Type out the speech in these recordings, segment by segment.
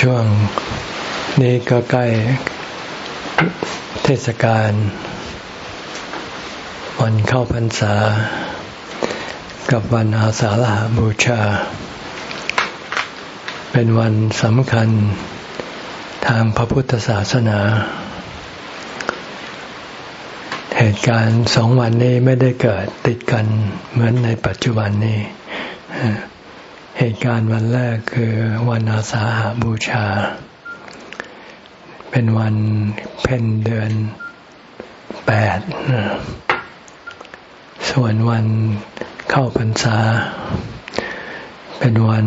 ช่วงนี้ก็ใกล้เทศกาลวันเข้าพรรษา กับวันอาสาฬหบูชา เป็นวันสำคัญทางพระพุทธศาสนา เหตุการณ์สองวันนี้ไม่ได้เกิดติดกันเหมือนในปัจจุบันนี้ เหตุการณ์วันแรกคือวันอาสาหาบูชา เป็นวันเพ็ญเดือนแปดส่วนวันเข้าพรรษา เป็นวัน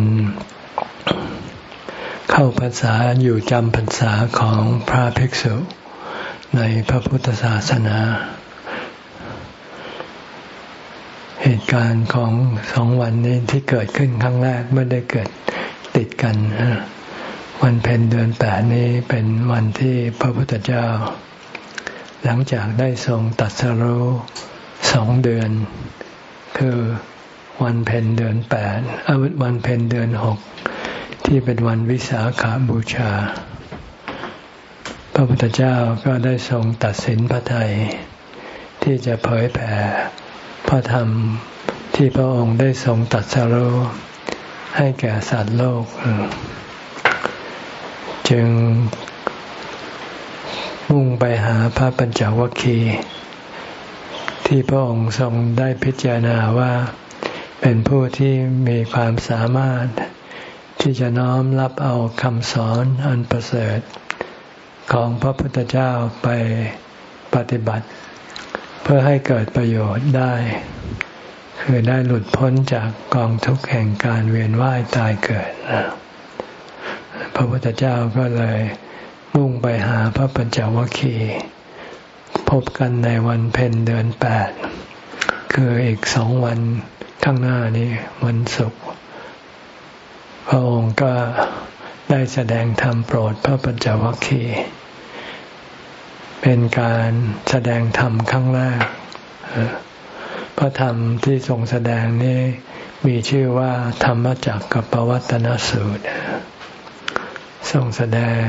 เข้าพรรษาอยู่จำพรรษาของพระภิกษุในพระพุทธศาสนา เหตุการณ์ของสองวันนี้ที่เกิดขึ้นครั้งแรกไม่ได้เกิดติดกันวันเพ็ญเดือนแปดนี้เป็นวันที่พระพุทธเจ้า หลังจากได้ทรงตัดสรู้สองเดือน คือวันเพ็ญเดือนแปดอวันเพ็ญเดือนหกที่เป็นวันวิสาขาบูชา พระพุทธเจ้าก็ได้ทรงตัดสินพระไทยที่จะเผยแผ่ พระธรรมที่พระองค์ได้ทรงตัดสรู้ให้แก่สัตว์โลก จึงมุ่งไปหาพระปัญจวัคคีย์ที่พระองค์ทรงได้พิจารณาว่าเป็นผู้ที่มีความสามารถที่จะน้อมรับเอาคำสอนอันประเสริฐของพระพุทธเจ้าไปปฏิบัติ เพื่อให้เกิดประโยชน์ได้ คือได้หลุดพ้นจากกองทุกข์แห่งการเวียนว่ายตายเกิด พระพุทธเจ้าก็เลยมุ่งไปหาพระปัญจวัคคีย์พบกันในวันเพ็ญเดือนแปดคืออีกสองวันข้างหน้านี้วันศุกร์พระองค์ก็ได้แสดงธรรมโปรดพระปัญจวัคคีย์ เป็นการแสดงธรรมครั้งแรกพระธรรมที่ทรงแสดงนี้มีชื่อว่า ธรรมจักกับปวัตนสูตรทรงแสดง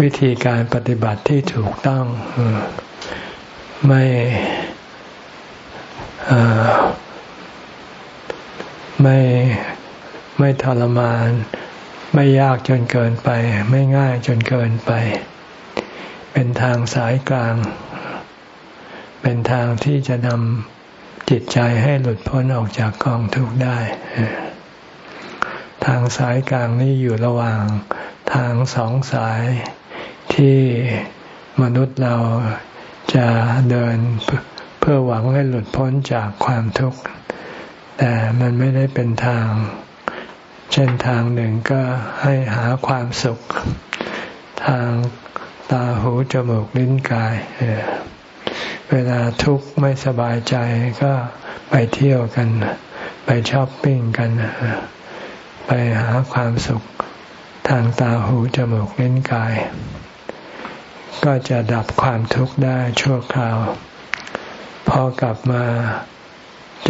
วิธีการปฏิบัติที่ถูกต้องไม่ไม่ไม่ทรมาน ไม่ยากจนเกินไป ไม่ง่ายจนเกินไป เป็นทางสายกลาง เป็นทางที่จะนำจิตใจให้หลุดพ้นออกจากกองทุกข์ได้ ทางสายกลางนี้อยู่ระหว่างทางสองสายที่มนุษย์เราจะเดินเพื่อหวังให้หลุดพ้นจากความทุกข์ แต่มันไม่ได้เป็นทาง เช่นทางหนึ่งก็ให้หาความสุข ทาง ตาหูจมูกลิ้นกาย เวลาทุกข์ไม่สบายใจก็ไปเที่ยวกัน ไปช้อปปิ้งกัน ไปหาความสุขทางตาหูจมูกลิ้นกาย ก็จะดับความทุกข์ได้ชั่วคราว พอกลับมา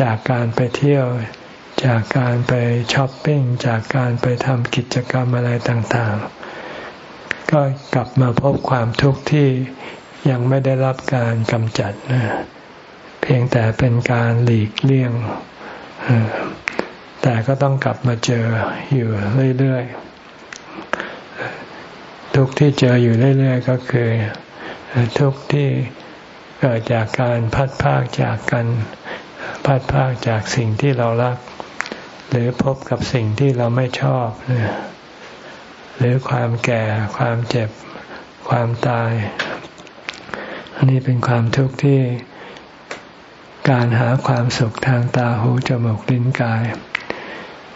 จากการไปเที่ยวจากการไปช้อปปิ้งจากการไปทำกิจกรรมอะไรต่างๆ ก็กลับมาพบความทุกข์ที่ยังไม่ได้รับการกำจัดเพียงแต่เป็นการหลีกเลี่ยงแต่ก็ต้องกลับมาเจออยู่เรื่อยๆ ทุกที่เจออยู่เรื่อย ๆ ก็คือ ทุกที่เกิดจากการพัดพากจากกัน พัดพากจากสิ่งที่เรารัก หรือพบกับสิ่งที่เราไม่ชอบ หรือความแก่ ความเจ็บ ความตาย อันนี้เป็นความทุกข์ที่การหาความสุขทางตาหูจมูกลิ้นกาย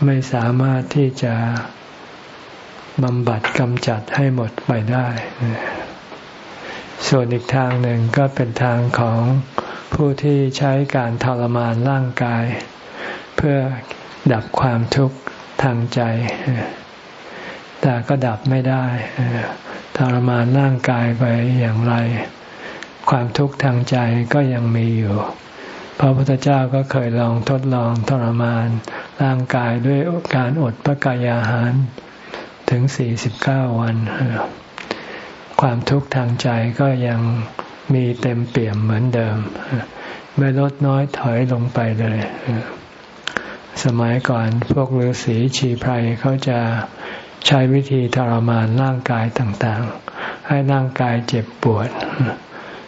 ไม่สามารถที่จะบำบัดกำจัดให้หมดไปได้ ส่วนอีกทางหนึ่งก็เป็นทางของผู้ที่ใช้การทรมานร่างกาย เพื่อดับความทุกข์ทางใจ แต่ก็ดับไม่ได้ทรมานร่างกายไปอย่างไร ความทุกข์ทางใจก็ยังมีอยู่พระพุทธเจ้าก็เคยลองทดลองทรมานร่างกายด้วยการอดพระกายอาหารถึงสี่สิบเก้าวัน ความทุกข์ทางใจก็ยังมีเต็มเปี่ยมเหมือนเดิม ไม่ลดน้อยถอยลงไปเลย สมัยก่อนพวกฤาษีชีไพรเขาจะ ใช้วิธีทรมานร่างกายต่างๆ ให้ร่างกายเจ็บปวด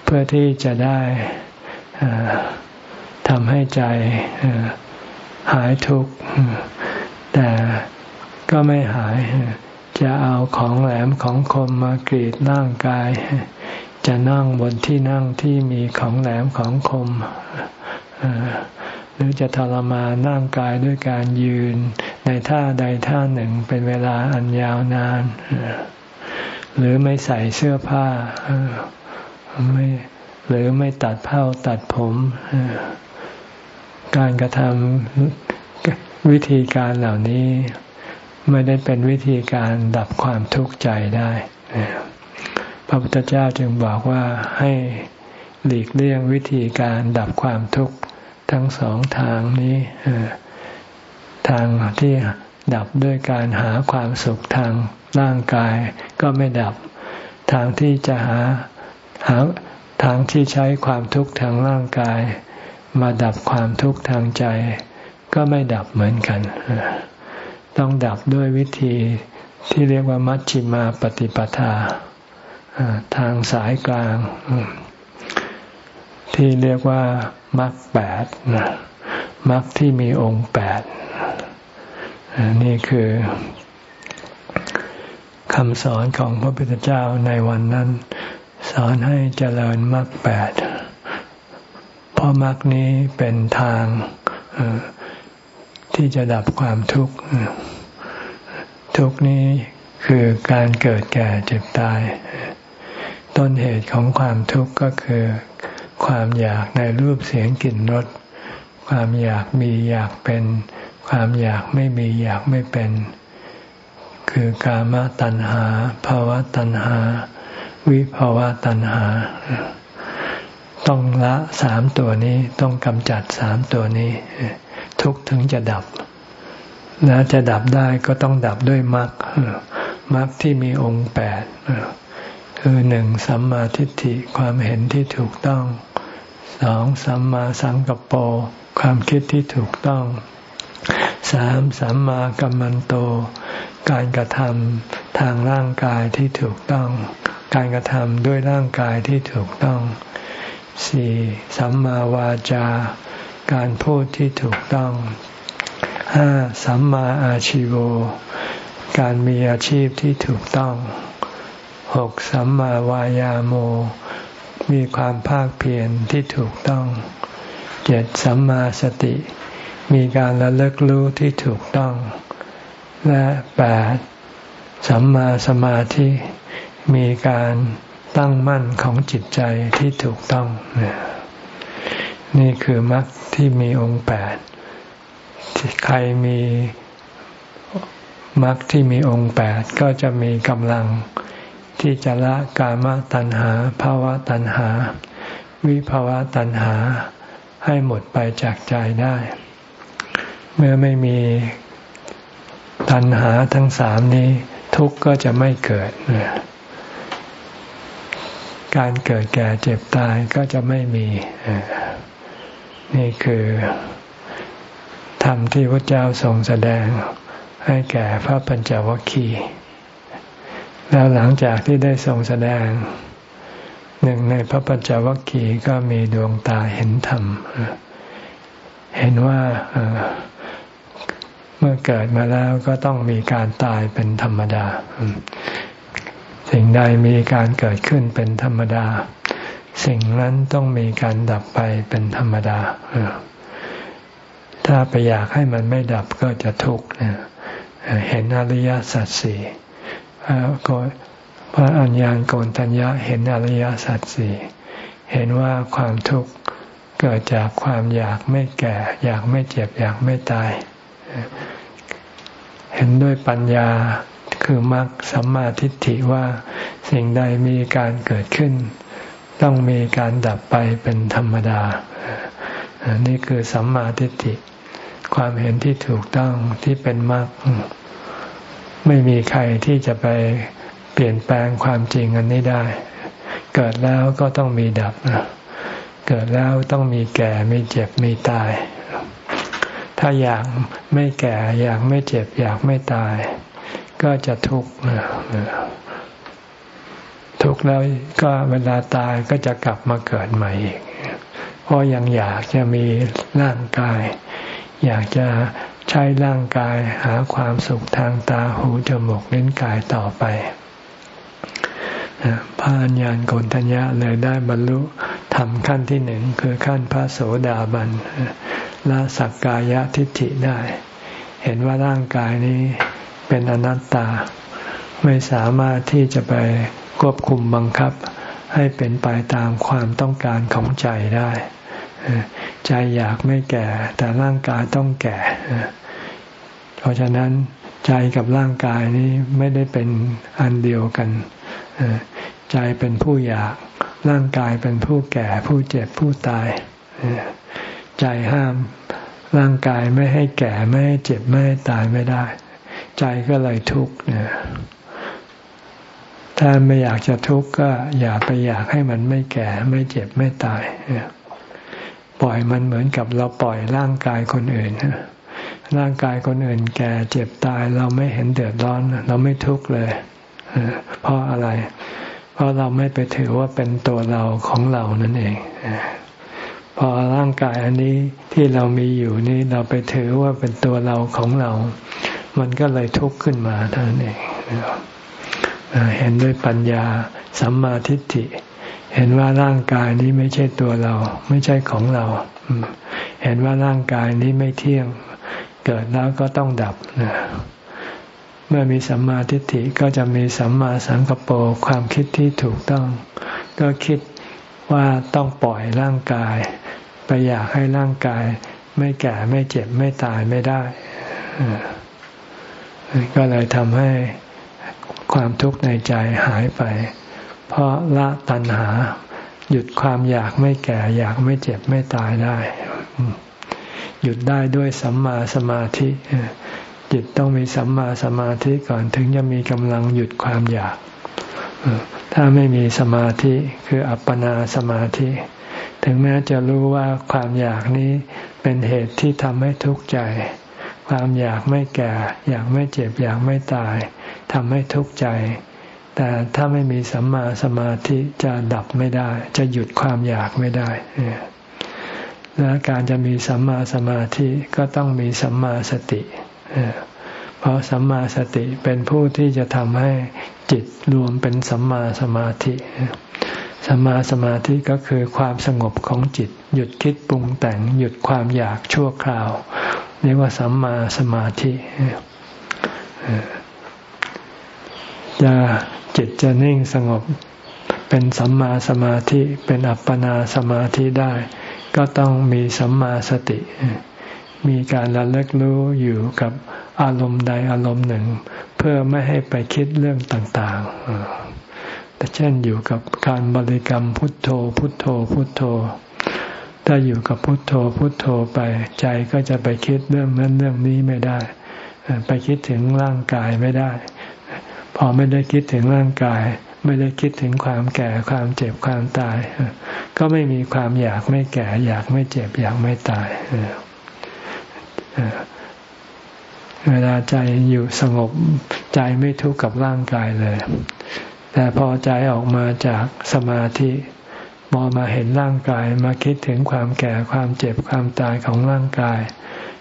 เพื่อที่จะได้ทำให้ใจหายทุกข์แต่ก็ไม่หาย จะเอาของแหลมของคมมากรีดร่างกาย จะนั่งบนที่นั่งที่มีของแหลมของคม หรือจะทรมานร่างกายด้วยการยืนในท่าใดท่าหนึ่งเป็นเวลาอันยาวนาน หรือไม่ใส่เสื้อผ้าไม่หรือไม่ตัดเผ้าตัดผม การกระทำวิธีการเหล่านี้ ไม่ได้เป็นวิธีการดับความทุกข์ใจได้พระพุทธเจ้าจึงบอกว่าให้หลีกเลี่ยงวิธีการดับความทุกข์ ทั้งสองทางนี้ทางที่ดับด้วยการหาความสุขทางร่างกายก็ไม่ดับ ทางที่จะหาหาทางที่ใช้ความทุกข์ทางร่างกาย มาดับความทุกข์ทางใจ ก็ไม่ดับเหมือนกัน ต้องดับด้วยวิธีที่เรียกว่ามัชชิมาปฏิปทาทางสายกลาง ที่เรียกว่า มรรคแปดมรรคที่มีองค์แปดนี่คือคำสอนของพระพุทธเจ้าในวันนั้น สอนให้เจริญมรรคแปดเพราะมรรคนี้เป็นทางที่จะดับความทุกข์ ทุกนี้คือการเกิดแก่เจ็บตาย ต้นเหตุของความทุกข์ก็คือ ความอยากในรูปเสียงกลิ่นรสความอยากมีอยากเป็น ความอยากไม่มีอยากไม่เป็น คือกามตัณหาภาวะตัณหา วิภาวะตัณหา ต้องละสามตัวนี้ต้องกำจัดสามตัวนี้ ทุกถึงจะดับ และจะดับได้ก็ต้องดับด้วยมรรคมรรคที่มีองค์แปด คือหนึ่งสัมมาทิฏฐิความเห็นที่ถูกต้องสองสัมมาสังกปโปความคิดที่ถูกต้องสามสัมมากัมมันโต การกระทำทางร่างกายที่ถูกต้อง การกระทำด้วยร่างกายที่ถูกต้องสี่สัมมาวาจา การพูดที่ถูกต้องห้าสัมมาอาชิโว การมีอาชีพที่ถูกต้อง หกสัมมาวายาโม มีความภาคเพียรที่ถูกต้องเจ็ดสัมมาสติ มีการระลึกรู้ที่ถูกต้อง และแปดสัมมาสมาธิ มีการตั้งมั่นของจิตใจที่ถูกต้อง นี่คือมรรคที่มีองค์แปดใครมีมรรคที่มีองค์แปดก็จะมีกำลัง ที่จะละกามตัณหาภาวะตัณหา วิภาวะตัณหาให้หมดไปจากใจได้ เมื่อไม่มีตัณหาทั้งสามนี้ ทุกข์ก็จะไม่เกิด การเกิดแก่เจ็บตายก็จะไม่มี นี่คือธรรมที่พระเจ้าทรงแสดงให้แก่พระปัญจวัคคีย์ แล้วหลังจากที่ได้ทรงแสดง หนึ่งในพระปัญจวัคคีย์ก็มีดวงตาเห็นธรรม เห็นว่าเมื่อเกิดมาแล้วก็ต้องมีการตายเป็นธรรมดา สิ่งใดมีการเกิดขึ้นเป็นธรรมดา สิ่งนั้นต้องมีการดับไปเป็นธรรมดา ถ้าไปอยากให้มันไม่ดับก็จะทุกข์เห็นอริยสัจสี่ พระอัญญาณโกนทัญญาเห็นอริยสัจสี่เห็นว่าความทุกข์เกิดจากความอยากไม่แก่ อยากไม่เจ็บ อยากไม่ตาย เห็นด้วยปัญญาคือมรรคสัมมาทิฏฐิว่าสิ่งใดมีการเกิดขึ้น ต้องมีการดับไปเป็นธรรมดา นี่คือสัมมาทิฏฐิ ความเห็นที่ถูกต้องที่เป็นมรรค ไม่มีใครที่จะไปเปลี่ยนแปลงความจริงอันนี้ได้ เกิดแล้วก็ต้องมีดับ เกิดแล้วต้องมีแก่มีเจ็บมีตาย ถ้าอยากไม่แก่อยากไม่เจ็บ อยากไม่ตาย ก็จะทุกข์ทุกข์แล้วก็เวลาตายก็จะกลับมาเกิดใหม่อีก เพราะยังอยากจะมีร่างกาย อยากจะ ใช้ร่างกายหาความสุขทางตาหูจมูกลิ้นกายต่อไปพระัญญาณโกนทัญญาเลยได้บรรลุธรรมขั้นที่หนึ่งคือขั้นพระโสดาบันละสักกายทิฏฐิได้ เห็นว่าร่างกายนี้เป็นอนัตตา ไม่สามารถที่จะไปควบคุมบังคับ ให้เป็นไปตามความต้องการของใจได้ ใจอยากไม่แก่ แต่ร่างกายต้องแก่ เพราะฉะนั้นใจกับร่างกายนี้ไม่ได้เป็นอันเดียวกัน ใจเป็นผู้อยาก ร่างกายเป็นผู้แก่ ผู้เจ็บผู้ตาย ใจห้ามร่างกายไม่ให้แก่ไม่ให้เจ็บไม่ให้ตายไม่ได้ ใจก็เลยทุกข์เนี่ยถ้าไม่อยากจะทุกข์ก็อย่าไปอยากให้มันไม่แก่ ไม่เจ็บไม่ตาย ปล่อยมันเหมือนกับเราปล่อยร่างกายคนอื่นร่างกายคนอื่น แก่เจ็บตายเราไม่เห็นเดือดร้อน เราไม่ทุกข์เลยเพราะอะไร เพราะเราไม่ไปถือว่าเป็นตัวเราของเรานั่นเองพอร่างกายอันนี้ที่เรามีอยู่นี้เราไปถือว่าเป็นตัวเราของเรา มันก็เลยทุกข์ขึ้นมาเท่านั้นเองเห็นด้วยปัญญาสัมมาทิฏฐิ เห็นว่าร่างกายนี้ไม่ใช่ตัวเรา ไม่ใช่ของเรา เห็นว่าร่างกายนี้ไม่เที่ยง เกิดแล้วก็ต้องดับนะเมื่อมีสัมมาทิฏฐิก็จะมีสัมมาสังกปรความคิดที่ถูกต้อง ก็คิดว่าต้องปล่อยร่างกาย ไปอยากให้ร่างกาย ไม่แก่ไม่เจ็บไม่ตายไม่ได้ ก็เลยทำให้ความทุกข์ในใจหายไป เพราะละตัณหา หยุดความอยากไม่แก่ อยากไม่เจ็บไม่ตายได้ หยุดได้ด้วยสัมมาสมาธิจิตต้องมีสัมมาสมาธิก่อนถึงจะมีกำลังหยุดความอยาก ถ้าไม่มีสมาธิคืออัปปนาสมาธิ ถึงแม้จะรู้ว่าความอยากนี้เป็นเหตุที่ทำให้ทุกข์ใจ ความอยากไม่แก่ อยากไม่เจ็บ อยากไม่ตายทำให้ทุกข์ใจ แต่ถ้าไม่มีสัมมาสมาธิจะดับไม่ได้ จะหยุดความอยากไม่ได้และการจะมีสัมมาสมาธิก็ต้องมีสัมมาสติเพราะสัมมาสติเป็นผู้ที่จะทำให้จิตรวมเป็นสัมมาสมาธิสัมมาสมาธิก็คือความสงบของจิต หยุดคิดปรุงแต่ง หยุดความอยากชั่วคราว เรียกว่าสัมมาสมาธิจะ จิตจะนิ่งสงบ เป็นสัมมาสมาธิเป็นอัปปนาสมาธิได้ ก็ต้องมีสัมมาสติ มีการระลึกรู้อยู่กับอารมณ์ใดอารมณ์หนึ่ง เพื่อไม่ให้ไปคิดเรื่องต่างๆแต่เช่นอยู่กับการบริกรรมพุทโธ พุทโธ พุทโธ ถ้าอยู่กับพุทโธ พุทโธไปใจก็จะไปคิดเรื่องนั้นเรื่องนี้ไม่ได้ ไปคิดถึงร่างกายไม่ได้ พอไม่ได้คิดถึงร่างกาย ไม่ได้คิดถึงความแก่ความเจ็บความตาย ก็ไม่มีความอยากไม่แก่ อยากไม่เจ็บ อยากไม่ตายเวลาใจอยู่สงบใจไม่ทุกข์กับร่างกายเลย แต่พอใจออกมาจากสมาธิมองมาเห็นร่างกายมาคิดถึงความแก่ความเจ็บความตายของร่างกาย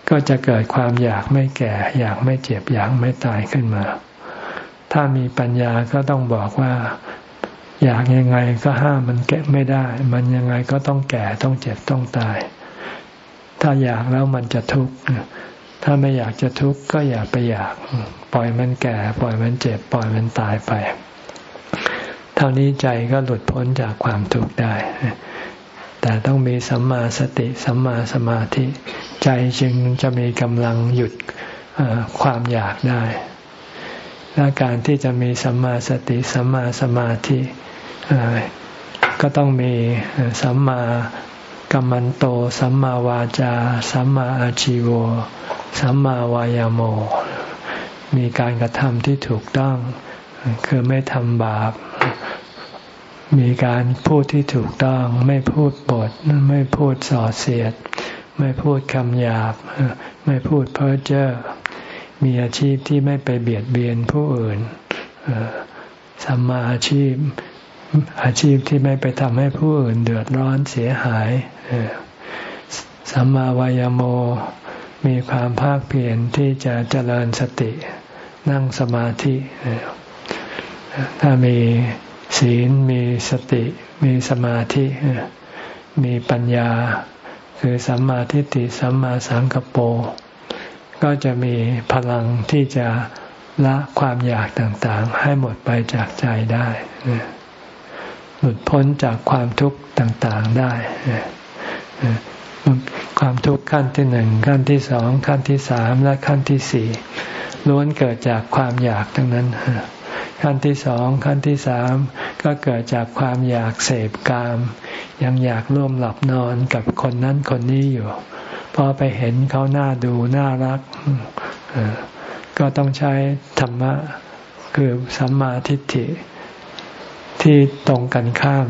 ก็จะเกิดความอยากไม่แก่ อยากไม่เจ็บ อยากไม่ตายขึ้นมา ถ้ามีปัญญาก็ต้องบอกว่า อยากยังไงก็ห้ามมันแก่ไม่ได้ มันยังไงก็ต้องแก่ต้องเจ็บต้องตาย ถ้าอยากแล้วมันจะทุกข์ถ้าไม่อยากจะทุกข์ก็อย่าไปอยาก ปล่อยมันแก่ ปล่อยมันเจ็บ ปล่อยมันตายไป เท่านี้ใจก็หลุดพ้นจากความทุกข์ได้ แต่ต้องมีสัมมาสติสัมมาสมาธิ ใจจึงจะมีกำลังหยุดความอยากได้ และการที่จะมีสัมมาสติสัมมาสมาธิก็ต้องมีสัมมากัมมันโต สัมมาวาจา สัมมาอาชิโว สัมมาวายาโม มีการกระทำที่ถูกต้อง คือไม่ทำบาป มีการพูดที่ถูกต้อง ไม่พูดบทไม่พูดส่อเสียด ไม่พูดคำหยาบ ไม่พูดเพ้อเจ้อ มีอาชีพที่ไม่ไปเบียดเบียนผู้อื่นสัมมาอาชีพ อาชีพที่ไม่ไปทำให้ผู้อื่นเดือดร้อนเสียหายสัมมาวายโม มีความภาคเพียรที่จะเจริญสติ นั่งสมาธิถ้ามีศีลมีสติมีสมาธิมีปัญญา คือสัมมาทิฏฐิสัมมาสังกปร ก็จะมีพลังที่จะละความอยากต่างๆ ให้หมดไปจากใจได้ หลุดพ้นจากความทุกข์ต่างๆได้ ความทุกข์ขั้นที่หนึ่งขั้นที่สองขั้นที่สามและขั้นที่สี่ล้วนเกิดจากความอยากทั้งนั้น ขั้นที่สองขั้นที่สามก็เกิดจากความอยากเสพกาม ยังอยากร่วมหลับนอนกับคนนั้นคนนี้อยู่ พอไปเห็นเขาหน้าดูน่ารัก ก็ต้องใช้ธรรมะ คือสัมมาทิฏฐิ ที่ตรงกันข้าม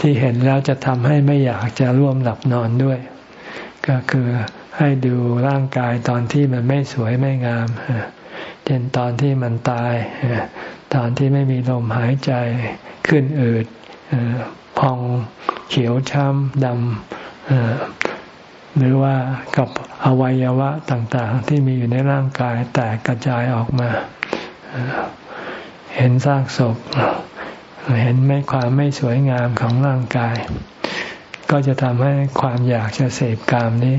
ที่เห็นแล้วจะทำให้ไม่อยากจะร่วมหลับนอนด้วย ก็คือให้ดูร่างกายตอนที่มันไม่สวยไม่งามเช่นตอนที่มันตาย ตอนที่ไม่มีลมหายใจขึ้นอืดพองเขียวช้ำดำ หรือว่ากับอวัยวะต่างๆ ที่มีอยู่ในร่างกายแตกกระจายออกมา เห็นซากศพ เห็นไม่ความไม่สวยงามของร่างกาย ก็จะทำให้ความอยากจะเสพกามนี้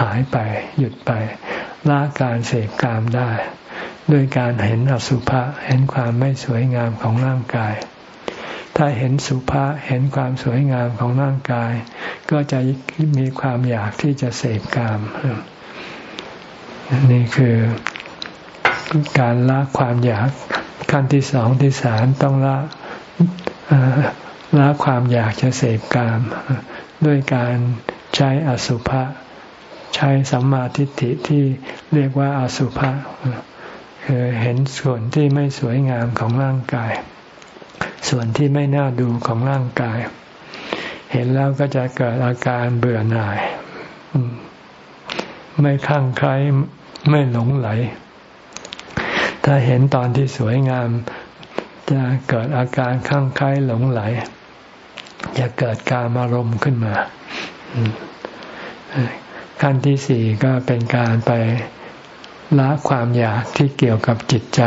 หายไปหยุดไปละการเสพกามได้ ด้วยการเห็นอสุภะเห็นความไม่สวยงามของร่างกาย ถ้าเห็นสุภะเห็นความสวยงามของร่างกาย ก็จะมีความอยากที่จะเสพกามนี่คือการละความอยากขั้นที่สองที่สามต้องละละความอยากจะเสพกาม ด้วยการใช้อสุภะใช้สัมมาทิฏฐิที่เรียกว่าอสุภะคือเห็นส่วนที่ไม่สวยงามของร่างกาย ส่วนที่ไม่น่าดูของร่างกาย เห็นแล้วก็จะเกิดอาการเบื่อหน่าย ไม่คลั่งไคล้ไม่หลงไหล ถ้าเห็นตอนที่สวยงาม จะเกิดอาการคลั่งไคล้หลงไหล จะเกิดการอารมณ์ขึ้นมาขั้นที่สี่ก็เป็นการไปละความอยากที่เกี่ยวกับจิตใจ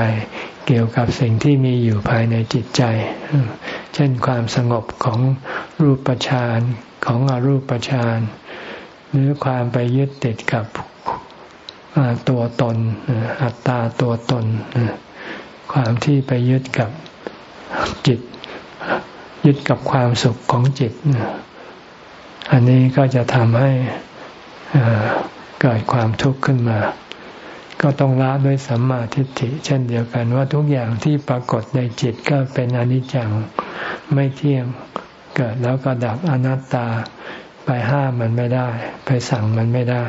เกี่ยวกับสิ่งที่มีอยู่ภายในจิตใจ เช่นความสงบของรูปฌานของอรูปฌานหรือความไปยึดติดกับตัวตนอัตตาตัวตน ความที่ไปยึดกับจิต ยึดกับความสุขของจิต อันนี้ก็จะทำให้เกิดความทุกข์ขึ้นมา ก็ต้องละด้วยสัมมาทิฏฐิ เช่นเดียวกันว่าทุกอย่างที่ปรากฏในจิตก็เป็นอนิจจังไม่เที่ยงเกิดแล้วก็ดับอนัตตาไปห้ามมันไม่ได้ ไปสั่งมันไม่ได้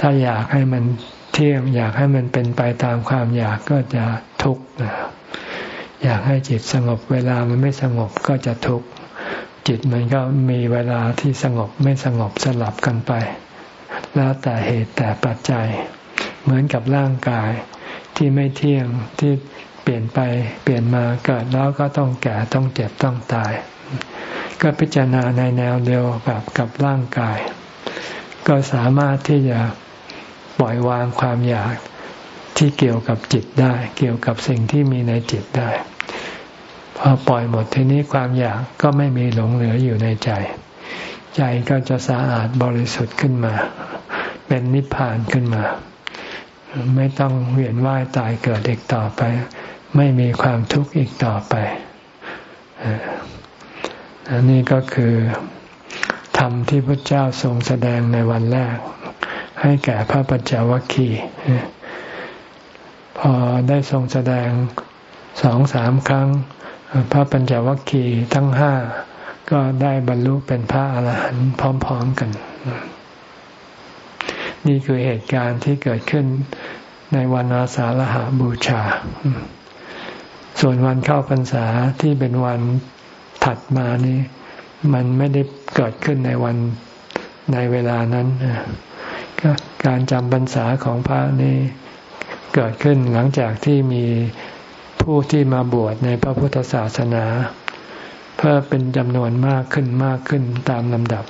ถ้าอยากให้มันเที่ยง อยากให้มันเป็นไปตามความอยากก็จะทุกข์อยากให้จิตสงบเวลามันไม่สงบก็จะทุกข์จิตมันก็มีเวลาที่สงบไม่สงบสลับกันไป แล้วแต่เหตุแต่ปัจจัย เหมือนกับร่างกายที่ไม่เที่ยงที่เปลี่ยนไปเปลี่ยนมาเกิดแล้วก็ต้องแก่ต้องเจ็บต้องตาย ก็พิจารณาในแนวเดียวแบบกับร่างกาย ก็สามารถที่จะปล่อยวางความอยากที่เกี่ยวกับจิตได้ เกี่ยวกับสิ่งที่มีในจิตได้ พอปล่อยหมดทีนี้ความอยากก็ไม่มีหลงเหลืออยู่ในใจ ใจก็จะสะอาดบริสุทธิ์ขึ้นมา เป็นนิพพานขึ้นมา ไม่ต้องเวียนว่ายตายเกิดอีกต่อไป ไม่มีความทุกข์อีกต่อไปอันนี้ก็คือธรรมที่พระเจ้าทรงแสดงในวันแรก ให้แก่พระปัญจวัคคีพอได้ทรงแสดงสองสามครั้ง พระปัญจวัคคีย์ทั้งห้า ก็ได้บรรลุเป็นพระอาหารหันต์พร้อม ๆกัน นี่คือเหตุการณ์ที่เกิดขึ้นในวันอาสาฬหาบูชา ส่วนวันเข้าพรรษาที่เป็นวันถัดมานี้ มันไม่ได้เกิดขึ้นในวันในเวลานั้นการจำพรรษาของพระนี้เกิดขึ้นหลังจากที่มีผู้ที่มาบวชในพระพุทธศาสนา พิ่มเป็นจำนวนมากขึ้นมากขึ้นตามลำดับ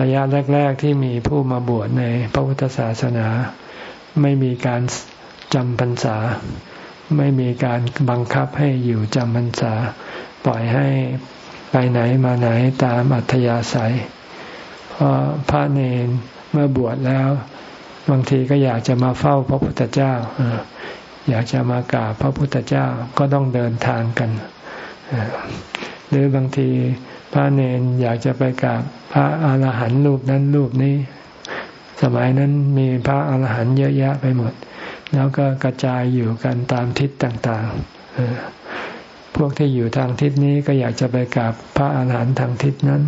ระยะแรก ๆ ที่มีผู้มาบวชในพระพุทธศาสนา ไม่มีการจำพรรษา ไม่มีการบังคับให้อยู่จำพรรษา ปล่อยให้ไปไหนมาไหนตามอัธยาศัย เพราะพระเนรเมื่อบวชแล้ว บางทีก็อยากจะมาเฝ้าพระพุทธเจ้า อยากจะมากราบพระพุทธเจ้าก็ต้องเดินทางกัน หรือบางทีพระเนนอยากจะไปกราบพระอาหารหันต์รูปนั้นรูปนี้ สมัยนั้นมีพระอาหารหันต์เยอะแยะไปหมด แล้วก็กระจายอยู่กันตามทิศต่างๆ พวกที่อยู่ทางทิศนี้ก็อยากจะไปกราบพระอาหารหันต์ทางทิศนั้น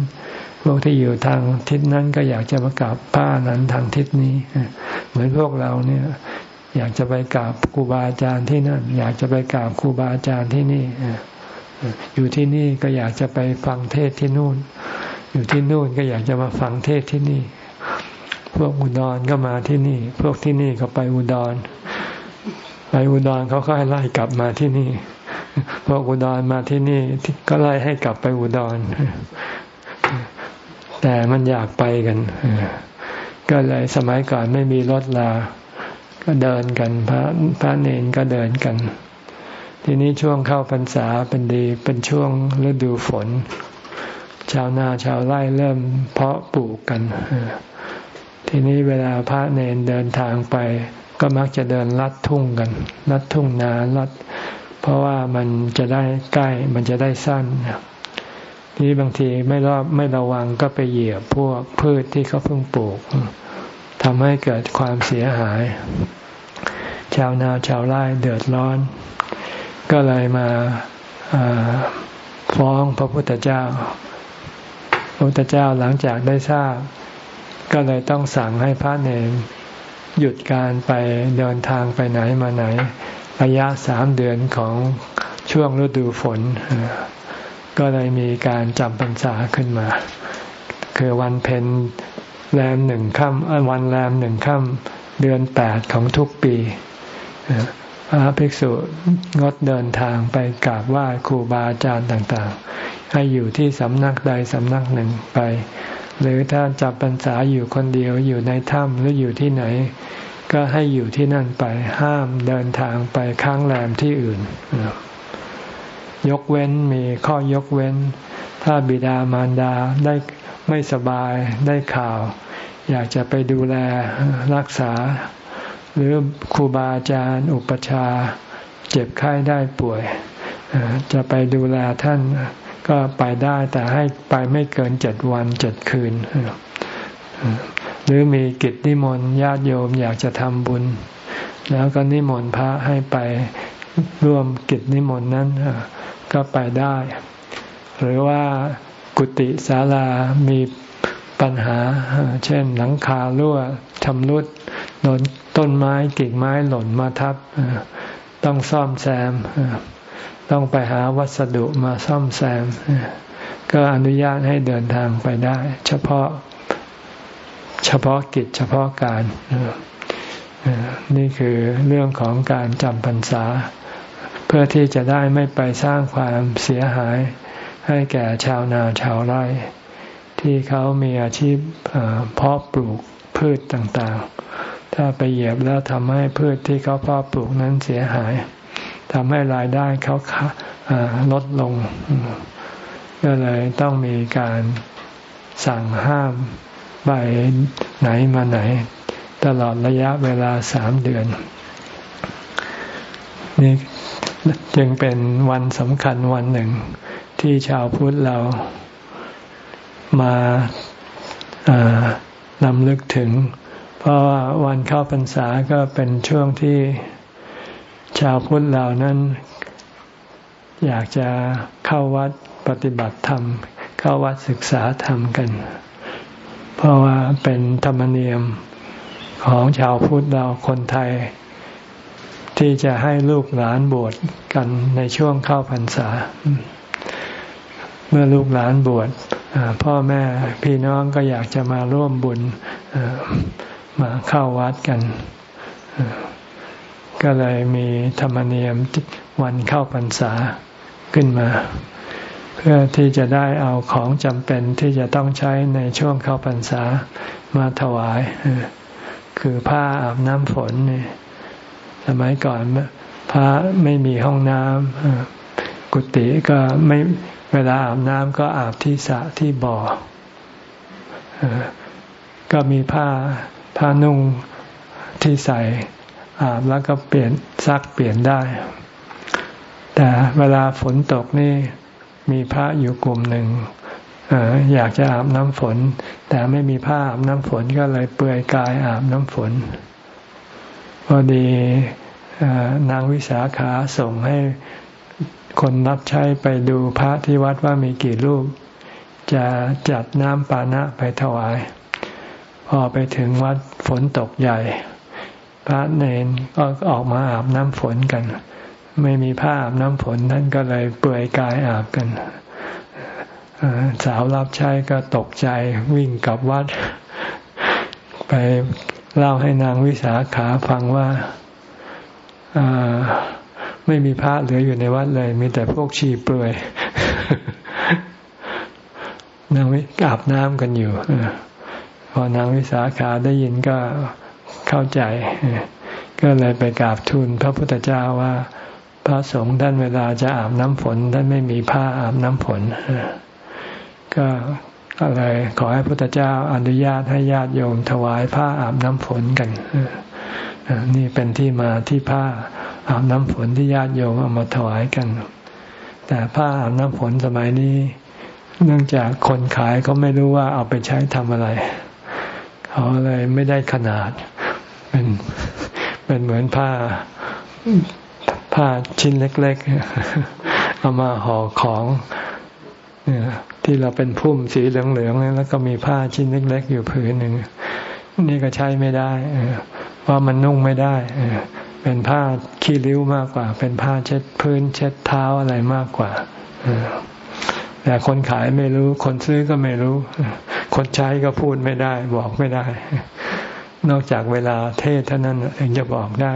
พวกที่อยู่ทางทิศนั้นก็อยากจะมากราบพระนั้นทางทิศนี้ เหมือนพวกเราเนี่ยอยากจะไปกราบครูบาอาจารย์ที่นั่น อยากจะไปกราบครูบาอาจารย์ที่นี่ อยู่ที่นี่ก็อยากจะไปฟังเทศที่นู่น อยู่ที่นู่นก็อยากจะมาฟังเทศที่นี่ พวกอุดรก็มาที่นี่ พวกที่นี่ก็ไปอุดร ไปอุดรเขาก็ให้ไล่กลับมาที่นี่ พวกอุดรมาที่นี่ก็ไล่ให้กลับไปอุดร แต่มันอยากไปกัน ก็เลยสมัยก่อนไม่มีรถลา ก็เดินกัน พระพระเนนก็เดินกัน ทีนี้ช่วงเข้าพรรษาเป็นดีเป็นช่วงฤดูฝน ชาวนาชาวไร่เริ่มเพาะปลูกกัน ทีนี้เวลาพระเนนเดินทางไป ก็มักจะเดินลัดทุ่งกันลัดทุ่งนาลัด เพราะว่ามันจะได้ใกล้มันจะได้สั้นนี่บางทีไม่รอบไม่ระวังก็ไปเหยียบพวกพืชที่เขาเพิ่งปลูกทำให้เกิดความเสียหาย ชาวนาชาวไร่เดือดร้อน ก็เลยมาฟ้องพระพุทธเจ้า พระพุทธเจ้าหลังจากได้ทราบ ก็เลยต้องสั่งให้พระเนรหยุดการไปเดินทางไปไหนมาไหน ระยะสามเดือนของช่วงฤดูฝน ก็เลยมีการจำพรรษาขึ้นมา คือวันเพ็ญแรมหนึ่งค่ำวันแรมหนึ่งค่ำเดือนแปดของทุกปี พระภิกษุงดเดินทางไปกราบไหว้ครูบาอาจารย์ต่างๆ ให้อยู่ที่สำนักใดสำนักหนึ่งไป หรือถ้าจับพรรษาอยู่คนเดียวอยู่ในถ้ำหรืออยู่ที่ไหน ก็ให้อยู่ที่นั่นไปห้ามเดินทางไปค้างแรมที่อื่น ยกเว้นมีข้อยกเว้น ถ้าบิดามารดาได้ไม่สบายได้ข่าว อยากจะไปดูแลรักษา หรือครูบาอาจารย์อุปชาเจ็บไข้ได้ป่วย จะไปดูแลท่านก็ไปได้แต่ให้ไปไม่เกินเจ็ดวันเจ็ดคืน หรือมีกิจนิมนต์ญาติโยมอยากจะทำบุญ แล้วก็นิมนต์พระให้ไปร่วมกิจนิมนต์นั้นก็ไปได้ หรือว่ากุฏิศาลามีปัญหา เช่นหลังคารั่วชำรุด โดนต้นไม้กิ่งไม้หล่นมาทับต้องซ่อมแซมต้องไปหาวัสดุมาซ่อมแซม ก็อนุญาตให้เดินทางไปได้ เฉพาะเฉพาะกิจเฉพาะการ นี่คือเรื่องของการจำพรรษา เพื่อที่จะได้ไม่ไปสร้างความเสียหาย ให้แก่ชาวนาชาวไร่ ที่เขามีอาชีพเพาะปลูกพืชต่างๆ ถ้าไปเหยียบแล้วทำให้พืชที่เขาเพาะปลูกนั้นเสียหายทำให้รายได้เขาลดลง ก็เลยต้องมีการสั่งห้ามไปไหนมาไหน ตลอดระยะเวลาสามเดือน นี่จึงเป็นวันสำคัญวันหนึ่ง ที่ชาวพุทธเรามานำลึกถึง เพราะว่าวันเข้าพรรษาก็เป็นช่วงที่ชาวพุทธเรานั้น อยากจะเข้าวัดปฏิบัติธรรม เข้าวัดศึกษาธรรมกัน เพราะว่าเป็นธรรมเนียมของชาวพุทธเราคนไทย ที่จะให้ลูกหลานบวชกันในช่วงเข้าพรรษา เมื่อลูกหลานบวชพ่อแม่พี่น้องก็อยากจะมาร่วมบุญ มาเข้าวัดกัน ก็เลยมีธรรมเนียมวันเข้าพรรษาขึ้นมา เพื่อที่จะได้เอาของจำเป็นที่จะต้องใช้ในช่วงเข้าพรรษามาถวาย คือผ้าอาบน้ำฝนนี่สมัยก่อนพระไม่มีห้องน้ำกุฏิก็ไม่เวลาอาบน้ำก็อาบที่สระที่บ่อก็มีผ้า ผ้านุ่งที่ใส่อาบแล้วก็เปลี่ยนซักเปลี่ยนได้ แต่เวลาฝนตกนี่มีพระอยู่กลุ่มหนึ่งอยากจะอาบน้ำฝน แต่ไม่มีผ้าอาบน้ำฝนก็เลยเปลือยกายอาบน้ำฝน พอดีนางวิสาขาส่งให้คนรับใช้ไปดูพระที่วัดว่ามีกี่รูป จะจัดน้ำปานะไปถวาย อไปถึงวัดฝนตกใหญ่ พระเนนก็ออกมาอาบน้ำฝนกัน ไม่มีผ้าอาบน้ำฝนท่านก็เลยเปื่อยกายอาบกันสาวรับใช้ก็ตกใจวิ่งกลับวัด ไปเล่าให้นางวิสาขาฟังว่าไม่มีพระเหลืออยู่ในวัดเลย มีแต่พวกชีเปลือยนางวิกาบน้ำกันอยู่ พอนางวิสาขาได้ยินก็เข้าใจ ก็เลยไปกราบทูลพระพุทธเจ้าว่า พระสงฆ์ท่านเวลาจะอาบน้ำฝนท่านไม่มีผ้าอาบน้ำฝนก็ก็เลยขอให้พระพุทธเจ้าอนุญาตให้ญาติโยมถวายผ้าอาบน้ำฝนกันนี่เป็นที่มาที่ผ้าอาบน้ำฝนที่ญาติโยมเอามาถวายกัน แต่ผ้าอาบน้ำฝนสมัยนี้ เนื่องจากคนขายเขาไม่รู้ว่าเอาไปใช้ทำอะไร เขาเลยไม่ได้ขนาด เป็นเป็นเหมือนผ้าผ้าชิ้นเล็ก ๆ เอามาห่อของที่เราเป็นพุ่มสีเหลืองๆแล้วก็มีผ้าชิ้นเล็ก ๆ อยู่ผืนหนึ่งนี่ก็ใช้ไม่ได้เพราะมันนุ่งไม่ได้เป็นผ้าขี้ริ้วมากกว่า เป็นผ้าเช็ดพื้น เช็ดเท้าอะไรมากกว่าแต่คนขายไม่รู้ คนซื้อก็ไม่รู้ คนใช้ก็พูดไม่ได้บอกไม่ได้ นอกจากเวลาเทศเท่านั้นเองจะบอกได้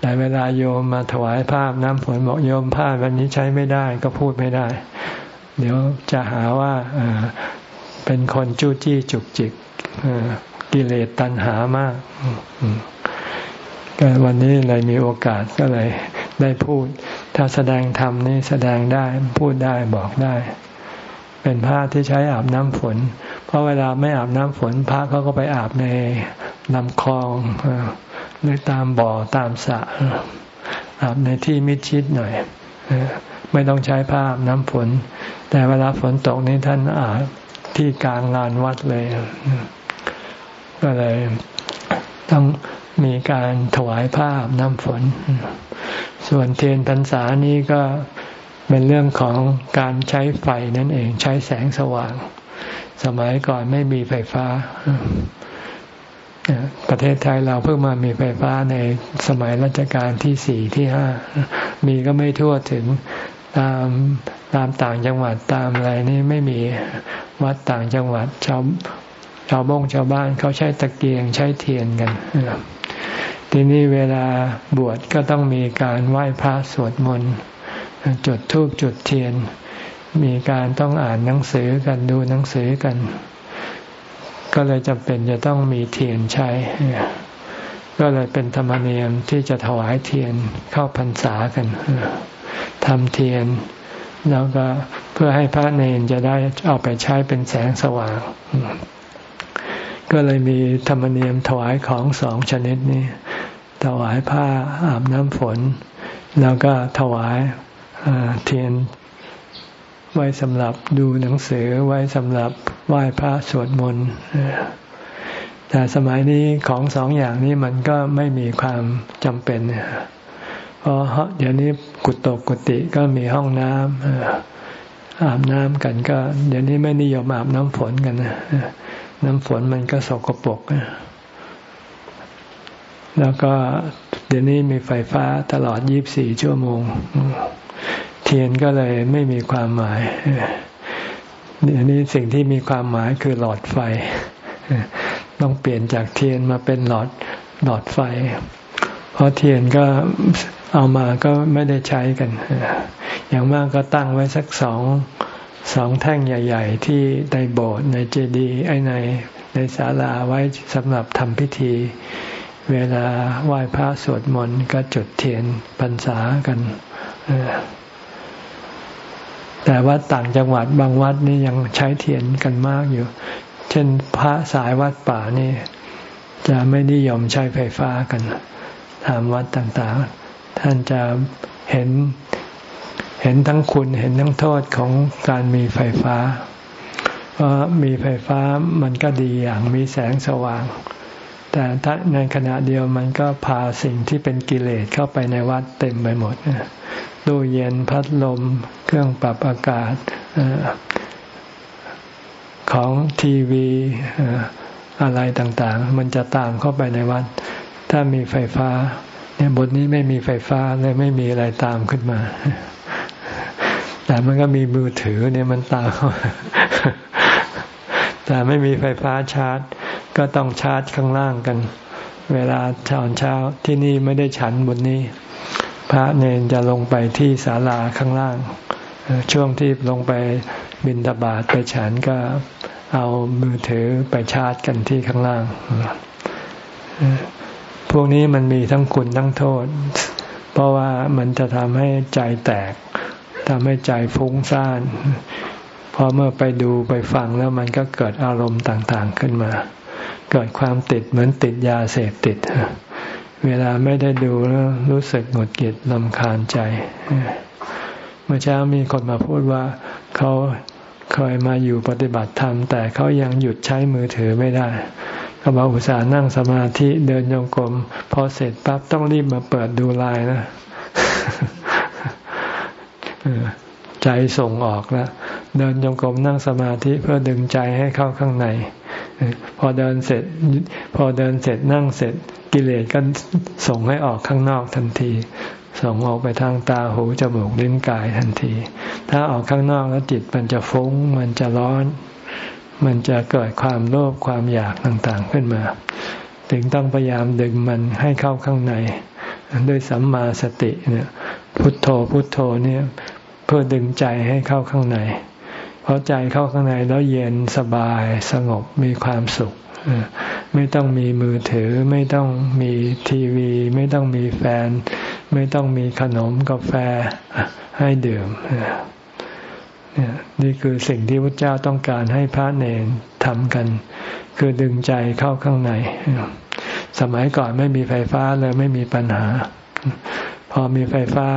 แต่เวลาโยมมาถวายภาพน้ำฝนบอกโยมผ้าวันนี้ใช้ไม่ได้ก็พูดไม่ได้ เดี๋ยวจะหาว่าเป็นคนจู้จี้จุกจิกกิเลสตัณหามากก็วันนี้เลยมีโอกาสก็เลยได้พูด ถ้าแสดงธรรมนี่แสดงได้พูดได้บอกได้ เป็นผ้าที่ใช้อาบน้ำฝน เพราะเวลาไม่อาบน้ำฝนพระเขาก็ไปอาบในลำคลองหรือตามบ่อตามสระอาบในที่มิดชิดหน่อยไม่ต้องใช้ผ้าอาบน้ำฝน แต่เวลาฝนตกนี่ท่านอาบที่กลางลานวัดเลย ก็เลยต้องมีการถวายผ้าอาบน้ำฝน ส่วนเทียนพรรษานี้ก็ เป็นเรื่องของการใช้ไฟนั่นเองใช้แสงสว่าง สมัยก่อนไม่มีไฟฟ้า ประเทศไทยเราเพิ่งมามีไฟฟ้าในสมัยรัชกาลที่สี่ที่ห้ามีก็ไม่ทั่วถึงตามตามต่างจังหวัดตามอะไรนี่ไม่มีวัดต่างจังหวัดชาวชาวบ้งชาวบ้านเขาใช้ตะเกียงใช้เทียนกันทีนี้เวลาบวชก็ต้องมีการไหว้พระสวดมนต์ จุดธูปจุดเทียน มีการต้องอ่านหนังสือกันดูหนังสือกัน ก็เลยจำเป็นจะต้องมีเทียนใช้ ก็เลยเป็นธรรมเนียมที่จะถวายเทียนเข้าพรรษากันทำเทียนแล้วก็เพื่อให้พระเนนจะได้เอาไปใช้เป็นแสงสว่าง ก็เลยมีธรรมเนียมถวายของสองชนิดนี้ ถวายผ้าอาบน้ำฝน แล้วก็ถวาย เทียนไว้สำหรับดูหนังสือไว้สำหรับไหว้พระสวดมนต์แต่สมัยนี้ของสองอย่างนี้มันก็ไม่มีความจำเป็นเพราะเดี๋ยวนี้กุตกกุฏิก็มีห้องน้ำอาบน้ำกันก็ เดี๋ยวนี้ไม่นิยมอาบน้ำฝนกันนะน้ำฝนมันก็สกปรกแล้วก็เดี๋ยวนี้มีไฟฟ้าตลอด 24 ชั่วโมง เทียนก็เลยไม่มีความหมายเดี๋ยวนี้สิ่งที่มีความหมายคือหลอดไฟ ต้องเปลี่ยนจากเทียนมาเป็นหลอดหลอดไฟ เพราะเทียนก็เอามาก็ไม่ได้ใช้กัน อย่างมากก็ตั้งไว้สักสองสองแท่งใหญ่ ๆ ที่ในโบสถ์ในเจดีย์ไอในในศาลาไว้สำหรับทำพิธี เวลาไหว้พระสวดมนต์ก็จุดเทียนพรรษากัน แต่วัดต่างจังหวัดบางวัดนี่ยังใช้เทียนกันมากอยู่ เช่นพระสายวัดป่านี่ จะไม่นิยมใช้ไฟฟ้ากันตามวัดต่างๆ ท่านจะเห็นเห็นทั้งคุณเห็นทั้งโทษของการมีไฟฟ้า เพราะมีไฟฟ้ามันก็ดีอย่างมีแสงสว่าง แต่ในขณะเดียวมันก็พาสิ่งที่เป็นกิเลสเข้าไปในวัดเต็มไปหมด ตู้เย็นพัดลม เครื่องปรับอากาศของทีวีอะไรต่างๆ มันจะตามเข้าไปในวัด ถ้ามีไฟฟ้า เนี่ยบทนี้ไม่มีไฟฟ้าเลยไม่มีอะไรตามขึ้นมา แต่มันก็มีมือถือเนี่ยมันตามแต่ไม่มีไฟฟ้าชาร์จ ก็ต้องชาร์จข้างล่างกัน เวลาตอนเช้าที่นี่ไม่ได้ฉันบนนี้ พระเนนจะลงไปที่ศาลาข้างล่าง ช่วงที่ลงไปบินตบาทไปฉันก็เอามือถือไปชาร์จกันที่ข้างล่าง พวกนี้มันมีทั้งคุณทั้งโทษ เพราะว่ามันจะทำให้ใจแตกทำให้ใจฟุ้งซ่านพอเมื่อไปดูไปฟังแล้วมันก็เกิดอารมณ์ต่างๆขึ้นมา เกิดความติดเหมือนติดยาเสพติด เวลาไม่ได้ดูแล้วรู้สึกหงุดหงิดลำคาญใจ เมื่อเช้ามีคนมาพูดว่าเขาเคยมาอยู่ปฏิบัติธรรม แต่เขายังหยุดใช้มือถือไม่ได้เขาบอกอุตส่าห์นั่งสมาธิเดินโยกรมพอเสร็จปั๊บต้องรีบมาเปิดดูไลน์นะใจส่งออกแล้วเดินจงกรมนั่งสมาธิเพื่อดึงใจให้เข้าข้างใน พอเดินเสร็จ พอเดินเสร็จนั่งเสร็จ กิเลสก็ส่งให้ออกข้างนอกทันที ส่งออกไปทางตาหูจมูกลิ้นกายทันที ถ้าออกข้างนอกแล้วจิตมันจะฟุ้ง มันจะร้อน มันจะเกิดความโลภความอยากต่างๆขึ้นมา ถึงต้องพยายามดึงมันให้เข้าข้างในด้วยสัมมาสติเนี่ย พุทโธพุทโธเนี่ย เพื่อดึงใจให้เข้าข้างใน เพราะใจเข้าข้างในแล้วเย็นสบายสงบมีความสุข ไม่ต้องมีมือถือ ไม่ต้องมีทีวี ไม่ต้องมีแฟน ไม่ต้องมีขนมกาแฟให้ดื่มนี่คือสิ่งที่พระเจ้าต้องการให้พระเนรทำกัน คือดึงใจเข้าข้างใน สมัยก่อนไม่มีไฟฟ้าเลยไม่มีปัญหา พอมีไฟฟ้า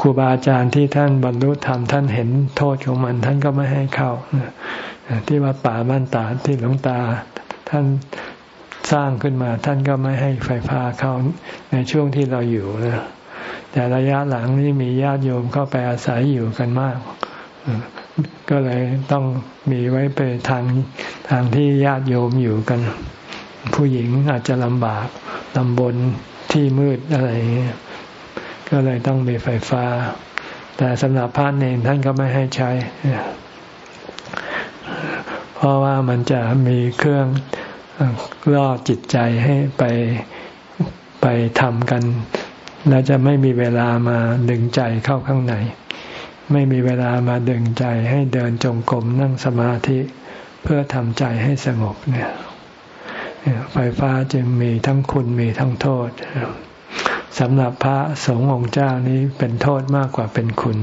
ครูบาอาจารย์ที่ท่านบรรลุธรรมท่านเห็นโทษของมัน ท่านก็ไม่ให้เข้าที่วัดป่าบ้านตาที่หลวงตา ท่านสร้างขึ้นมา ท่านก็ไม่ให้ไฟฟ้าเข้าในช่วงที่เราอยู่นะแต่ระยะหลังนี้มีญาติโยมเข้าไปอาศัยอยู่กันมาก ก็เลยต้องมีไว้ไปทางทางที่ญาติโยมอยู่กัน ผู้หญิงอาจจะลำบากตำบลที่มืดอะไรอย่างนี้ก็เลยต้องมีไฟฟ้า แต่สำหรับพระเนรท่านก็ไม่ให้ใช้ เพราะว่ามันจะมีเครื่องล่อจิตใจให้ไปไปทำกัน แล้วจะไม่มีเวลามาดึงใจเข้าข้างใน ไม่มีเวลามาดึงใจให้เดินจงกรมนั่งสมาธิเพื่อทำใจให้สงบเนี่ยไฟฟ้าจึงมีทั้งคุณมีทั้งโทษสำหรับพระสงฆ์องค์เจ้านี้เป็นโทษมากกว่าเป็นคุณ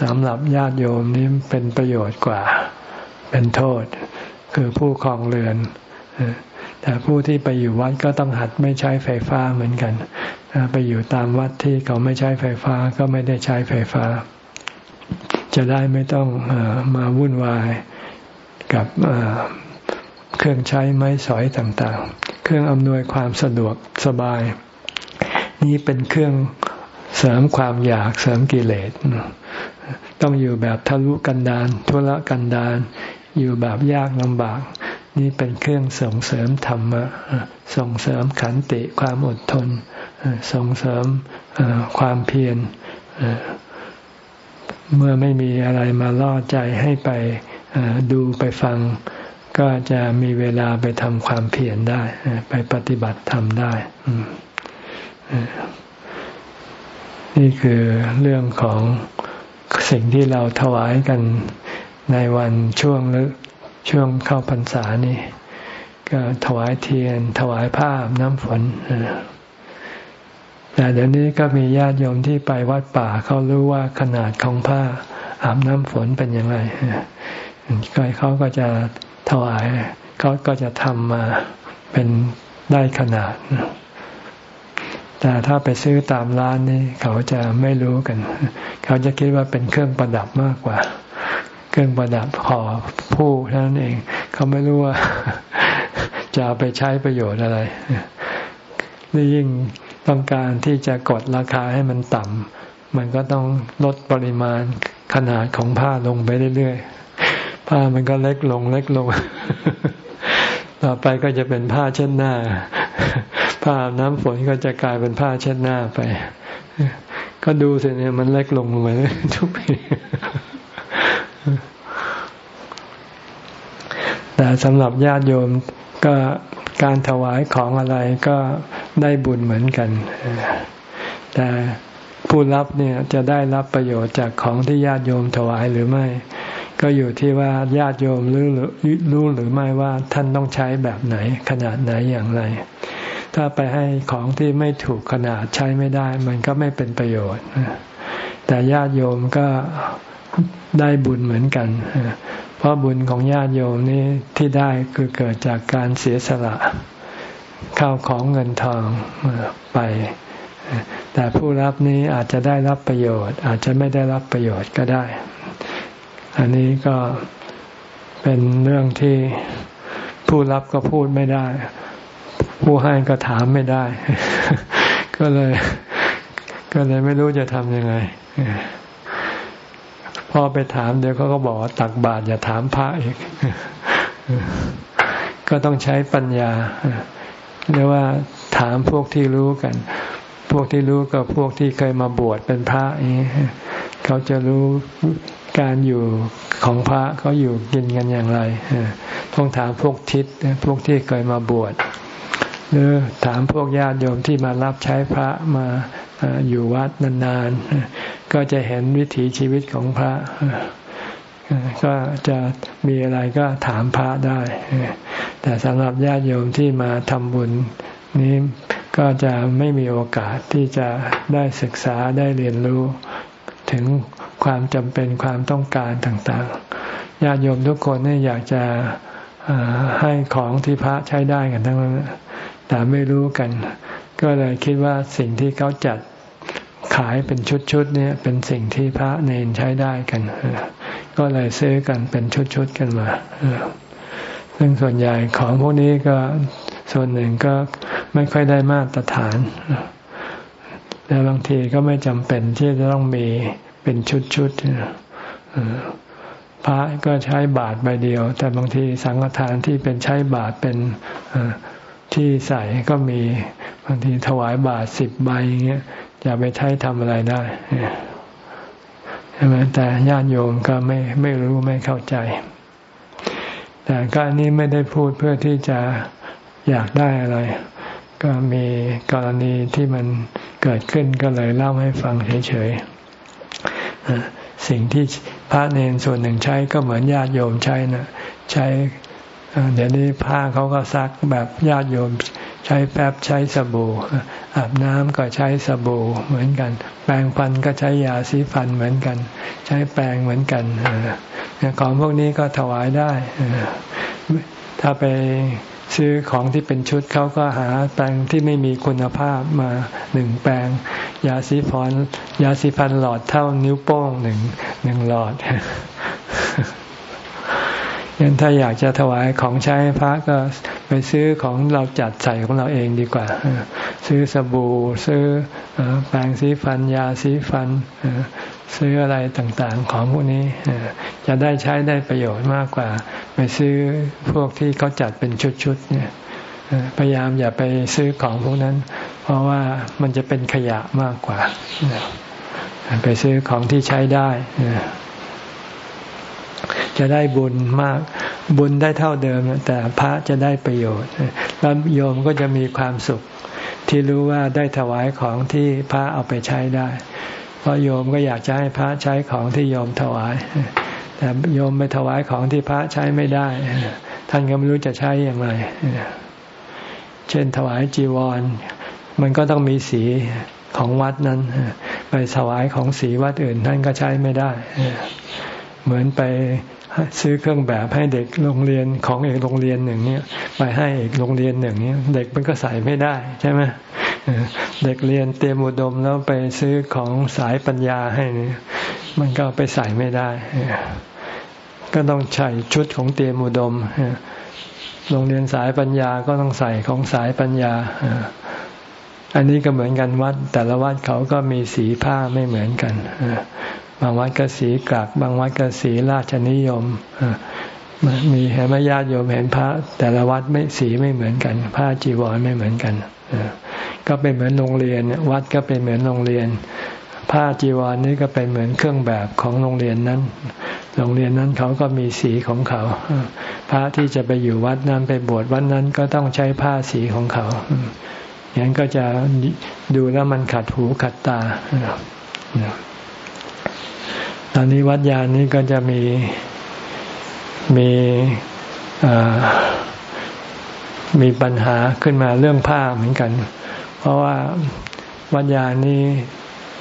สำหรับญาติโยมนี้เป็นประโยชน์กว่า เป็นโทษ คือผู้คลองเรือน แต่ผู้ที่ไปอยู่วัดก็ต้องหัดไม่ใช้ไฟฟ้าเหมือนกัน ไปอยู่ตามวัดที่เขาไม่ใช้ไฟฟ้าก็ไม่ได้ใช้ไฟฟ้า จะได้ไม่ต้องอมาวุ่นวายกับเครื่องใช้ไม้สอยต่างๆ เครื่องอำนวยความสะดวกสบาย นี้เป็นเครื่องเสริมความอยากเสริมกิเลสต้องอยู่แบบทะลุกันดานทุละกันดาน อยู่แบบยากลำบาก นี่เป็นเครื่องส่งเสริมธรรมะส่งเสริมขันติความอดทน ส่งเสริมความเพียรเมื่อไม่มีอะไรมาล่อใจให้ไปดูไปฟัง ก็จะมีเวลาไปทำความเพียรได้ ไปปฏิบัติธรรมได้ นี่คือเรื่องของสิ่งที่เราถวายกัน ในวันช่วงหรือช่วงเข้าพรรษานี่ก็ถวายเทียน ถวายผ้าน้ำฝนแต่เดี๋ยวนี้ก็มีญาติโยมที่ไปวัดป่าเขารู้ว่าขนาดของผ้าอาบน้ำฝนเป็นยังไงก็เขาก็จะถวายเขาก็จะทำมาเป็นได้ขนาด แต่ถ้าไปซื้อตามร้านนี่เขาจะไม่รู้กัน เขาจะคิดว่าเป็นเครื่องประดับมากกว่า เครื่องประดับห่อผู้เท่านั้นเอง เขาไม่รู้ว่าจะไปใช้ประโยชน์อะไรนี่ยิ่งต้องการที่จะกดราคาให้มันต่ำมันก็ต้องลดปริมาณขนาดของผ้าลงไปเรื่อยๆ ผ้ามันก็เล็กลงเล็กลง ต่อไปก็จะเป็นผ้าเช็ดหน้า ผ้าน้ำฝนก็จะกลายเป็นผ้าเช็ดหน้าไป ก็ดูสิเนี่ยมันเล็กลงไปทุกปี แต่สำหรับญาติโยมก็การถวายของอะไรก็ได้บุญเหมือนกัน แต่ผู้รับเนี่ยจะได้รับประโยชน์จากของที่ญาติโยมถวายหรือไม่ ก็อยู่ที่ว่าญาติโยมรู้รู้หรือไม่ว่าท่านต้องใช้แบบไหน ขนาดไหนอย่างไร ถ้าไปให้ของที่ไม่ถูกขนาดใช้ไม่ได้ มันก็ไม่เป็นประโยชน์แต่ญาติโยมก็ ได้บุญเหมือนกัน เพราะบุญของญาติโยมนี่ที่ได้คือเกิดจากการเสียสละข้าวของเงินทองไป แต่ผู้รับนี้อาจจะได้รับประโยชน์ อาจจะไม่ได้รับประโยชน์ก็ได้ อันนี้ก็เป็นเรื่องที่ผู้รับก็พูดไม่ได้ ผู้ให้ก็ถามไม่ได้ ก็เลย ก็เลยไม่รู้จะทำยังไง พ่อไปถามเดี๋ยวเขาก็บอกว่าตักบาตรอย่าถามพระอีก ก็ต้องใช้ปัญญาเรียกว่าถามพวกที่รู้กัน พวกที่รู้กับพวกที่เคยมาบวชเป็นพระนี้เขาจะรู้การอยู่ของพระเขาอยู่กินกันอย่างไรต้องถามพวกทิศพวกที่เคยมาบวช หรือถามพวกญาติโยมที่มารับใช้พระมาอยู่วัดนานๆ ก็จะเห็นวิถีชีวิตของพระ ก็จะมีอะไรก็ถามพระได้ แต่สำหรับญาติโยมที่มาทำบุญนี้ก็จะไม่มีโอกาสที่จะได้ศึกษาได้เรียนรู้ถึงความจำเป็นความต้องการต่างๆ ญาติโยมทุกคนนี่อยากจะให้ของที่พระใช้ได้กันทั้งนั้น แต่ไม่รู้กัน ก็เลยคิดว่าสิ่งที่เขาจัดขายเป็นชุดๆเนี่ยเป็นสิ่งที่พระเนนใช้ได้กัน ก็เลยซื้อกันเป็นชุดๆกันมาซึ่งส่วนใหญ่ของพวกนี้ก็ส่วนหนึ่งก็ไม่ค่อยได้มาตรฐานแต่บางทีก็ไม่จำเป็นที่จะต้องมีเป็นชุดๆพระก็ใช้บาทใบเดียว แต่บางทีสังฆทานที่เป็นใช้บาทเป็น ที่ใส่ก็มีบางทีถวายบาทสิบใบอย่างเงี้ยจะไปใช้ทำอะไรได้ใช่ไหมแต่ญาติโยมก็ไม่ไม่รู้ไม่เข้าใจ แต่ก็นี้ไม่ได้พูดเพื่อที่จะอยากได้อะไร ก็มีกรณีที่มันเกิดขึ้นก็เลยเล่าให้ฟังเฉยๆสิ่งที่พระเนนส่วนหนึ่งใช้ก็เหมือนญาติโยมใช้นะใช้ เดี๋ยวนี้ผ้าเขาก็ซักแบบญาติโยมใช้แป๊บใช้สบู่ อาบน้ำก็ใช้สบู่เหมือนกัน แปรงฟันก็ใช้ยาสีฟันเหมือนกัน ใช้แปรงเหมือนกันของพวกนี้ก็ถวายได้ ถ้าไปซื้อของที่เป็นชุดเขาก็หาแปรงที่ไม่มีคุณภาพมาหนึ่งแปรงยาสีฟันยาสีฟันหลอดเท่านิ้วโป้งหนึ่งหนึ่งหลอด ยันถ้าอยากจะถวายของใช้พระก็ไปซื้อของเราจัดใส่ของเราเองดีกว่า ซื้อสบู่ ซื้อแปรงสีฟันยาสีฟัน ซื้ออะไรต่างๆของพวกนี้จะได้ใช้ได้ประโยชน์มากกว่า ไปซื้อพวกที่เขาจัดเป็นชุดๆเนี่ยพยายามอย่าไปซื้อของพวกนั้น เพราะว่ามันจะเป็นขยะมากกว่า ไปซื้อของที่ใช้ได้ จะได้บุญมาก บุญได้เท่าเดิม แต่พระจะได้ประโยชน์ แล้วโยมก็จะมีความสุข ที่รู้ว่าได้ถวายของที่พระเอาไปใช้ได้ เพราะโยมก็อยากจะให้พระใช้ของที่โยมถวาย แต่โยมไปถวายของที่พระใช้ไม่ได้ ท่านก็ไม่รู้จะใช้อย่างไร เช่นถวายจีวร มันก็ต้องมีสีของวัดนั้น ไปถวายของสีวัดอื่นท่านก็ใช้ไม่ได้ เหมือนไป ซื้อเครื่องแบบให้เด็กโรงเรียนของเอกโรงเรียนหนึ่งเนี่ย ไปให้เอกโรงเรียนหนึ่งเนี่ยเด็กมันก็ใส่ไม่ได้ใช่ไหมเด็กเรียนเตรียมอุดมแล้วไปซื้อของสายปัญญาให้นี่มันก็ไปใส่ไม่ได้ ก็ต้องใช้ชุดของเตรียมอุดมโรงเรียนสายปัญญาก็ต้องใส่ของสายปัญญาอันนี้ก็เหมือนกันวัด แต่ละวัดเขาก็มีสีผ้าไม่เหมือนกัน บางวัดก็สีกากบางวัดก็สีราชนิยมมีเห็นไหมญาติโยมเห็นพระ แต่ละวัดไม่สีไม่เหมือนกันผ้าจีวรไม่เหมือนกันก็เป็นเหมือนโรงเรียนวัดก็เป็นเหมือนโรงเรียนผ้าจีวรนี่ก็เป็นเหมือนเครื่องแบบของโรงเรียนนั้น โรงเรียนนั้นเขาก็มีสีของเขา พระที่จะไปอยู่วัดนั้นไปบวชวัดนั้นก็ต้องใช้ผ้าสีของเขาอย่างนั้นก็จะดูแล้วมันขัดหูขัดตา ตอนนี้วัดยานนี้ก็จะมีมีมีปัญหาขึ้นมาเรื่องผ้าเหมือนกัน เพราะว่าวัดยานี้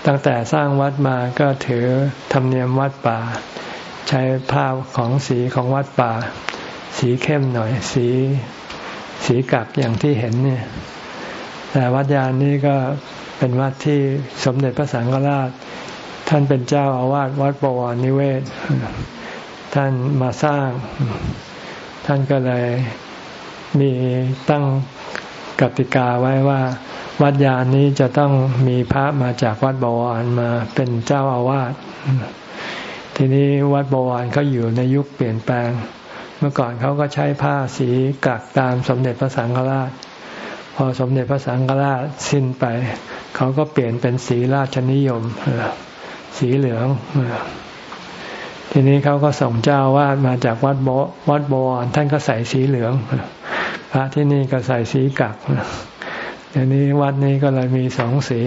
ตั้งแต่สร้างวัดมาก็ถือธรรมเนียมวัดป่า ใช้ผ้าของสีของวัดป่า สีเข้มหน่อย สีสีกักอย่างที่เห็นเนี่ย แต่วัดยานนี้ก็เป็นวัดที่สมเด็จพระสังฆราช ท่านเป็นเจ้าอาวาสวัดบวรนิเวศ ท่านมาสร้าง ท่านก็เลยมีตั้งกติกาไว้ว่า วัดยานนี้จะต้องมีพระมาจากวัดบวรมาเป็นเจ้าอาวาส ทีนี้วัดบวรเขาอยู่ในยุคเปลี่ยนแปลง เมื่อก่อนเขาก็ใช้ผ้าสีกักตามสมเด็จพระสังฆราช พอสมเด็จพระสังฆราชสิ้นไป เขาก็เปลี่ยนเป็นสีราชนิยม สีเหลืองทีนี้เขาก็ส่งเจ้าวาดมาจากวัดโบวัดบวรท่านก็ใส่สีเหลืองพระที่นี่ก็ใส่สีกักทีนี้วัดนี้ก็เลยมีสองสี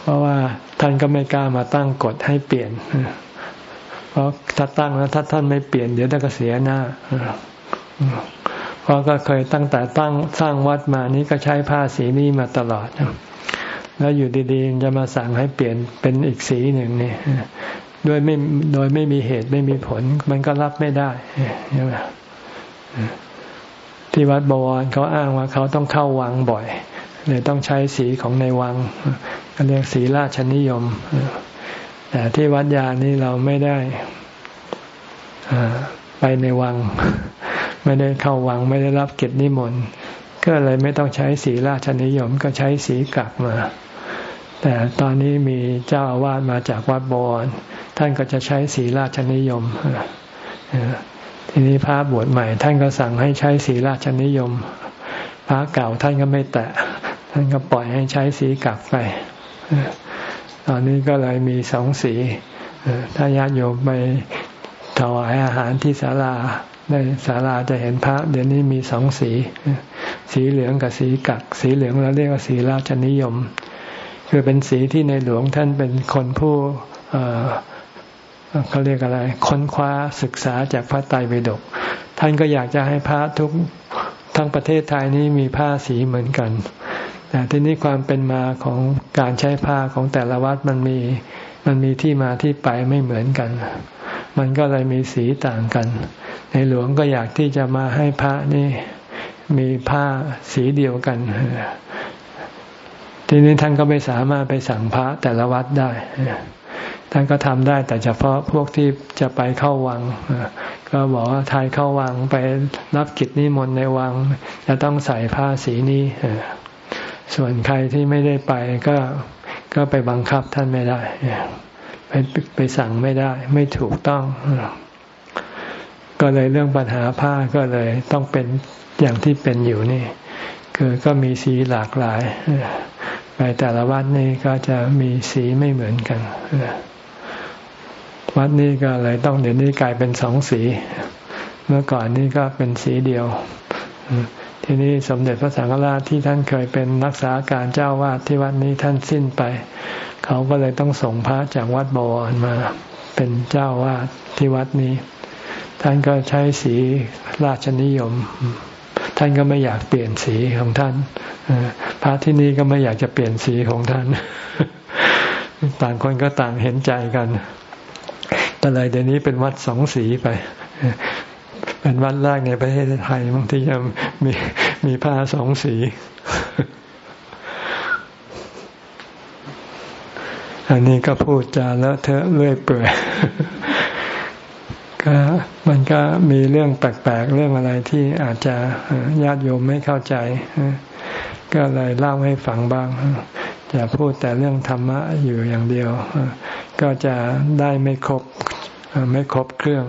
เพราะว่าท่านก็ไม่กล้ามาตั้งกฎให้เปลี่ยนเพราะถ้าตั้งแล้วถ้าท่านไม่เปลี่ยนเดี๋ยวท่านก็เสียหน้าเพราะก็เคยตั้งแต่ตั้งสร้างวัดมานี้ก็ใช้ผ้าสีนี้มาตลอด แล้วอยู่ดีๆจะมาสั่งให้เปลี่ยนเป็นอีกสีหนึ่งนี่โดยไม่โดยไม่มีเหตุไม่มีผล มันก็รับไม่ได้ใช่ไหมที่วัดบวรเขาอ้างว่าเขาต้องเข้าวังบ่อยเลยต้องใช้สีของในวังเรียกสีราชนิยมแต่ที่วัดยานี่เราไม่ได้ไปในวัง ไม่ได้เข้าวังไม่ได้รับเกียรตินิมนต์ก็เลยไม่ต้องใช้สีราชนิยมก็ใช้สีกักมา แต่ตอนนี้มีเจ้าอาวาสมาจากวัดบวรท่านก็จะใช้สีราชนิยมทีนี้พระบวชใหม่ ท่านก็สั่งให้ใช้สีราชนิยม พระเก่าท่านก็ไม่แตะ ท่านก็ปล่อยให้ใช้สีกักไป ตอนนี้ก็เลยมีสองสีถ้าญาติโยมไปถวายอาหารที่ศาลาในศาลาจะเห็นพระ เดี๋ยวนี้มีสองสี สีเหลืองกับสีกัก สีเหลืองเราเรียกว่าสีราชนิยม คือเป็นสีที่ในหลวงท่านเป็นคนผู้เขาเรียกอะไร ค้นคว้าศึกษาจากพระไตรปิฎกท่านก็อยากจะให้พระทุกทั้งประเทศไทยนี้มีผ้าสีเหมือนกัน แต่ที่นี้ความเป็นมาของการใช้ผ้าของแต่ละวัดมันมีมันมีที่มาที่ไปไม่เหมือนกัน มันก็เลยมีสีต่างกัน ในหลวงก็อยากที่จะมาให้พระนี่มีผ้าสีเดียวกัน ทีนี้ท่านก็ไม่สามารถไปสั่งพระแต่ละวัดได้ ท่านก็ทำได้แต่เฉพาะพวกที่จะไปเข้าวัง ก็บอกว่าทายเข้าวังไปรับกิจนิมนต์ในวัง จะต้องใส่ผ้าสีนี้ส่วนใครที่ไม่ได้ไปก็ก็ไปบังคับท่านไม่ได้ไปไปสั่งไม่ได้ ไม่ถูกต้อง ก็เลยเรื่องปัญหาผ้าก็เลยต้องเป็นอย่างที่เป็นอยู่นี่ คืคือก็มีสีหลากหลาย ไปแต่ละวัดนี่ก็จะมีสีไม่เหมือนกันวัดนี้ก็เลยต้องเดี๋ยวนี้กลายเป็นสองสี เมื่อก่อนนี่ก็เป็นสีเดียว ทีนี้สมเด็จพระสังฆราชที่ท่านเคยเป็นรักษาการเจ้าวาดที่วัดนี้ท่านสิ้นไป เขาก็เลยต้องส่งพระจากวัดบวรมาเป็นเจ้าวาดที่วัดนี้ ท่านก็ใช้สีราชนิยม ท่านก็ไม่อยากเปลี่ยนสีของท่านพระที่นี่ก็ไม่อยากจะเปลี่ยนสีของท่าน ต่างคนก็ต่างเห็นใจกันก็เลยเดี๋ยวนี้เป็นวัดสองสีไป เป็นวัดแรกในประเทศไทยบางที่จะมีมีผ้าสองสี อันนี้ก็พูดจาแล้วเธอเลื่อยเปื่อย ก็มันก็มีเรื่องแปลกๆ เรื่องอะไรที่อาจจะญาติโยมไม่เข้าใจ ก็เลยเล่าให้ฟังบ้าง จะพูดแต่เรื่องธรรมะอยู่อย่างเดียว ก็จะได้ไม่ครบไม่ครบเครื่อง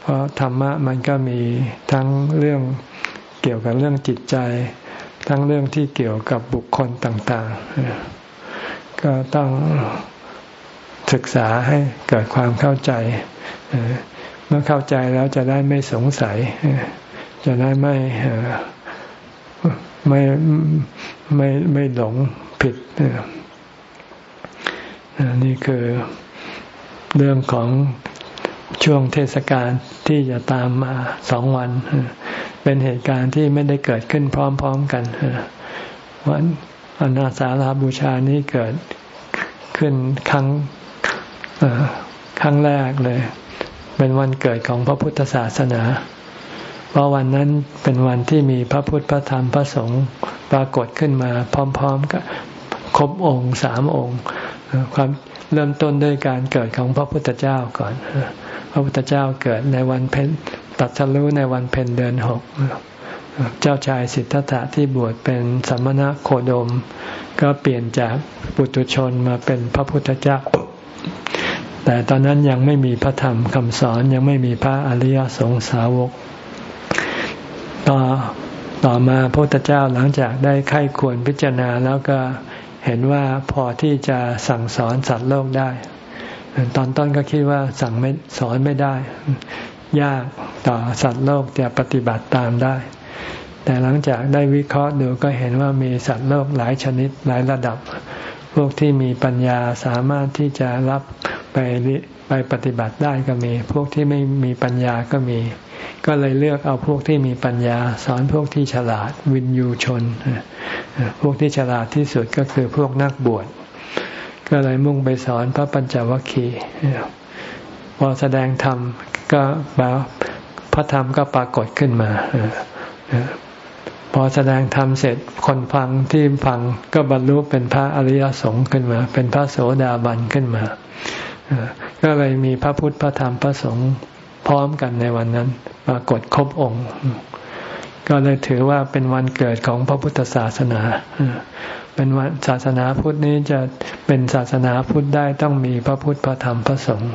เพราะธรรมะมันก็มีทั้งเรื่องเกี่ยวกับเรื่องจิตใจ ทั้งเรื่องที่เกี่ยวกับบุคคลต่างๆ ก็ต้องศึกษาให้เกิดความเข้าใจ เมื่อเข้าใจแล้วจะได้ไม่สงสัย จะได้ไม่ไม่ไม่ไม่หลงผิดนี่คือเรื่องของช่วงเทศกาลที่จะตามมาสองวัน เป็นเหตุการณ์ที่ไม่ได้เกิดขึ้นพร้อม ๆกันวันอนาสาราบูชานี้เกิดขึ้นครั้งครั้งแรกเลย เป็นวันเกิดของพระพุทธศาสนา เพราะวันนั้นเป็นวันที่มีพระพุทธพระธรรมพระสงฆ์ปรากฏขึ้นมาพร้อมๆกับครบองค์สามองค์ความเริ่มต้นด้วยการเกิดของพระพุทธเจ้าก่อน พระพุทธเจ้าเกิดในวันเพ็ญตัดสรู้ในวันเพ็ญเดือนหกเจ้าชายสิทธัตถะที่บวชเป็นสัมมณะโคดม ก็เปลี่ยนจากปุถุชนมาเป็นพระพุทธเจ้า แต่ตอนนั้นยังไม่มีพระธรรมคำสอนยังไม่มีพระอริยสงสาวก ต่อต่อมาพระพุทธเจ้าหลังจากได้ไข้ควรพิจารณาแล้วก็เห็นว่าพอที่จะสั่งสอนสัตว์โลกได้ ตอนต้นก็คิดว่าสั่งไม่สอนไม่ได้ ยากต่อสัตว์โลกจะปฏิบัติตามได้ แต่หลังจากได้วิเคราะห์ดูก็เห็นว่ามีสัตว์โลกหลายชนิดหลายระดับ พวกที่มีปัญญาสามารถที่จะรับไปไปปฏิบัติได้ก็มี พวกที่ไม่มีปัญญาก็มี ก็เลยเลือกเอาพวกที่มีปัญญา สอนพวกที่ฉลาดวินยูชน พวกที่ฉลาดที่สุดก็คือพวกนักบวช ก็เลยมุ่งไปสอนพระปัญจวัคคีย์พอแสดงธรรมก็พระธรรมก็ปรากฏขึ้นมา พอแสดงธรรมเสร็จคนฟังที่ฟังก็บรรลุเป็นพระอริยสงฆ์ขึ้นมา เป็นพระโสดาบันขึ้นมา ก็เลยมีพระพุทธพระธรรมพระสงฆ์พร้อมกันในวันนั้นปรากฏครบองค์ ก็เลยถือว่าเป็นวันเกิดของพระพุทธศาสนา เป็นวันศาสนาพุทธนี้จะเป็นศาสนาพุทธได้ต้องมีพระพุทธพระธรรมพระสงฆ์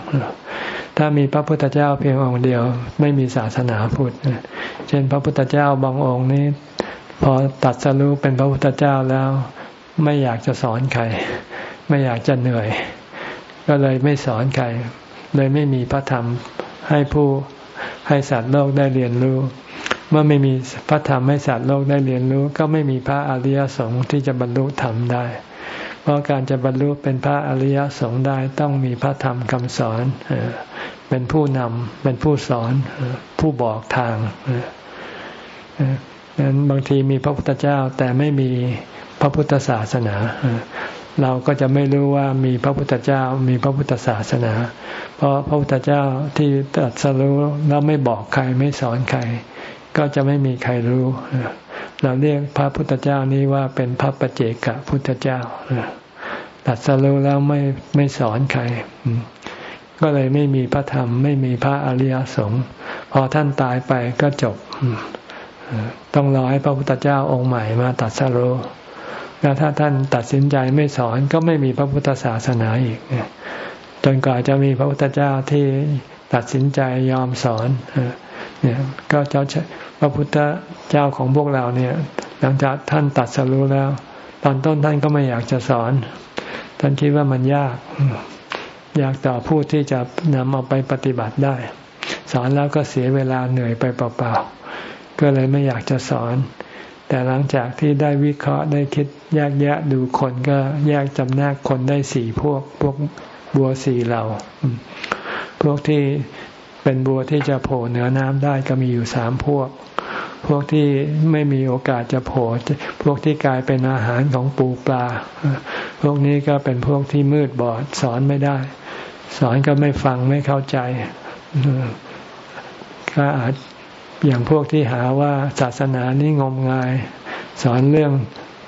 ถ้ามีพระพุทธเจ้าเพียงองค์เดียว ไม่มีศาสนาพุทธเช่นพระพุทธเจ้าบางองค์นี้ พอตัดสรู้เป็นพระพุทธเจ้าแล้ว ไม่อยากจะสอนใคร ไม่อยากจะเหนื่อย ก็เลยไม่สอนใคร เลยไม่มีพระธรรมให้ผู้ให้สัตว์โลกได้เรียนรู้ เมื่อไม่มีพระธรรมให้สัตว์โลกได้เรียนรู้ ก็ไม่มีพระอริยสงฆ์ที่จะบรรลุธรรมได้ เพราะการจะบรรลุเป็นพระอริยสงฆ์ได้ต้องมีพระธรรมคำสอนเป็นผู้นำเป็นผู้สอนผู้บอกทาง นั้นบางทีมีพระพุทธเจ้าแต่ไม่มีพระพุทธศาสนา เราก็จะไม่รู้ว่ามีพระพุทธเจ้ามีพระพุทธศาสนา เพราะพระพุทธเจ้าที่ตรัสรู้แล้วไม่บอกใครไม่สอนใคร ก็จะไม่มีใครรู้ เราเรียกพระพุทธเจ้านี้ว่าเป็นพระปเจกะพุทธเจ้าตรัสรู้แล้วไม่ไม่สอนใครก็เลยไม่มีพระธรรมไม่มีพระอริยสงฆ์พอท่านตายไปก็จบ ต้องรอให้พระพุทธเจ้าองค์ใหม่มาตัดสรู้แล้วถ้าท่านตัดสินใจไม่สอนก็ไม่มีพระพุทธศาสนาอีกจนกว่าจะมีพระพุทธเจ้าที่ตัดสินใจยอมสอนเนี่ยก็เจ้าพระพุทธเจ้าของพวกเราเนี่ย หลังจากท่านตัดสรู้แล้ว ตอนต้นท่านก็ไม่อยากจะสอน ท่านคิดว่ามันยาก อยากต่อผู้ที่จะนำเอาไปปฏิบัติได้ สอนแล้วก็เสียเวลาเหนื่อยไปเปล่าๆ ก็เลยไม่อยากจะสอน แต่หลังจากที่ได้วิเคราะห์ได้คิดแยกแยะดูคนก็แยกจำแนกคนได้สี่พวกพวกบัวสี่เหล่า พวกที่เป็นบัวที่จะโผล่เหนือน้ำได้ก็มีอยู่สามพวก พวกที่ไม่มีโอกาสจะโผล่พวกที่กลายเป็นอาหารของปูปลา พวกนี้ก็เป็นพวกที่มืดบอดสอนไม่ได้ สอนก็ไม่ฟังไม่เข้าใจก็อาจ อย่างพวกที่หาว่าศาสนานี้งมงาย สอนเรื่อง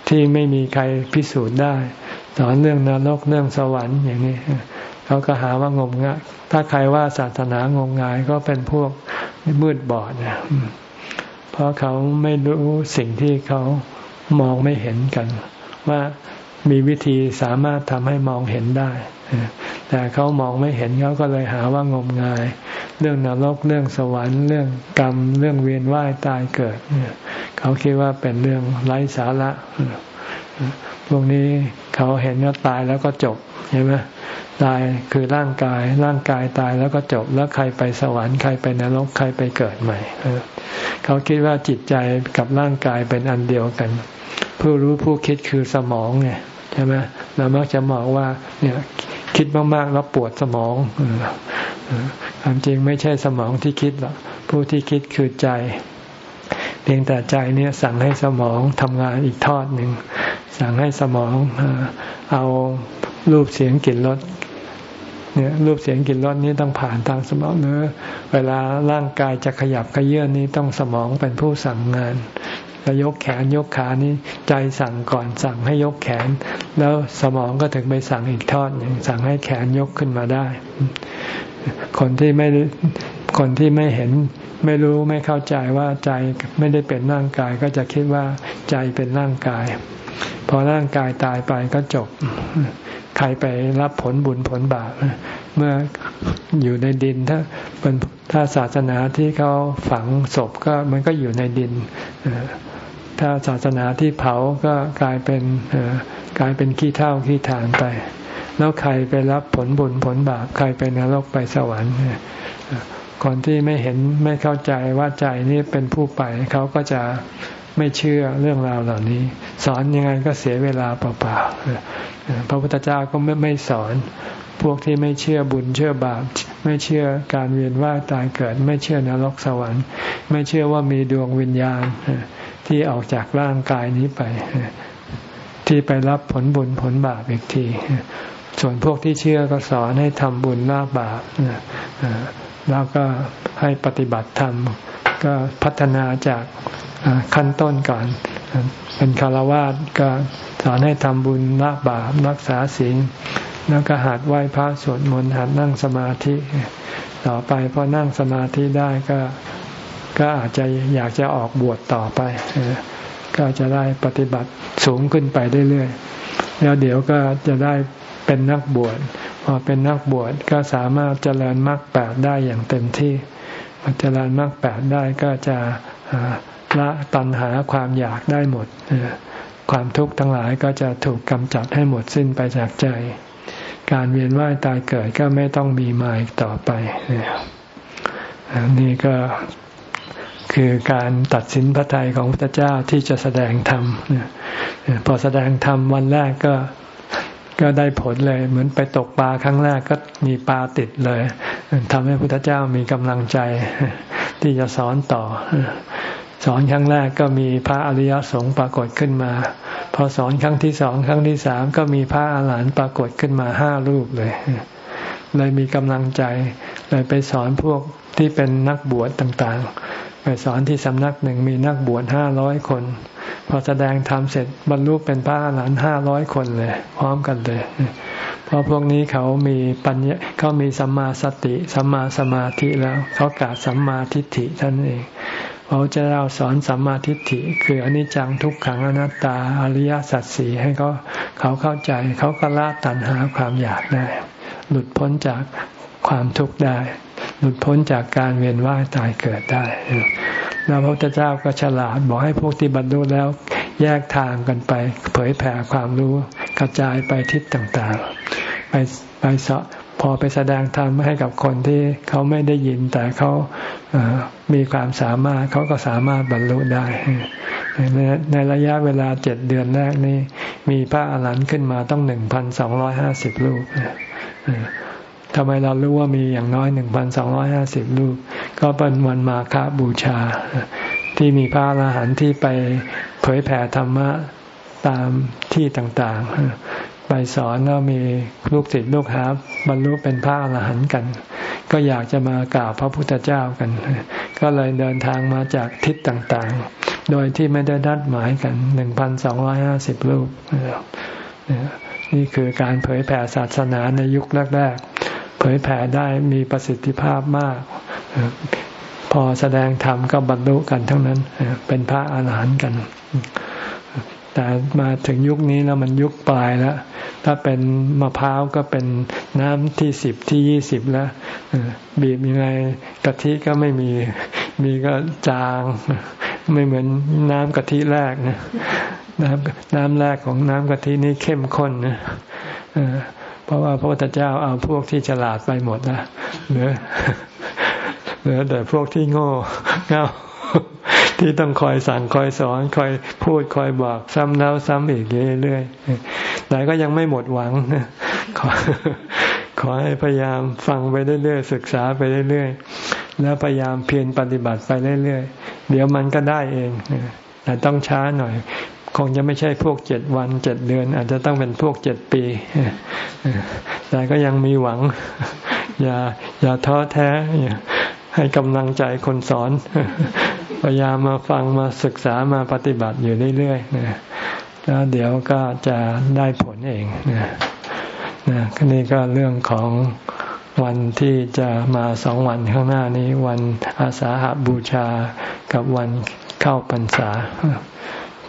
ที่ไม่มีใครพิสูจน์ได้ สอนเรื่องนรกเรื่องสวรรค์อย่างนี้เขาก็หาว่างมงาย ถ้าใครว่าศาสนางมงายก็เป็นพวกมืดบอดนะเพราะเขาไม่รู้สิ่งที่เขามองไม่เห็นกัน ว่ามีวิธีสามารถทำให้มองเห็นได้ แต่เขามองไม่เห็นเขาก็เลยหาว่างมงาย เรื่องนรกเรื่องสวรรค์ เรื่องกรรมเรื่องเวียนว่ายตายเกิดเนี่ยเขาคิดว่าเป็นเรื่องไร้สาระพวกนี้เขาเห็นว่าตายแล้วก็จบใช่ไหมตายคือร่างกาย ร่างกายตายแล้วก็จบแล้วใครไปสวรรค์ใครไปนรกใครไปเกิดใหม่เขาคิดว่าจิตใจกับร่างกายเป็นอันเดียวกัน ผู้รู้ผู้คิดคือสมองไงใช่ไหมเรามักจะมองว่าเนี่ย คิดมากๆแล้วปวดสมองความจริงไม่ใช่สมองที่คิดหรอกผู้ที่คิดคือใจ เพียงแต่ใจเนี่ยสั่งให้สมองทำงานอีกทอดหนึ่ง สั่งให้สมองเอารูปเสียงกลิ่นรสเนี่ยรูปเสียงกลิ่นรสนี้ต้องผ่านทางสมองเนื้อเวลาร่างกายจะขยับขยื่นนี้ต้องสมองเป็นผู้สั่งงาน แล้วยกแขนยกขานี้ใจสั่งก่อนสั่งให้ยกแขน แล้วสมองก็ถึงไปสั่งอีกทอดหนึ่งสั่งให้แขนยกขึ้นมาได้ คนที่ไม่คนที่ไม่เห็นไม่รู้ไม่เข้าใจว่าใจไม่ได้เป็นร่างกายก็จะคิดว่าใจเป็นร่างกาย พอร่างกายตายไปก็จบ ใครไปรับผลบุญผลบาปเมื่ออยู่ในดินถ้าเป็นถ้าศาสนาที่เขาฝังศพก็มันก็อยู่ในดิน ถ้าศาสนาที่เผาก็กลายเป็นกลายเป็นขี้เท่าขี้ฐานไป แล้วใครไปรับผลบุญผลบาปใครไปนรกไปสวรรค์คนที่ไม่เห็นไม่เข้าใจว่าใจนี้เป็นผู้ไปเขาก็จะไม่เชื่อเรื่องราวเหล่านี้ สอนยังไงก็เสียเวลาเปล่าๆพระพุทธเจ้าก็ไม่ไม่สอน พวกที่ไม่เชื่อบุญเชื่อบาป ไม่เชื่อการเวียนว่ายตายเกิด ไม่เชื่อนรกสวรรค์ ไม่เชื่อว่ามีดวงวิญญาณ ที่ออกจากร่างกายนี้ไป ที่ไปรับผลบุญผลบาปอีกที ส่วนพวกที่เชื่อก็สอนให้ทำบุญละบาปแล้วก็ให้ปฏิบัติธรรมก็พัฒนาจากขั้นต้นก่อน เป็นคารวาสก็สอนให้ทำบุญละบาปรักษาศีลแล้วก็หัดไหว้พระสวดมนต์หัดนั่งสมาธิ ต่อไปพอนั่งสมาธิได้ก็ ก็อาจจะอยากจะออกบวชต่อไป ก็จะได้ปฏิบัติสูงขึ้นไปเรื่อยๆ แล้วเดี๋ยวก็จะได้เป็นนักบวช พอเป็นนักบวชก็สามารถเจริญมรรคแปดได้อย่างเต็มที่พอเจริญมรรคแปดได้ก็จะละตัณหาความอยากได้หมด ความทุกข์ทั้งหลายก็จะถูกกำจัดให้หมดสิ้นไปจากใจ การเวียนว่ายตายเกิดก็ไม่ต้องมีมาอีกต่อไปนี่ก็ คือการตัดสินพระทัยของพระเจ้าที่จะแสดงธรรมพอแสดงธรรมวันแรกก็ก็ได้ผลเลย เหมือนไปตกปลาครั้งแรกก็มีปลาติดเลยทำให้พระพุทธเจ้ามีกำลังใจ ที่จะสอนต่อ สอนครั้งแรกก็มีพระอริยสงฆ์ปรากฏขึ้นมา พอสอนครั้งที่สองครั้งที่สามก็มีพระอาหารหันต์ปรากฏขึ้นมาห้ารูปเลย เลยมีกำลังใจ เลยไปสอนพวกที่เป็นนักบวชต่างๆ ไปสอนที่สำนักหนึ่งมีนักบวชห้าร้อยคน พอแสดงธรรมเสร็จบรรลุเป็นพระอาหารหันต์ห้าร้อยคนเลย พร้อมกันเลย เพราะพวกนี้เขามีปัญญาเขามีสัมมาสติสัมมาสมาธิแล้วเขากาดสัมมาทิฏฐิท่านเองเขาจะเราสอนสัมมาทิฏฐิ คืออนิจจังทุกขังอนัตตาอริยสัจสี่ให้เขาเขาเข้าใจเขาก็ละตัณหาความอยากได้ หลุดพ้นจากความทุกข์ได้ หลุดพ้นจากการเวียนว่ายตายเกิดได้แล้วพระพุทธเจ้าก็ฉลาดบอกให้พวกที่บรรลุแล้วแยกทางกันไป เผยแผ่ความรู้กระจายไปทิศต่างๆ ไปไปสะพอไปแสดงธรรมให้กับคนที่เขาไม่ได้ยินแต่เขามีความสามารถเขาก็สามารถบรรลุได้ ในระยะเวลาเจ็ดเดือนแรกนี้ มีพระอรหันต์ขึ้นมาต้องหนึ่งพันสองร้อยห้าสิบลูก ทำไมเรารู้ว่ามีอย่างน้อยหนึ่งพันสองร้อยห้าสิบลูกก็เป็นวันมาฆบูชา ที่มีพระอรหันต์ที่ไปเผยแผ่ธรรมะตามที่ต่างๆ ไปสอนแล้วมีลูกศิษย์ลูกหาบรรลุเป็นพระอรหันต์กัน ก็อยากจะมากราบพระพุทธเจ้ากัน ก็เลยเดินทางมาจากทิศต่างๆ โดยที่ไม่ได้นัดหมายกันหนึ่งพันสองร้อยห้าสิบลูกนี่คือการเผยแผ่ศาสนาในยุคแรกๆ เผยแผ่ได้มีประสิทธิภาพมาก พอแสดงธรรมก็บรรลุกันทั้งนั้น เป็นพระอาหารหันต์กัน แต่มาถึงยุคนี้แล้วมันยุคปลายแล้ว ถ้าเป็นมะพร้าวก็เป็นน้ำที่สิบที่ยี่สิบแล้วบีบยังไงกะทิก็ไม่มีมีก็จางไม่เหมือนน้ำกะทิแรกนะน้ำน้ำแรกของน้ำกะทินี่เข้มข้นนะ เพราะว่าพระพุทธเจ้าเอาพวกที่ฉลาดไปหมดนะเหลือเหลือแต่พวกที่โง่เง่าที่ต้องคอยสั่งคอยสอนคอยพูดคอยบอกซ้ำแล้วซ้ำอีกเรื่อยๆแต่ก็ยังไม่หมดหวังขอขอให้พยายามฟังไปเรื่อยๆศึกษาไปเรื่อยๆแล้วพยายามเพียรปฏิบัติไปเรื่อยๆเดี๋ยวมันก็ได้เองแต่ต้องช้าหน่อย คงจะไม่ใช่พวกเจ็ดวันเจ็ดเดือน อาจจะต้องเป็นพวกเจ็ดปี แต่ก็ยังมีหวัง อย่าอย่าท้อแท้ให้กำลังใจคนสอน พยายามมาฟังมาศึกษามาปฏิบัติอยู่เรื่อยๆแล้วเดี๋ยวก็จะได้ผลเองนะนะนี่ก็เรื่องของวันที่จะมาสองวันข้างหน้านี้ วันอาสาหาบูชากับวันเข้าพรรษา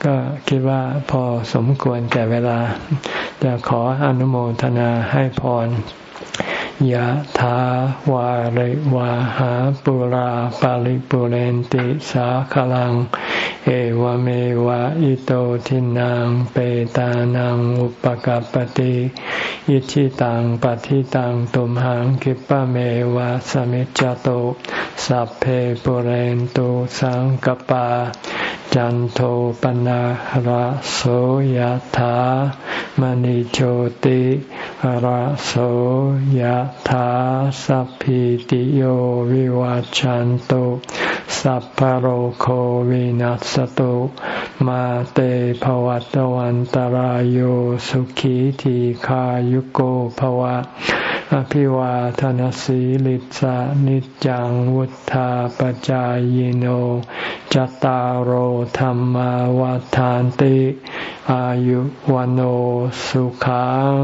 ก็คิดว่าพอสมควรแก่เวลา จะขออนุโมทนาให้พรยะถาวาริวาหาปุราปาริปุเรนติสาขลัง เอวเมวะอิโตทินังเปตานังอุปกัรปติอิชิตังปฏิตังตุมหังคิปะเมวะสมิจจโตสัพเพปุเรนตุสังกปา จันโทปนะระโสยธามณิโชติระโสยธาสัพพิติโยวิวัจจันตุสัพพโรโควินัสตุมาเตภวัตวันตารโยสุขีทีขายุโกภวะ อภิวาทนสีลิสานิจังวุธาปจายโนจตารโหธรรมวาทานติ อายุวันโอสุขัง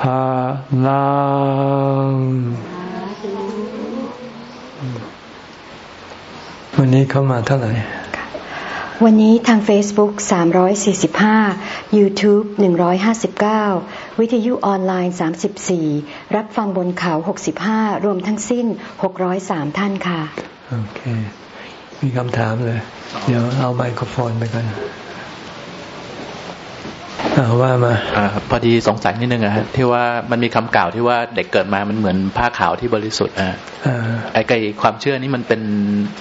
ภาลังวันนี้เข้ามาเท่าไหร่ วันนี้ทาง Facebook 345 YouTube 159 วิทยุออนไลน์ 34 รับฟังบนเขา 65 รวมทั้งสิ้น 603 ท่านค่ะ โอเค มีคำถามเลย เดี๋ยวเอาไมโครโฟนไปกัน ว่ามาอพอดีสงสัยนิดนึงอะที่ว่ามันมีคำกล่าวที่ว่าเด็กเกิดมามันเหมือนผ้าขาวที่บริสุทธิ์อะไอ้ไกความเชื่อนี้มันเป็น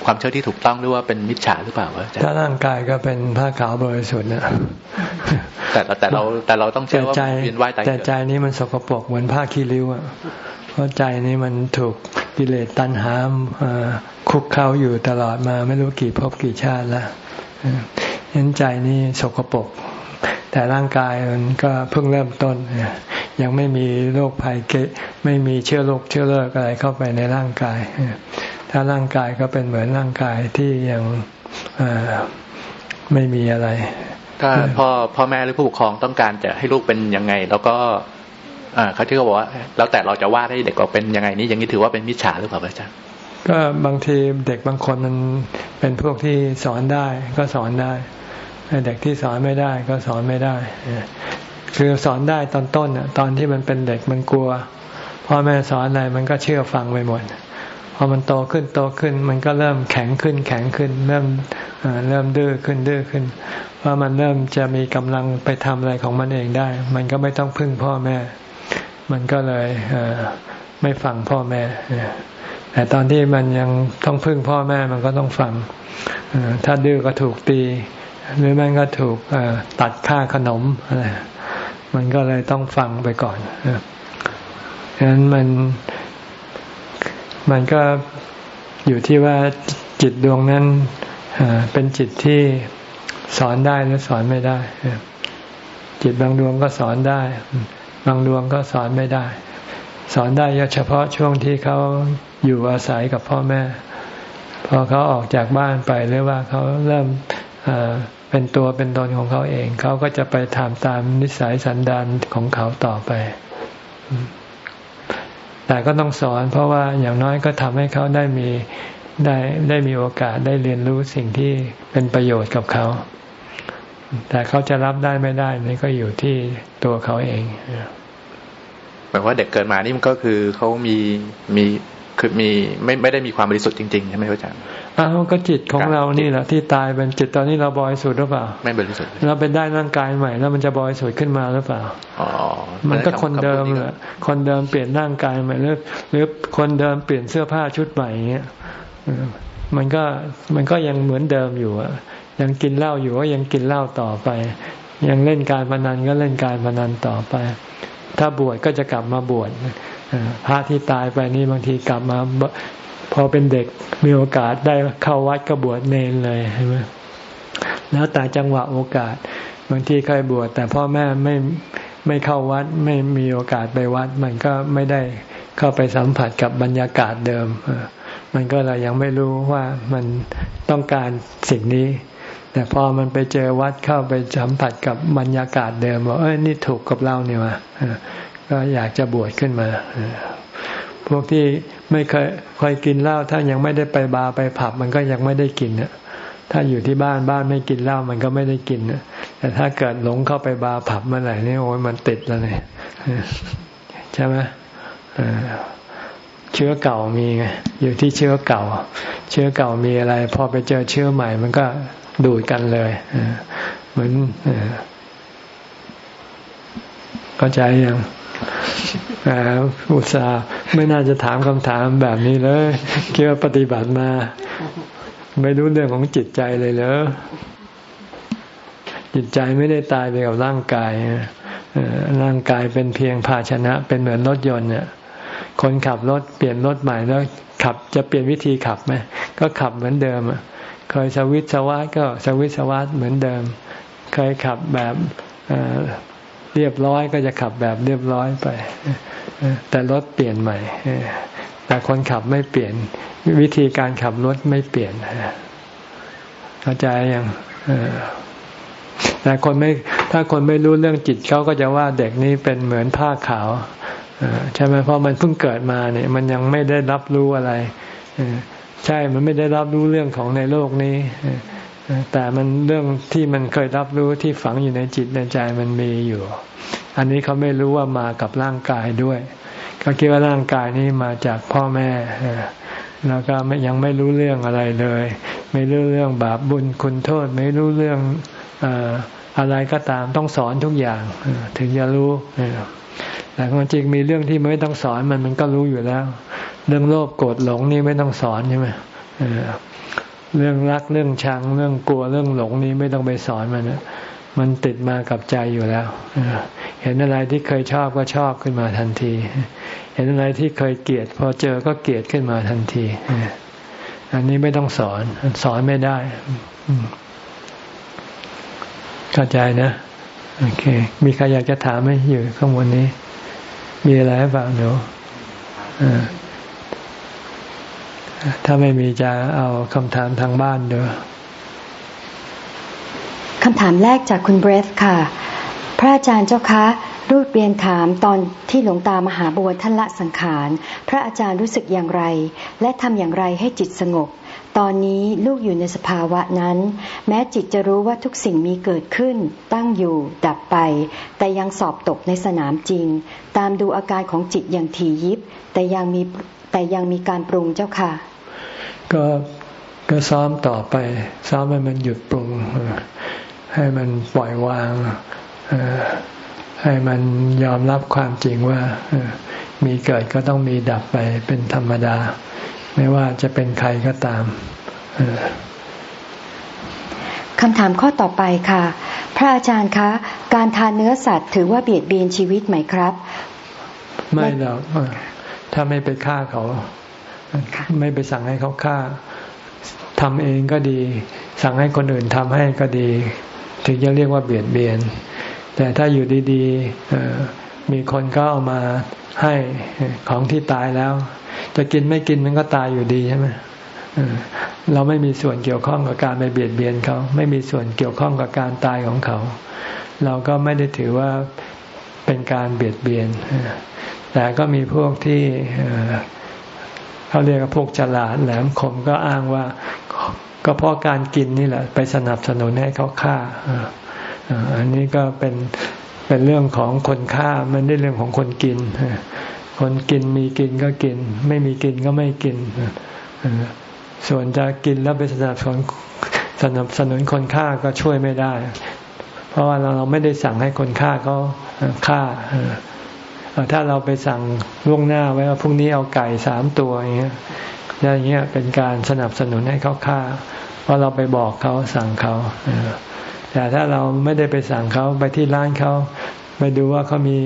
ความเชื่อที่ถูกต้องหรือว่าเป็นมิจฉาหรือเปล่าถ้าร่างกายก็เป็นผ้าขาวบริสุทธิ์นะแต่แต่เราแต่เราต้องเชื่อว่าเวียนว่ายตายแต่ใจนี้มันสกปรกเหมือนผ้าคีริ้วอะเพราะใจนี้มันถูกกิเลสตัณหาคุกเข้าอยู่ตลอดมาไม่รู้กี่ภพกี่ชาติแล้วเห็นใจนี้สกปรก แต่ร่างกายมันก็เพิ่งเริ่มต้น ยังไม่มีโรคภัยเกะไม่มีเชื้อโรคเชื้อเลิกอะไรเข้าไปในร่างกาย ถ้าร่างกายก็เป็นเหมือนร่างกายที่ยังไม่มีอะไร ถ้าพ่อพ่อแม่หรือผู้ปกครองต้องการจะให้ลูกเป็นยังไง แล้วก็เขาที่เขาบอกว่าแล้วแต่เราจะวาดให้เด็กออกเป็นยังไงนี้อย่างนี้ถือว่าเป็นมิจฉาหรือเปล่าอาจารย์ก็บางทีเด็กบางคนมันเป็นพวกที่สอนได้ก็สอนได้ เด็กที่สอนไม่ได้ก็สอนไม่ได้ คือสอนได้ตอนต้นตอนที่มันเป็นเด็กมันกลัวพ่อแม่สอนอะไรมันก็เชื่อฟังไปหมดพอมันโตขึ้นโตขึ้น มันก็เริ่มแข็งขึ้นแข็งขึ้น เริ่มเริ่มดื้อขึ้นดื้อขึ้นว่ามันเริ่มจะมีกำลังไปทำอะไรของมันเองได้ มันก็ไม่ต้องพึ่งพ่อแม่ มันก็เลยไม่ฟังพ่อแม่แต่ตอนที่มันยังต้องพึ่งพ่อแม่มันก็ต้องฟังถ้าดื้อก็ถูกตี หรือมันก็ถูกตัดค่าขนมอะไรมันก็เลยต้องฟังไปก่อนฉะนั้นมันมันก็อยู่ที่ว่าจิตดวงนั้นเป็นจิตที่สอนได้หรือสอนไม่ได้ จิตบางดวงก็สอนได้ บางดวงก็สอนไม่ได้ สอนได้เฉพาะช่วงที่เขาอยู่อาศัยกับพ่อแม่ พอเขาออกจากบ้านไปหรือว่าเขาเริ่ม เป็นตัวเป็นตนของเขาเอง เขาก็จะไปทำตามนิสัยสันดานของเขาต่อไป แต่ก็ต้องสอนเพราะว่าอย่างน้อยก็ทำให้เขาได้มีได้ได้มีโอกาสได้เรียนรู้สิ่งที่เป็นประโยชน์กับเขา แต่เขาจะรับได้ไม่ได้นี่ก็อยู่ที่ตัวเขาเองหมายว่าเด็กเกิดมานี่มันก็คือเขามีมีคือมีไม่ไม่ได้มีความบริสุทธิ์จริงๆใช่ไหมอาจารย์ อ้าวก็จิตของเรานี่แหละที่ตายเป็นจิตตอนนี้เราบริสุทธิ์หรือเปล่า ไม่บริสุทธิ์เราเป็นได้ร่างกายใหม่ แล้วมันจะบริสุทธิ์ขึ้นมาหรือเปล่าอ๋อมันก็คนเดิมแหละคนเดิมเปลี่ยนร่างกายใหม่หรือหรือคนเดิมเปลี่ยนเสื้อผ้าชุดใหม่เงี้ยมันก็มันก็ยังเหมือนเดิมอยู่อะยังกินเหล้าอยู่ก็ยังกินเหล้าต่อไป ยังเล่นการพนันก็เล่นการพนันต่อไป ถ้าบวชก็จะกลับมาบวชพระที่ตายไปนี่บางทีกลับมา พอเป็นเด็กมีโอกาสได้เข้าวัดก็บวชเนนเลยใช่ไหมแล้วแต่จังหวะโอกาส บางทีเคยบวชแต่พ่อแม่ไม่ไม่เข้าวัดไม่มีโอกาสไปวัด มันก็ไม่ได้เข้าไปสัมผัสกับบรรยากาศเดิม มันก็เลยยังไม่รู้ว่ามันต้องการสิ่งนี้ แต่พอมันไปเจอวัดเข้าไปสัมผัสกับบรรยากาศเดิมว่าเอ้ยนี่ถูกกับเราเนี่ยวะก็อยากจะบวชขึ้นมา วกที่ไม่เคยคอยกินเหล้าถ้ายังไม่ได้ไปบาร์ไปผับมันก็ยังไม่ได้กินเนี่ยถ้าอยู่ที่บ้านบ้านไม่กินเหล้ามันก็ไม่ได้กินแต่ถ้าเกิดหลงเข้าไปบาร์ผับเมื่อไหร่นี่โอ้ยมันติดแล้วเนี่ยใช่ไหมเชื้อเก่ามีไงอยู่ที่เชื้อเก่า เชื้อเก่ามีอะไร พอไปเจอเชื้อใหม่ มันก็ดูดกันเลยเหมือนเข้าใจยัง อุตส่าห์ไม่น่าจะถามคำถามแบบนี้เลยคิดว่าปฏิบัติมา ไม่รู้เรื่องของจิตใจเลยเลยจิตใจไม่ได้ตายไปกับร่างกายร่างกายเป็นเพียงภาชนะเป็นเหมือนรถยนต์เนี่ยคนขับรถเปลี่ยนรถใหม่แล้วขับจะเปลี่ยนวิธีขับไหมก็ขับเหมือนเดิมเคยสวิตสวัสก็สวิตสวัสเหมือนเดิม เคยขับแบบ เรียบร้อยก็จะขับแบบเรียบร้อยไป แต่รถเปลี่ยนใหม่ แต่คนขับไม่เปลี่ยน วิธีการขับรถไม่เปลี่ยนเข้าใจยังแต่คนไม่ถ้าคนไม่รู้เรื่องจิตเขาก็จะว่าเด็กนี้เป็นเหมือนผ้าขาวใช่ไหมเพราะมันเพิ่งเกิดมาเนี่ย มันยังไม่ได้รับรู้อะไรใช่มันไม่ได้รับรู้เรื่องของในโลกนี้ แต่มันเรื่องที่มันเคยรับรู้ที่ฝังอยู่ในจิตในใจมันมีอยู่ อันนี้เขาไม่รู้ว่ามากับร่างกายด้วยเขาคิดว่าร่างกายนี้มาจากพ่อแม่แล้วก็ยังไม่รู้เรื่องอะไรเลย ไม่รู้เรื่องบาปบุญคุณโทษ ไม่รู้เรื่องอะไรก็ตามต้องสอนทุกอย่าง ถึงจะรู้แต่ความจริงมีเรื่องที่ไม่ต้องสอนมันมันก็รู้อยู่แล้ว เรื่องโลภโกรธหลงนี่ไม่ต้องสอนใช่ไหม เรื่องรักเรื่องชังเรื่องกลัวเรื่องหลงนี้ไม่ต้องไปสอนมันนะมันติดมากับใจอยู่แล้ว เห็นอะไรที่เคยชอบก็ชอบขึ้นมาทันที เห็นอะไรที่เคยเกลียด พอเจอก็เกลียดขึ้นมาทันที อันนี้ไม่ต้องสอน สอนไม่ได้เข้าใจนะ โอเค มีใครอยากจะถามไหมอยู่ข้างบนนี้ มีอะไรบ้างหนูอ่า ถ้าไม่มีจะเอาคำถามทางบ้านเด้อคำถามแรกจากคุณเบรสค่ะ พระอาจารย์เจ้าคะรูปเรียนถามตอนที่หลวงตามหาบัวท่านละสังขาร พระอาจารย์รู้สึกอย่างไร และทำอย่างไรให้จิตสงบ ตอนนี้ลูกอยู่ในสภาวะนั้น แม้จิตจะรู้ว่าทุกสิ่งมีเกิดขึ้น ตั้งอยู่ดับไป แต่ยังสอบตกในสนามจริง ตามดูอาการของจิตอย่างถี่ยิบ แต่ยังมีแต่ยังมีการปรุงเจ้าค่ะ ก็ก็ซ้อมต่อไป ซ้อมให้มันหยุดปรุงใให้มันปล่อยวางให้มันยอมรับความจริงว่ามีเกิดก็ต้องมีดับไปเป็นธรรมดา ไม่ว่าจะเป็นใครก็ตามคำถามข้อต่อไปค่ะ พระอาจารย์คะ การทานเนื้อสัตว์ถือว่าเบียดเบียนชีวิตไหมครับ ไม่หรอกถ้าไม่ไปฆ่าเขา ไม่ไปสั่งให้เขาฆ่าทำเองก็ดี สั่งให้คนอื่นทำให้ก็ดี ถึงจะเรียกว่าเบียดเบียน แต่ถ้าอยู่ดีๆมีคนก็เอามาให้ของที่ตายแล้ว จะกินไม่กินมันก็ตายอยู่ดีใช่ไหมเราไม่มีส่วนเกี่ยวข้องกับการไปเบียดเบียนเขา ไม่มีส่วนเกี่ยวข้องกับการตายของเขา เราก็ไม่ได้ถือว่าเป็นการเบียดเบียนแต่ก็มีพวกที่ เขาเรียกพวกฉลาดแหลมคมก็อ้างว่า ก็เพราะการกินนี่แหละ ไปสนับสนุนให้เขาฆ่าอันนี้ก็เป็นเป็นเรื่องของคนฆ่ามันได้เรื่องของคนกินคนกินมีกินก็กิน ไม่มีกินก็ไม่กินส่วนจะกินแล้วไปสนับสนุนสนับสนุนคนฆ่าก็ช่วยไม่ได้ เพราะว่าเราเราไม่ได้สั่งให้คนฆ่าเขาฆ่า ถ้าเราไปสั่งล่วงหน้าไว้ว่าพรุ่งนี้เอาไก่สามตัวอย่างเงี้ยอย่างเงี้ยเป็นการสนับสนุนให้เขาฆ่า เพราะเราไปบอกเขาสั่งเขาแต่ถ้าเราไม่ได้ไปสั่งเขาไปที่ร้านเขาไปดูว่าเขามี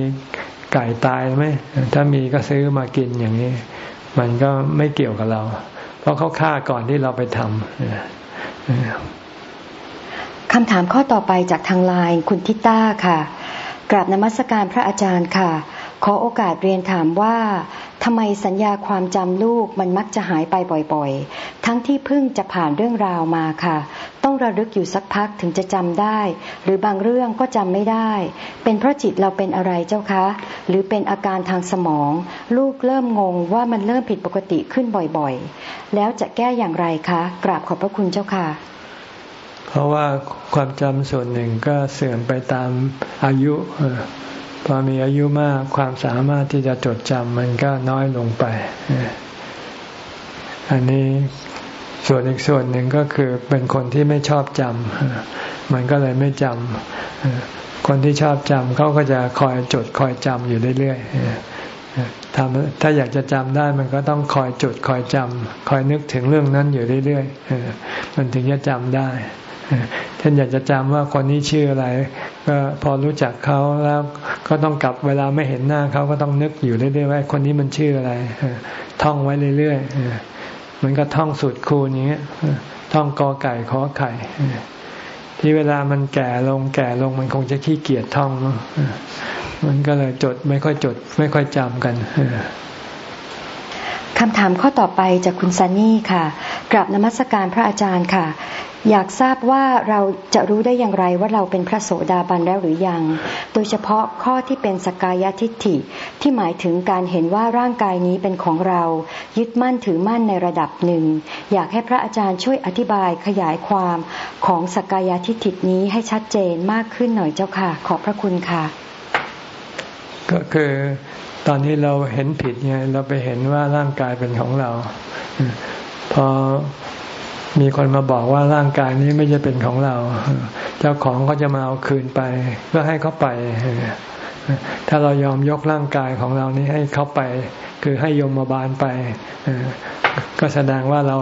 ไก่ตายไหมถ้ามีก็ซื้อมากินอย่างนี้ มันก็ไม่เกี่ยวกับเรา เพราะเขาฆ่าก่อนที่เราไปทำคำถามข้อต่อไปจากทางไลน์คุณทิต้าค่ะกราบนมัสการพระอาจารย์ค่ะ ขอโอกาสเรียนถามว่าทำไมสัญญาความจำลูกมันมักจะหายไปบ่อยๆ ทั้งที่เพิ่งจะผ่านเรื่องราวมาค่ะ ต้องระลึกอยู่สักพักถึงจะจำได้ หรือบางเรื่องก็จำไม่ได้ เป็นเพราะจิตเราเป็นอะไรเจ้าคะ หรือเป็นอาการทางสมอง ลูกเริ่มงงว่ามันเริ่มผิดปกติขึ้นบ่อยๆ แล้วจะแก้อย่างไรคะ กราบขอบพระคุณเจ้าค่ะ เพราะว่าความจำส่วนหนึ่งก็เสื่อมไปตามอายุ พอมีอายุมากความสามารถที่จะจดจำมันก็น้อยลงไป อันนี้ส่วนอีกส่วนหนึ่งก็คือเป็นคนที่ไม่ชอบจำมันก็เลยไม่จำคนที่ชอบจำเขาก็จะคอยจดคอยจำอยู่เรื่อยๆทำถ้าอยากจะจำได้มันก็ต้องคอยจดคอยจำคอยนึกถึงเรื่องนั้นอยู่เรื่อยๆมันถึงจะจำได้ ท่านอยากจะจำว่าคนนี้ชื่ออะไร ก็พอรู้จักเขาแล้วก็ต้องกลับเวลาไม่เห็นหน้าเขาก็ต้องนึกอยู่เรื่อยๆว่าคนนี้มันชื่ออะไรท่องไว้เรื่อยๆมันก็ท่องสุดคูนี้ท่องกอไก่ขอไข่ที่เวลามันแก่ลงแก่ลงมันคงจะขี้เกียจท่องมันก็เลยจดไม่ค่อยจด ไม่ค่อยจำกัน คำถามข้อต่อไปจากคุณซันนี่ค่ะ กราบนมัสการพระอาจารย์ค่ะ อยากทราบว่าเราจะรู้ได้อย่างไรว่าเราเป็นพระโสดาบันแล้วหรือยัง โดยเฉพาะข้อที่เป็นสกายทิฏฐิ ที่หมายถึงการเห็นว่าร่างกายนี้เป็นของเรา ยึดมั่นถือมั่นในระดับหนึ่ง อยากให้พระอาจารย์ช่วยอธิบายขยายความของสกายทิฏฐินี้ให้ชัดเจนมากขึ้นหน่อยเจ้าค่ะ ขอบพระคุณค่ะ ก็คือ ตอนนี้เราเห็นผิดไงเราไปเห็นว่าร่างกายเป็นของเรา พอมีคนมาบอกว่าร่างกายนี้ไม่จะเป็นของเรา เจ้าของก็จะมาเอาคืนไปก็ให้เขาไป ถ้าเรายอมยกร่างกายของเรานี้ให้เขาไป คือให้ยมมาบาลไป ก็แสดงว่าเรา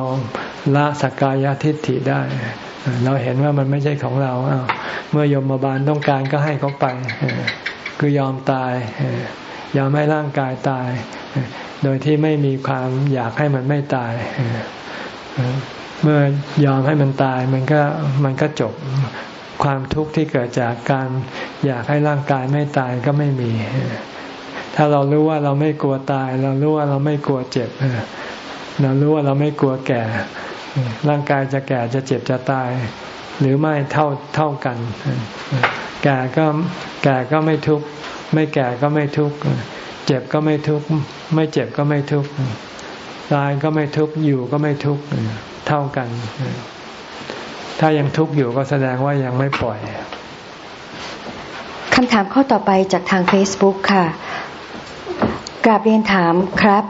ละสักกายทิฏฐิได้ เราเห็นว่ามันไม่ใช่ของเรา เมื่อยมมาบาลต้องการก็ให้เขาไป คือยอมตาย ยอมให้ร่างกายตาย โดยที่ไม่มีความอยากให้มันไม่ตาย เมื่อยอมให้มันตายมันก็มันก็จบความทุกข์ที่เกิดจากการอยากให้ร่างกายไม่ตายก็ไม่มี ถ้าเรารู้ว่าเราไม่กลัวตาย เรารู้ว่าเราไม่กลัวเจ็บ เรารู้ว่าเราไม่กลัวแก่ ร่างกายจะแก่จะเจ็บจะตาย หรือไม่เท่าเท่ากัน แก่ก็แก่ก็ไม่ทุกข์ ไม่แก่ก็ไม่ทุกข์เจ็บก็ไม่ทุกข์ไม่เจ็บก็ไม่ทุกข์ตายก็ไม่ทุกข์อยู่ก็ไม่ทุกข์เท่ากัน ถ้ายังทุกข์อยู่ก็แสดงว่ายังไม่ปล่อยคำถามข้อต่อไปจากทาง Facebook ค่ะ กราบเรียนถามครับ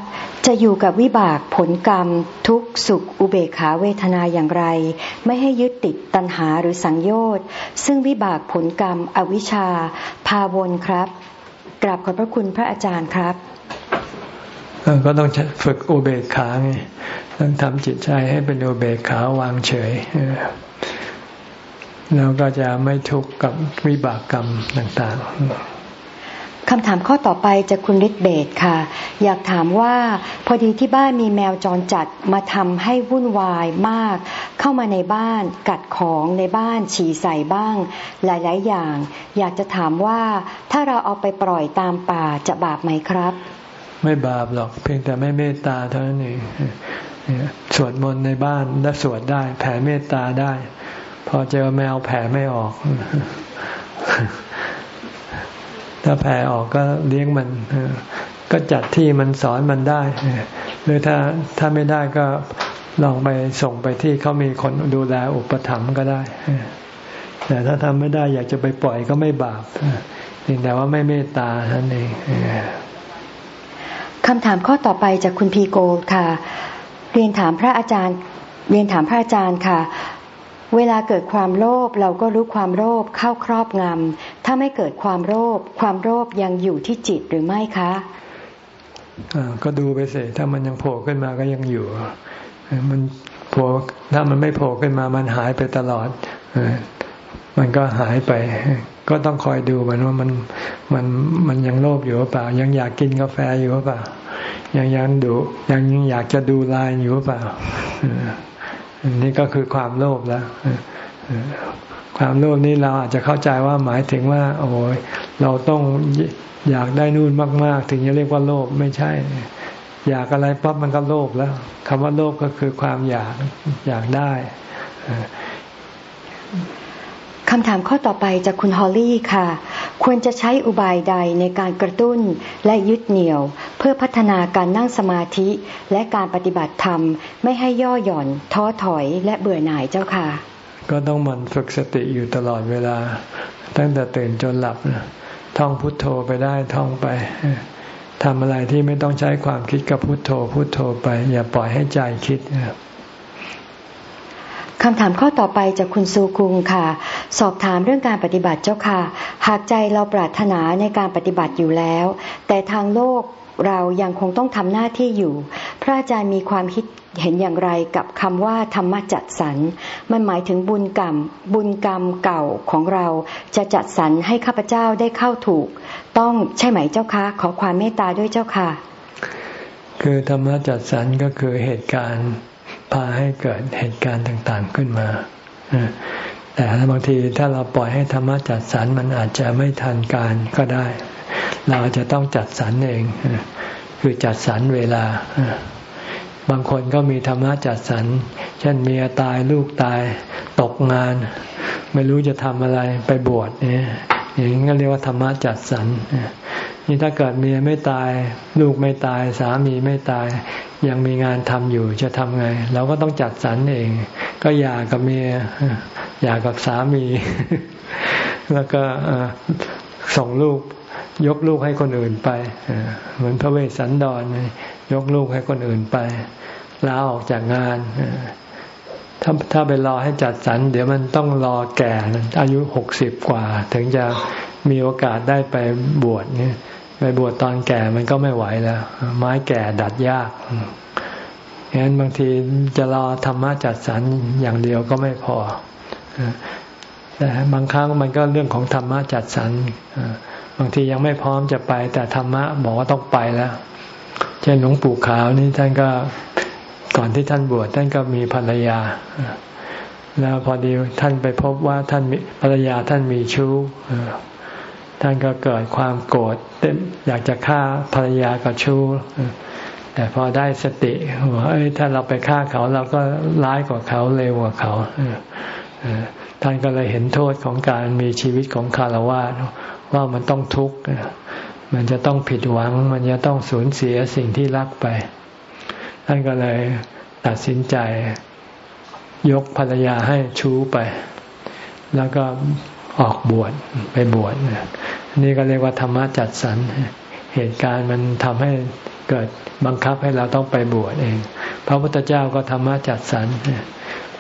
จะอยู่กับวิบากผลกรรม ทุกสุขอุเบกขาเวทนาอย่างไร ไม่ให้ยึดติดตัณหาหรือสังโยชน์ ซึ่งวิบากผลกรรมอวิชชาพาวนครับ กราบขอบพระคุณพระอาจารย์ครับก็ต้องฝึกอุเบกขาไงต้องทำจิตใจให้เป็นอุเบกขาวางเฉยแล้วก็จะไม่ทุกข์กับวิบากกรรมต่าง ๆ คำถามข้อต่อไปจากคุณฤทธิเบศค่ะ อยากถามว่าพอดีที่บ้านมีแมวจรจัดมาทำให้วุ่นวายมาก เข้ามาในบ้านกัดของในบ้านฉี่ใส่บ้าง หลายๆ อย่าง อยากจะถามว่าถ้าเราเอาไปปล่อยตามป่าจะบาปไหมครับ ไม่บาปหรอกเพียงแต่ไม่เมตตาเท่านั้นเองสวดมนต์ในบ้านและสวดได้ แผ่เมตตาได้ พอเจอแมวแผ่ไม่ออก ถ้าแผ่ออกก็เลี้ยงมันก็จัดที่มันสอนมันได้ หรือถ้าถ้าไม่ได้ก็ลองไปส่งไปที่เขามีคนดูแลอุปถัมภ์ก็ได้ แต่ถ้าทำไม่ได้อยากจะไปปล่อยก็ไม่บาปเพียงแต่ว่าไม่เมตตาท่านเองคำถามข้อต่อไปจากคุณพีโกค่ะ เรียนถามพระอาจารย์ เรียนถามพระอาจารย์ค่ะ เวลาเกิดความโลภเราก็รู้ความโลภเข้าครอบงำถ้าไม่เกิดความโลภความโลภยังอยู่ที่จิตหรือไม่คะก็ดูไปสิถ้ามันยังโผล่ขึ้นมาก็ยังอยู่ มันโผล่ถ้ามันไม่โผล่ขึ้นมามันหายไปตลอดมันก็หายไป ก็ต้องคอยดูมันว่ามันมันมันยังโลภอยู่หรือเปล่า ยังอยากกินกาแฟอยู่หรือเปล่า ยังยังดูยังยังอยากจะดูไลน์อยู่หรือเปล่า นี่ก็คือความโลภแล้วความโลภนี้เราอาจจะเข้าใจว่าหมายถึงว่า โอ้ยเราต้องอยากได้นู่นมาก ๆ ถึงจะเรียกว่าโลภไม่ใช่ อยากอะไรปั๊บมันก็โลภแล้วคำว่าโลภก็คือความอยากอยากได้ คำถามข้อต่อไปจากคุณฮอลลี่ค่ะ ควรจะใช้อุบายใดในการกระตุ้นและยึดเหนี่ยว เพื่อพัฒนาการนั่งสมาธิและการปฏิบัติธรรม ไม่ให้ย่อหย่อน ท้อถอยและเบื่อหน่ายเจ้าค่ะ ก็ต้องมันฝึกสติอยู่ตลอดเวลา ตั้งแต่ตื่นจนหลับท่องพุทโธไปได้ท่องไปทำอะไรที่ไม่ต้องใช้ความคิดกับพุทโธ พุทโธไป อย่าปล่อยให้ใจคิด คำถามข้อต่อไปจากคุณซูคุงค่ะ สอบถามเรื่องการปฏิบัติเจ้าค่ะ หากใจเราปรารถนาในการปฏิบัติอยู่แล้ว แต่ทางโลกเรายังคงต้องทำหน้าที่อยู่ พระอาจารย์มีความคิดเห็นอย่างไรกับคำว่าธรรมจัดสรร มันหมายถึงบุญกรรม บุญกรรมเก่าของเราจะจัดสรรให้ข้าพเจ้าได้เข้าถูก ต้องใช่ไหมเจ้าคะ ขอความเมตตาด้วยเจ้าค่ะ คือธรรมจัดสรรก็คือเหตุการณ์าให้เกิดเหตุการณ์ต่างๆขึ้นมาแต่บางทีถ้าเราปล่อยให้ธรรมะจัดสรรมันอาจจะไม่ทันการก็ได้ เราจะต้องจัดสรรเอง คือจัดสรรเวลา บางคนก็มีธรรมะจัดสรรเช่นเมียตายลูกตาย ตกงาน ไม่รู้จะทำอะไรไปบวชเนี่ยอย่างนี้ก็เรียกว่าธรรมะจัดสรร นี่ถ้าเกิดเมียไม่ตาย ลูกไม่ตาย สามีไม่ตาย ยังมีงานทำอยู่จะทำไง เราก็ต้องจัดสรรเอง ก็หย่ากับเมียหย่ากับสามี แล้วก็ส่งลูกยกลูกให้คนอื่นไปเหมือนพระเวสสันดรยกลูกให้คนอื่นไปลาออกจากงานถ้าถ้าไปรอให้จัดสรรเดี๋ยวมันต้องรอแก่อายุหกสิบกว่า ถึงจะมีโอกาสได้ไปบวชเนี่ย ไปบวชตอนแก่มันก็ไม่ไหวแล้ว ไม้แก่ดัดยากงนั้นบางทีจะรอธรรมะจัดสรรอย่างเดียวก็ไม่พอแต่บางครั้งมันก็เรื่องของธรรมะจัดสรรบางทียังไม่พร้อมจะไป แต่ธรรมะบอกว่าต้องไปแล้ว เช่นหลวงปู่ขาวนี่ท่านก็ก่อนที่ท่านบวชท่านก็มีภรรยา แล้วพอดีท่านไปพบว่าท่านภรรยาท่านมีชู้ ท่านก็เกิดความโกรธอยากจะฆ่าภรรยากับชู้แต่พอได้สติว่าถ้าเราไปฆ่าเขาเราก็ร้ายกว่าเขาเลวกว่าเขาท่านก็เลยเห็นโทษของการมีชีวิตของคารวะว่ามันต้องทุกข์มันจะต้องผิดหวัง มันจะต้องสูญเสียสิ่งที่รักไป ท่านก็เลยตัดสินใจยกภรรยาให้ชู้ไป แล้วก็ ออกบวชไปบวชนี่ก็เรียกว่าธรรมะจัดสรรเหตุการณ์มันทำให้เกิดบังคับให้เราต้องไปบวชเอง พระพุทธเจ้าก็ธรรมะจัดสรร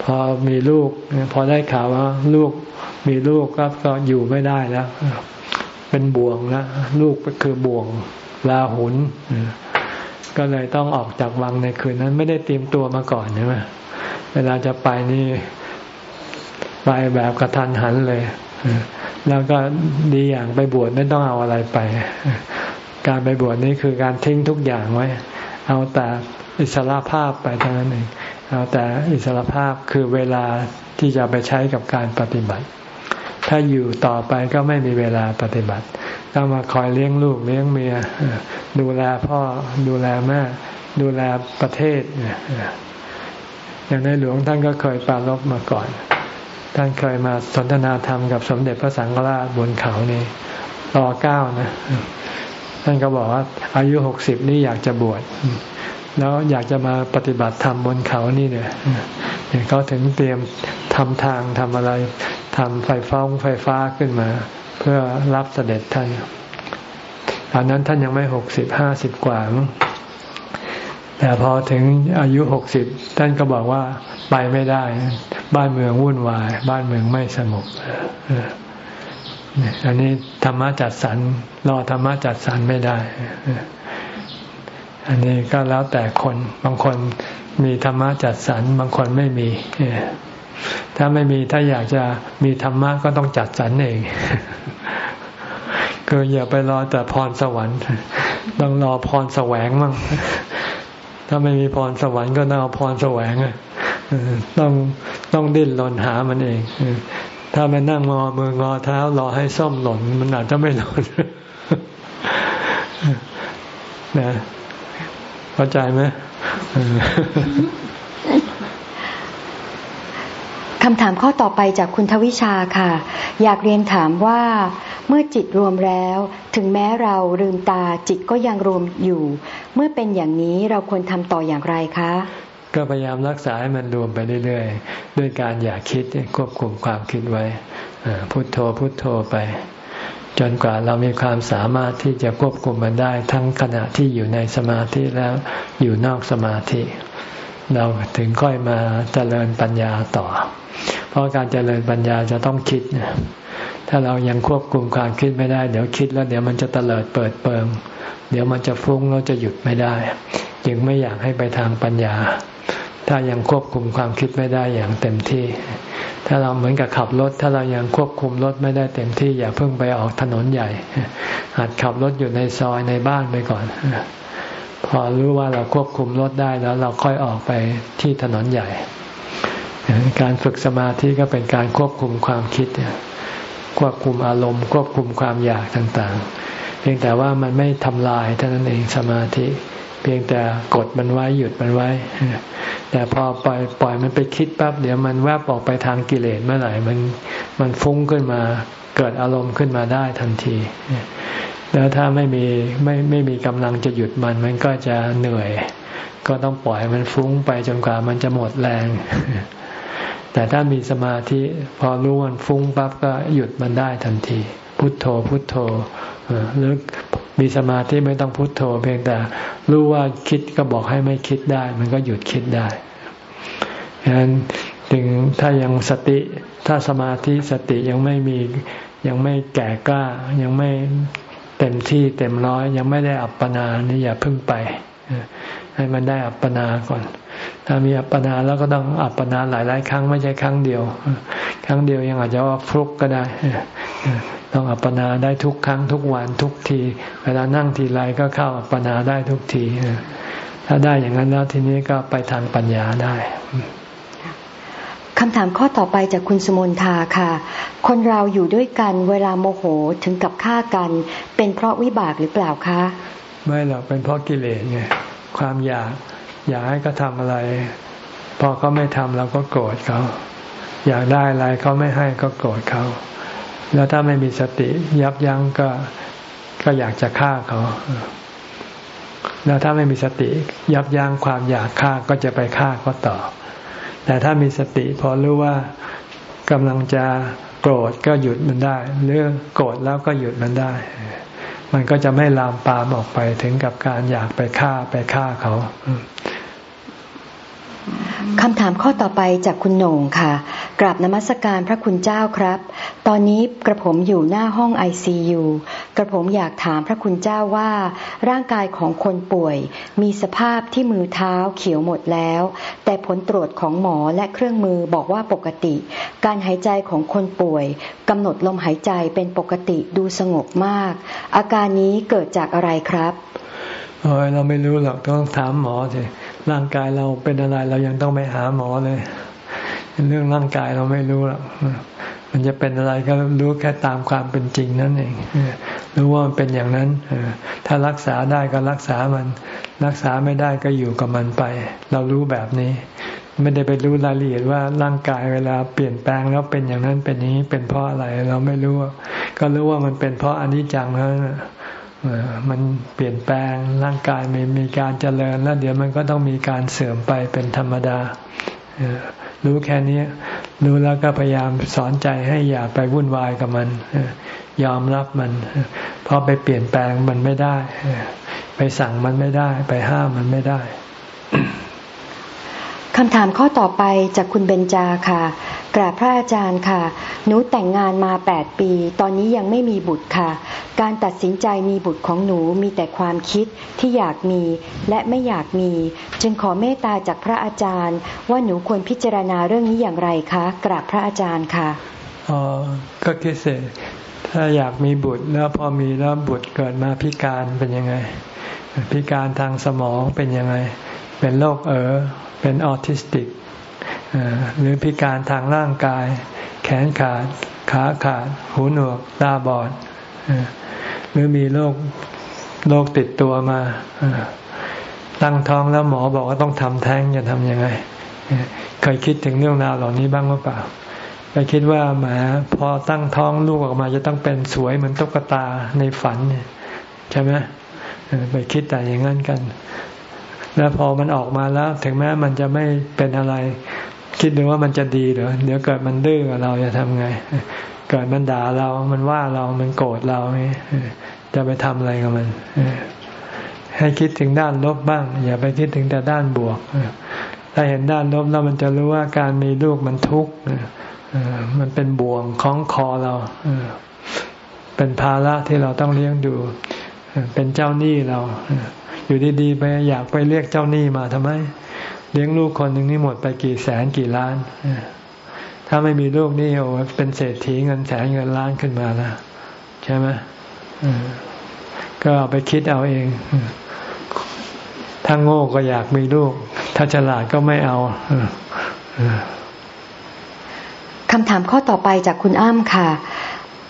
พอมีลูก พอได้ข่าวว่าลูกมีลูกก็ก็อยู่ไม่ได้แล้ว เป็นบ่วงแล้วลูกก็คือบ่วงลาหุนก็เลยต้องออกจากวังในคืนนั้น ไม่ได้เตรียมตัวมาก่อนใช่ไหมเวลาจะไปนี่ ไปแบบกระทันหันเลย แล้วก็ดีอย่างไปบวชไม่ต้องเอาอะไรไป การไปบวชนี่คือการทิ้งทุกอย่างไว้ เอาแต่อิสระภาพไปเท่านั้นเองเอาแต่อิสระภาพคือเวลาที่จะไปใช้กับการปฏิบัติ ถ้าอยู่ต่อไปก็ไม่มีเวลาปฏิบัติต้องมาคอยเลี้ยงลูกเลี้ยงเมียดูแลพ่อดูแลแม่ดูแลประเทศอย่างในหลวงท่านก็เคยปรารบมาก่อน ท่านเคยมาสนทนาธรรมกับสมเด็จพระสังฆราชบนเขานี่รอเก้านะท่านก็บอกว่า อายุหกสิบนี่อยากจะบวชแล้วอยากจะมาปฏิบัติธรรมบนเขานี่เนี่ยเขาถึงเตรียมทำทางทำอะไรทำไฟฟ้าไฟฟ้าขึ้นมา เพื่อรับเสด็จท่านตอนนั้นท่านยังไม่หกสิบห้าสิบกว่าแต่พอถึงอายุหกสิบท่านก็บอกว่าไปไม่ได้ บ้านเมืองวุ่นวาย บ้านเมืองไม่สงบอันนี้ธรรมะจัดสรรรอธรรมะจัดสรรไม่ได้ อันนี้ก็แล้วแต่คนบางคนมีธรรมะจัดสรรบางคนไม่มี ถ้าไม่มีถ้าอยากจะมีธรรมะก็ต้องจัดสรรเองคืออย่าไปรอแต่พรสวรรค์ต้องรอพรแสวงมั่งถ้าไม่มีพรสวรรค์ก็ต้องเอาพรแสวงต้อง ต้องดิ้นรนหามันเอง ถ้าไปนั่งงอมืองอเท้ารอให้ส้มหล่นมันอาจจะไม่หล่นนะเข้าใจไหมคำถามข้อต่อไปจากคุณทวิชาค่ะ อยากเรียนถามว่า เมื่อจิตรวมแล้ว ถึงแม้เราลืมตาจิตก็ยังรวมอยู่ เมื่อเป็นอย่างนี้เราควรทำต่ออย่างไรคะ ก็พยายามรักษาให้มันรวมไปเรื่อยๆ ด้วยการอย่าคิดควบคุมความคิดไว้พุโทโธพุโทโธไป จนกว่าเรามีความสามารถที่จะควบคุมมันได้ ทั้งขณะที่อยู่ในสมาธิแล้วอยู่นอกสมาธิ เราถึงค่อยมาเจริญปัญญาต่อ เพราะการเจริญปัญญาจะต้องคิดถ้าเรายังควบคุมความคิดไม่ได้ เดี๋ยวคิดแล้วเดี๋ยวมันจะเตลิดเปิดเปิง เดี๋ยวมันจะฟุ้งเราจะหยุดไม่ได้ จึงไม่อยากให้ไปทางปัญญา ถ้ายังควบคุมความคิดไม่ได้อย่างเต็มที่ ถ้าเราเหมือนกับขับรถ ถ้าเรายังควบคุมรถไม่ได้เต็มที่ อย่าเพิ่งไปออกถนนใหญ่หัดขับรถอยู่ในซอยในบ้านไปก่อน พอรู้ว่าเราควบคุมรถได้แล้วเราค่อยออกไปที่ถนนใหญ่ การฝึกสมาธิก็เป็นการควบคุมความคิด ควบคุมอารมณ์ ควบคุมความอยากต่างๆ เพียงแต่ว่ามันไม่ทำลายเท่านั้นเองสมาธิ พียงแต่กดมันไว้หยุดมันไว้ แต่พอปล่อยปล่อยมันไปคิดปั๊บเดี๋ยวมันแวบออกไปทางกิเลสเมื่อไหร่มันมันฟุ้งขึ้นมาเกิดอารมณ์ขึ้นมาได้ทันที แล้วถ้าไม่มีไม่ไม่มีกำลังจะหยุดมันมันก็จะเหนื่อย ก็ต้องปล่อยมันฟุ้งไปจนกว่ามันจะหมดแรง แต่ถ้ามีสมาธิพอรู้มันฟุ้งปั๊บก็หยุดมันได้ทันที พุทโธพุทโธหรือ มีสมาธิไม่ต้องพุโทโธ เพียงแต่รู้ว่าคิดก็บอกให้ไม่คิดได้ มันก็หยุดคิดได้ฉะนั้นถึงถ้ายังสติถ้าสมาธิสติยังไม่มียังไม่แก่กล้า ยังไม่เต็มที่เต็มร้อย ยังไม่ได้อัปปนานี่อย่าพึ่งไป ให้มันได้อัปปนาก่อน ถ้ามีอัปปนาแล้วก็ต้องอัปปนาหลายๆ ครั้งไม่ใช่ครั้งเดียว ครั้งเดียวยังอาจจะว่าฟลุกก็ได้ ต้องอัปปนาได้ทุกครั้งทุกวันทุกที เวลานั่งทีไรก็เข้าอัปปนาได้ทุกที ถ้าได้อย่างนั้นแล้วทีนี้ก็ไปทางปัญญาได้คำถามข้อต่อไปจากคุณสมนทาค่ะ คนเราอยู่ด้วยกันเวลาโมโหถึงกับฆ่ากัน เป็นเพราะวิบากหรือเปล่าคะ ไม่หรอกเป็นเพราะกิเลสไงความอยากอยากให้เขาทำอะไร พอเขาไม่ทำเราก็โกรธเขา อยากได้อะไรเขาไม่ให้ก็โกรธเขา แล้วถ้าไม่มีสติยับยั้งก็ก็อยากจะฆ่าเขา แล้วถ้าไม่มีสติยับยั้งความอยากฆ่าก็จะไปฆ่าเขาต่อ แต่ถ้ามีสติพอรู้ว่ากำลังจะโกรธก็หยุดมันได้หรือโกรธแล้วก็หยุดมันได้ มันก็จะไม่ลามปามออกไปถึงกับการอยากไปฆ่าไปฆ่าเขา คำถามข้อต่อไปจากคุณโหน่งค่ะ กราบนมัสการพระคุณเจ้าครับ ตอนนี้กระผมอยู่หน้าห้องไอซียูกระผมอยากถามพระคุณเจ้าว่า ร่างกายของคนป่วย มีสภาพที่มือเท้าเขียวหมดแล้ว แต่ผลตรวจของหมอและเครื่องมือบอกว่าปกติ การหายใจของคนป่วยกำหนดลมหายใจเป็นปกติดูสงบมาก อาการนี้เกิดจากอะไรครับเราไม่รู้หรอกต้องถามหมอสิ ร่างกายเราเป็นอะไรเรายังต้องไปหาหมอเลย เรื่องร่างกายเราไม่รู้หรอกมันจะเป็นอะไรก็รู้แค่ตามความเป็นจริงนั่นเองรู้ว่ามันเป็นอย่างนั้นถ้ารักษาได้ก็รักษามัน รักษาไม่ได้ก็อยู่กับมันไป เรารู้แบบนี้ ไม่ได้ไปรู้รายละเอียดว่าร่างกายเวลาเปลี่ยนแปลงแล้วเป็นอย่างนั้นเป็นนี้เป็นเพราะอะไรเราไม่รู้ก็รู้ว่ามันเป็นเพราะอนิจจังแล้ว มันเปลี่ยนแปลงร่างกายมีมีการเจริญแล้วเดี๋ยวมันก็ต้องมีการเสื่อมไปเป็นธรรมดารู้แค่นี้รู้แล้วก็พยายามสอนใจให้อย่าไปวุ่นวายกับมันยอมรับมันเพราะไปเปลี่ยนแปลงมันไม่ได้ ไปสั่งมันไม่ได้ ไปห้ามมันไม่ได้คำถามข้อต่อไปจากคุณเบญจาค่ะ กราบพระอาจารย์ค่ะ หนูแต่งงานมาแปดปี ตอนนี้ยังไม่มีบุตรค่ะ การตัดสินใจมีบุตรของหนูมีแต่ความคิดที่อยากมีและไม่อยากมี จึงขอเมตตาจากพระอาจารย์ ว่าหนูควรพิจารณาเรื่องนี้อย่างไรคะ กราบพระอาจารย์ค่ะอ๋อก็คิดเสร็จถ้าอยากมีบุตรแล้วพอมีแล้วบุตรเกิดมาพิการเป็นยังไง พิการทางสมองเป็นยังไง เป็นโรคเออเป็นออทิสติก หรือพิการทางร่างกาย แขนขาด ขาขาด หูหนวก ตาบอด หรือมีโรคโรคติดตัวมาตั้งท้องแล้วหมอบอกว่าต้องทำแท้งจะทำยังไง เคยคิดถึงเรื่องราวเหล่านี้บ้างหรือเปล่าไปคิดว่าแหมพอตั้งท้องลูกออกมาจะต้องเป็นสวยเหมือนตุ๊กตาในฝันใช่ไหมไปคิดแต่อย่างนั้นกัน แล้วพอมันออกมาแล้ว ถึงแม้มันจะไม่เป็นอะไร คิดดูว่ามันจะดีเหรอเดี๋ยวเกิดมันดื้อเราจะทำไง เกิดมันด่าเรา มันว่าเรา มันโกรธเราจะไปทำอะไรกับมันให้คิดถึงด้านลบบ้าง อย่าไปคิดถึงแต่ด้านบวกถ้าเห็นด้านลบแล้วมันจะรู้ว่าการมีลูกมันทุกข์มันเป็นบ่วงคล้องคอเราเป็นภาระที่เราต้องเลี้ยงดู เป็นเจ้าหนี้เรา อยู่ดีๆไปอยากไปเรียกเจ้าหนี้มาทำไม เลี้ยงลูกคนหนึ่งนี่หมดไปกี่แสนกี่ล้าน ถ้าไม่มีลูกนี่โอ้เป็นเศรษฐีเงินแสนเงินล้านขึ้นมาแล้วใช่ไหมก็เอาไปคิดเอาเอง ถ้าโง่ก็อยากมีลูก ถ้าฉลาดก็ไม่เอาคำถามข้อต่อไปจากคุณอ้ำค่ะ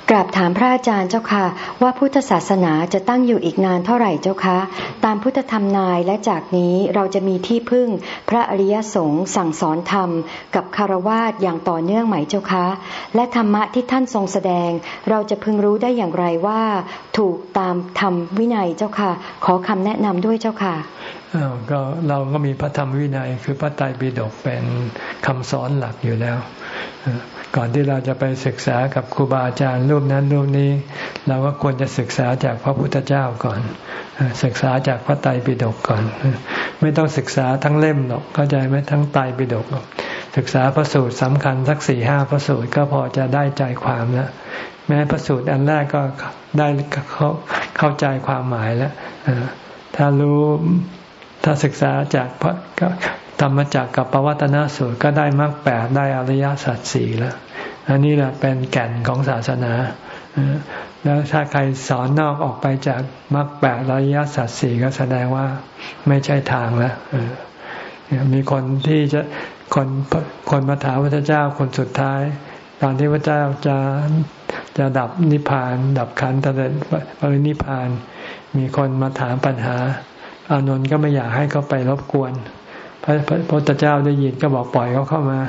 กราบถามพระอาจารย์เจ้าค่ะ ว่าพุทธศาสนาจะตั้งอยู่อีกนานเท่าไหร่เจ้าคะ ตามพุทธธรรมนายและจากนี้เราจะมีที่พึ่งพระอริยสงฆ์สั่งสอนธรรม กับคารวาสอย่างต่อเนื่องไหมเจ้าคะ และธรรมะที่ท่านทรงแสดง เราจะพึงรู้ได้อย่างไรว่า ถูกตามธรรมวินัยเจ้าค่ะ ขอคำแนะนำด้วยเจ้าค่ะก็เราก็มีพระธรรมวินัยคือพระไตรปิฎกเป็นคำสอนหลักอยู่แล้ว ก่อนที่เราจะไปศึกษากับครูบาอาจารย์รูปนั้นรูปนี้ เราก็ควรจะศึกษาจากพระพุทธเจ้าก่อน ศึกษาจากพระไตรปิฎกก่อน ไม่ต้องศึกษาทั้งเล่มหรอกเข้าใจไหมทั้งไตรปิฎกศึกษาพระสูตรสำคัญสักสี่ห้าพระสูตรก็พอจะได้ใจความแล้วแม้พระสูตรอันแรกก็ได้เข้าเข้าใจความหมายแล้วถ้ารู้ถ้าศึกษาจากพระ ธรรมจักกับปวัตนสูตรก็ได้มรรคแปดได้อริยสัจสี่แล้ว อันนี้แหละเป็นแก่นของศาสนาแล้วถ้าใครสอนนอกออกไปจากมรรคแปดอริยสัจสี่ก็แสดงว่าไม่ใช่ทางแล้วมีคนที่จะคนคนมาถามพระเจ้าคนสุดท้าย ตอนที่พระเจ้าจะจะดับนิพพาน ดับขันธ์ตเด็ปรินิพพาน มีคนมาถามปัญหา อานนท์ก็ไม่อยากให้เขาไปรบกวน พระพุทธเจ้าได้ยินก็บอกปล่อยเขาเข้ามา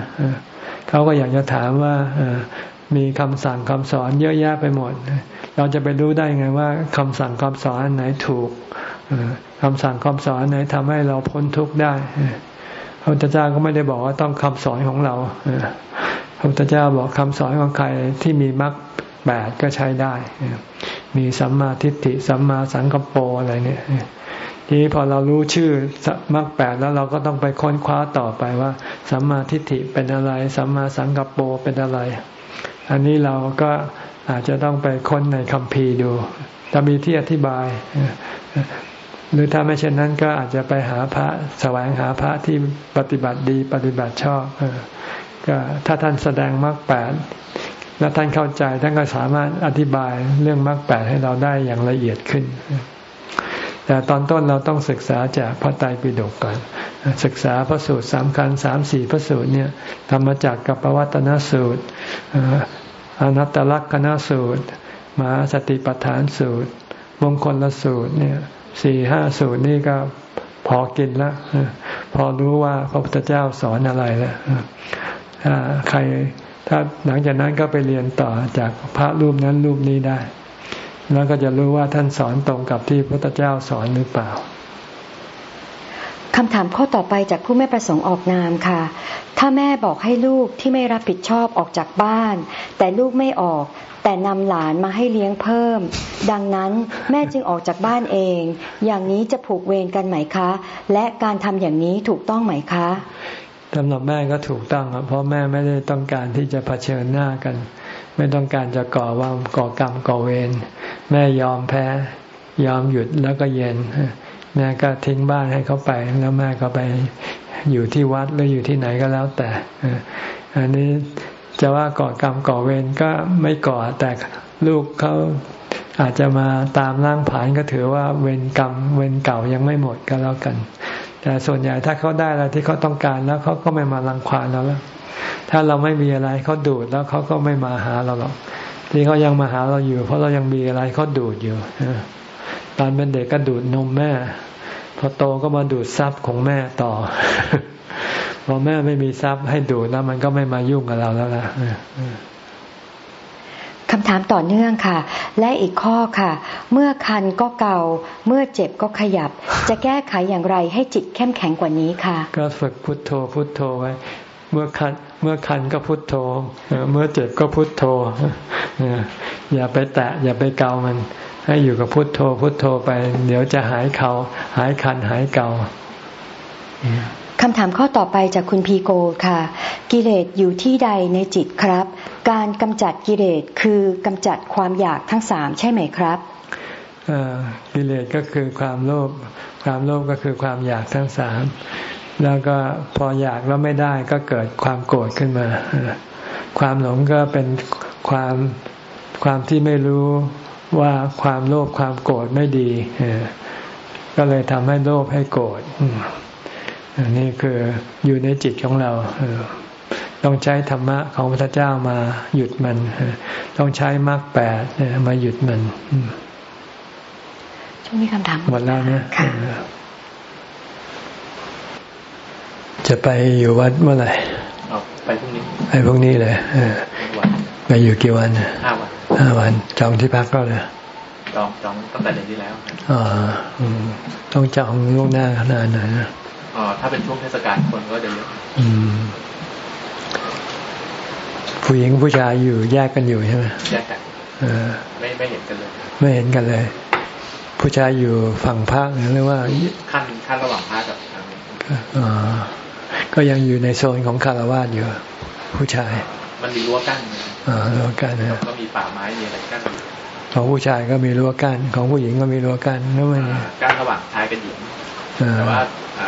เขาก็อยากจะถามว่ามีคำสั่งคำสอนเยอะแยะไปหมด เราจะไปรู้ได้ไงว่าคำสั่งคำสอนไหนถูกคำสั่งคำสอนไหนทำให้เราพ้นทุกข์ได้พระพุทธเจ้าก็ไม่ได้บอกว่าต้องคำสอนของเราพระพุทธเจ้าบอกคำสอนของใครที่มีมรรคแปดก็ใช้ได้ มีสัมมาทิฏฐิสัมมาสังกปรอะไรเนี่ย ทีนี้พอเรารู้ชื่อมรรคแปดแล้วเราก็ต้องไปค้นคว้าต่อไปว่าสัมมาทิฏฐิเป็นอะไร สัมมาสังกัปรเป็นอะไร อันนี้เราก็อาจจะต้องไปค้นในคัมภีร์ดูจะมีที่อธิบาย หรือถ้าไม่เช่นนั้นก็อาจจะไปหาพระแสวงหาพระที่ปฏิบัติดีปฏิบัติชอบก็ถ้าท่านแสดงมรรคแปดแล้วท่านเข้าใจท่านก็สามารถอธิบายเรื่องมรรคแปดให้เราได้อย่างละเอียดขึ้น แต่ตอนต้นเราต้องศึกษาจากพระไตรปิฎกก่อนศึกษาพระสูตรสามคัญสามสี่พระสูตรเนี่ยธรรมจักกับปวัตนสูตรอนัตตลักษณสูตรมหาสติปัฏฐานสูตร มงคลละสูตรเนี่ยสี่ห้าสูตรนี่ก็พอกินแล้วพอรู้ว่าพระพุทธเจ้าสอนอะไรแล้วใครถ้าหลังจากนั้นก็ไปเรียนต่อจากพระรูปนั้นรูปนี้ได้ แล้วก็จะรู้ว่าท่านสอนตรงกับที่พระพุทธเจ้าสอนหรือเปล่าคำถามข้อต่อไปจากผู้ไม่ประสงค์ออกนามค่ะ ถ้าแม่บอกให้ลูกที่ไม่รับผิดชอบออกจากบ้าน แต่ลูกไม่ออก แต่นำหลานมาให้เลี้ยงเพิ่ม ดังนั้นแม่จึงออกจากบ้านเอง อย่างนี้จะผูกเวรกันไหมคะ และการทำอย่างนี้ถูกต้องไหมคะสำหรับแม่ก็ถูกต้องเพราะแม่ไม่ได้ต้องการที่จะเผชิญหน้ากัน ไม่ต้องการจะก่อว่าก่อกรรมก่อเวรแม่ยอมแพ้ ยอมหยุดแล้วก็เย็นแม่ก็ทิ้งบ้านให้เขาไป แล้วแม่ก็ไปอยู่ที่วัดหรืออยู่ที่ไหนก็แล้วแต่อันนี้จะว่าก่อกรรมก่อเวรก็ไม่ก่อแต่ลูกเขาอาจจะมาตามร่างผานก็ถือว่าเวรกรรมเวรเก่ายังไม่หมดก็แล้วกัน แต่ส่วนใหญ่ถ้าเขาได้อะไรที่เขาต้องการแล้วเขาก็ไม่มารังควานเราแล้ว ถ้าเราไม่มีอะไรเขาดูดแล้วเขาก็ไม่มาหาเราหรอก ที่เขายังมาหาเราอยู่ เพราะเรายังมีอะไรเขาดูดอยู่ตอนเป็นเด็กก็ดูดนมแม่ พอโตก็มาดูดทรัพย์ของแม่ต่อ พอแม่ไม่มีทรัพย์ให้ดูดแล้วมันก็ไม่มายุ่งกับเราแล้วล่ะคำถามต่อเนื่องค่ะ และอีกข้อค่ะ เมื่อคันก็เกา เมื่อเจ็บก็ขยับ จะแก้ไขอย่างไรให้จิตเข้มแข็งกว่านี้ค่ะ ก็ฝึกพุทโธพุทโธไว้ เมื่อคัน เมื่อคันก็พุทโธ เมื่อเจ็บก็พุทโธอย่าไปแตะ อย่าไปเกามัน ให้อยู่กับพุทโธ พุทโธไป เดี๋ยวจะหายเขา หายคันหายเกาคำถามข้อต่อไปจากคุณพีโกค่ะ กิเลสอยู่ที่ใดในจิตครับ การกำจัดกิเลสคือกำจัดความอยากทั้งสามใช่ไหมครับกิเลสก็คือความโลภความโลภก็คือความอยากทั้งสาม แล้วก็พออยากแล้วไม่ได้ก็เกิดความโกรธขึ้นมา ความหลงก็เป็นความความที่ไม่รู้ว่าความโลภความโกรธไม่ดีก็เลยทำให้โลภให้โกรธอันนี้คืออยู่ในจิตของเราต้องใช้ธรรมะของพระเจ้ามาหยุดมัน ต้องใช้มรรคแปดมาหยุดมันช่วงนี้คำถามหมดแล้วเนี่ย จะไปอยู่วัดเมื่อไหร่ไปพรุ่งนี้ไปพรุ่งนี้เลยไปอยู่กี่วันห้าวันห้าวันจองที่พักก็เลยจองจองตั้งแต่เดือนที่แล้วอ๋อต้องจองล่วงหน้าขนาดไหนนะอ๋อถ้าเป็นช่วงเทศกาลคนก็จะเยอะผู้หญิงผู้ชายอยู่แยกกันอยู่ใช่ไหมแยกกันไม่ไม่เห็นกันเลย ไม่เห็นกันเลย ผู้ชายอยู่ฝั่งภาคหรือว่าขั้นขั้นระหว่างภาคกับอ๋อ ก็ยังอยู่ในโซนของคารวาสอยู่ ผู้ชาย มันมีรั้วกั้นอ่ารั้วกั้นนะก็มีป่าไม้มีอะไรกั้นของผู้ชายก็มีรั้วกั้นของผู้หญิงก็มีรั้วกั้นนั่นมันกั้นระหว่างชายกับหญิงแต่ว่า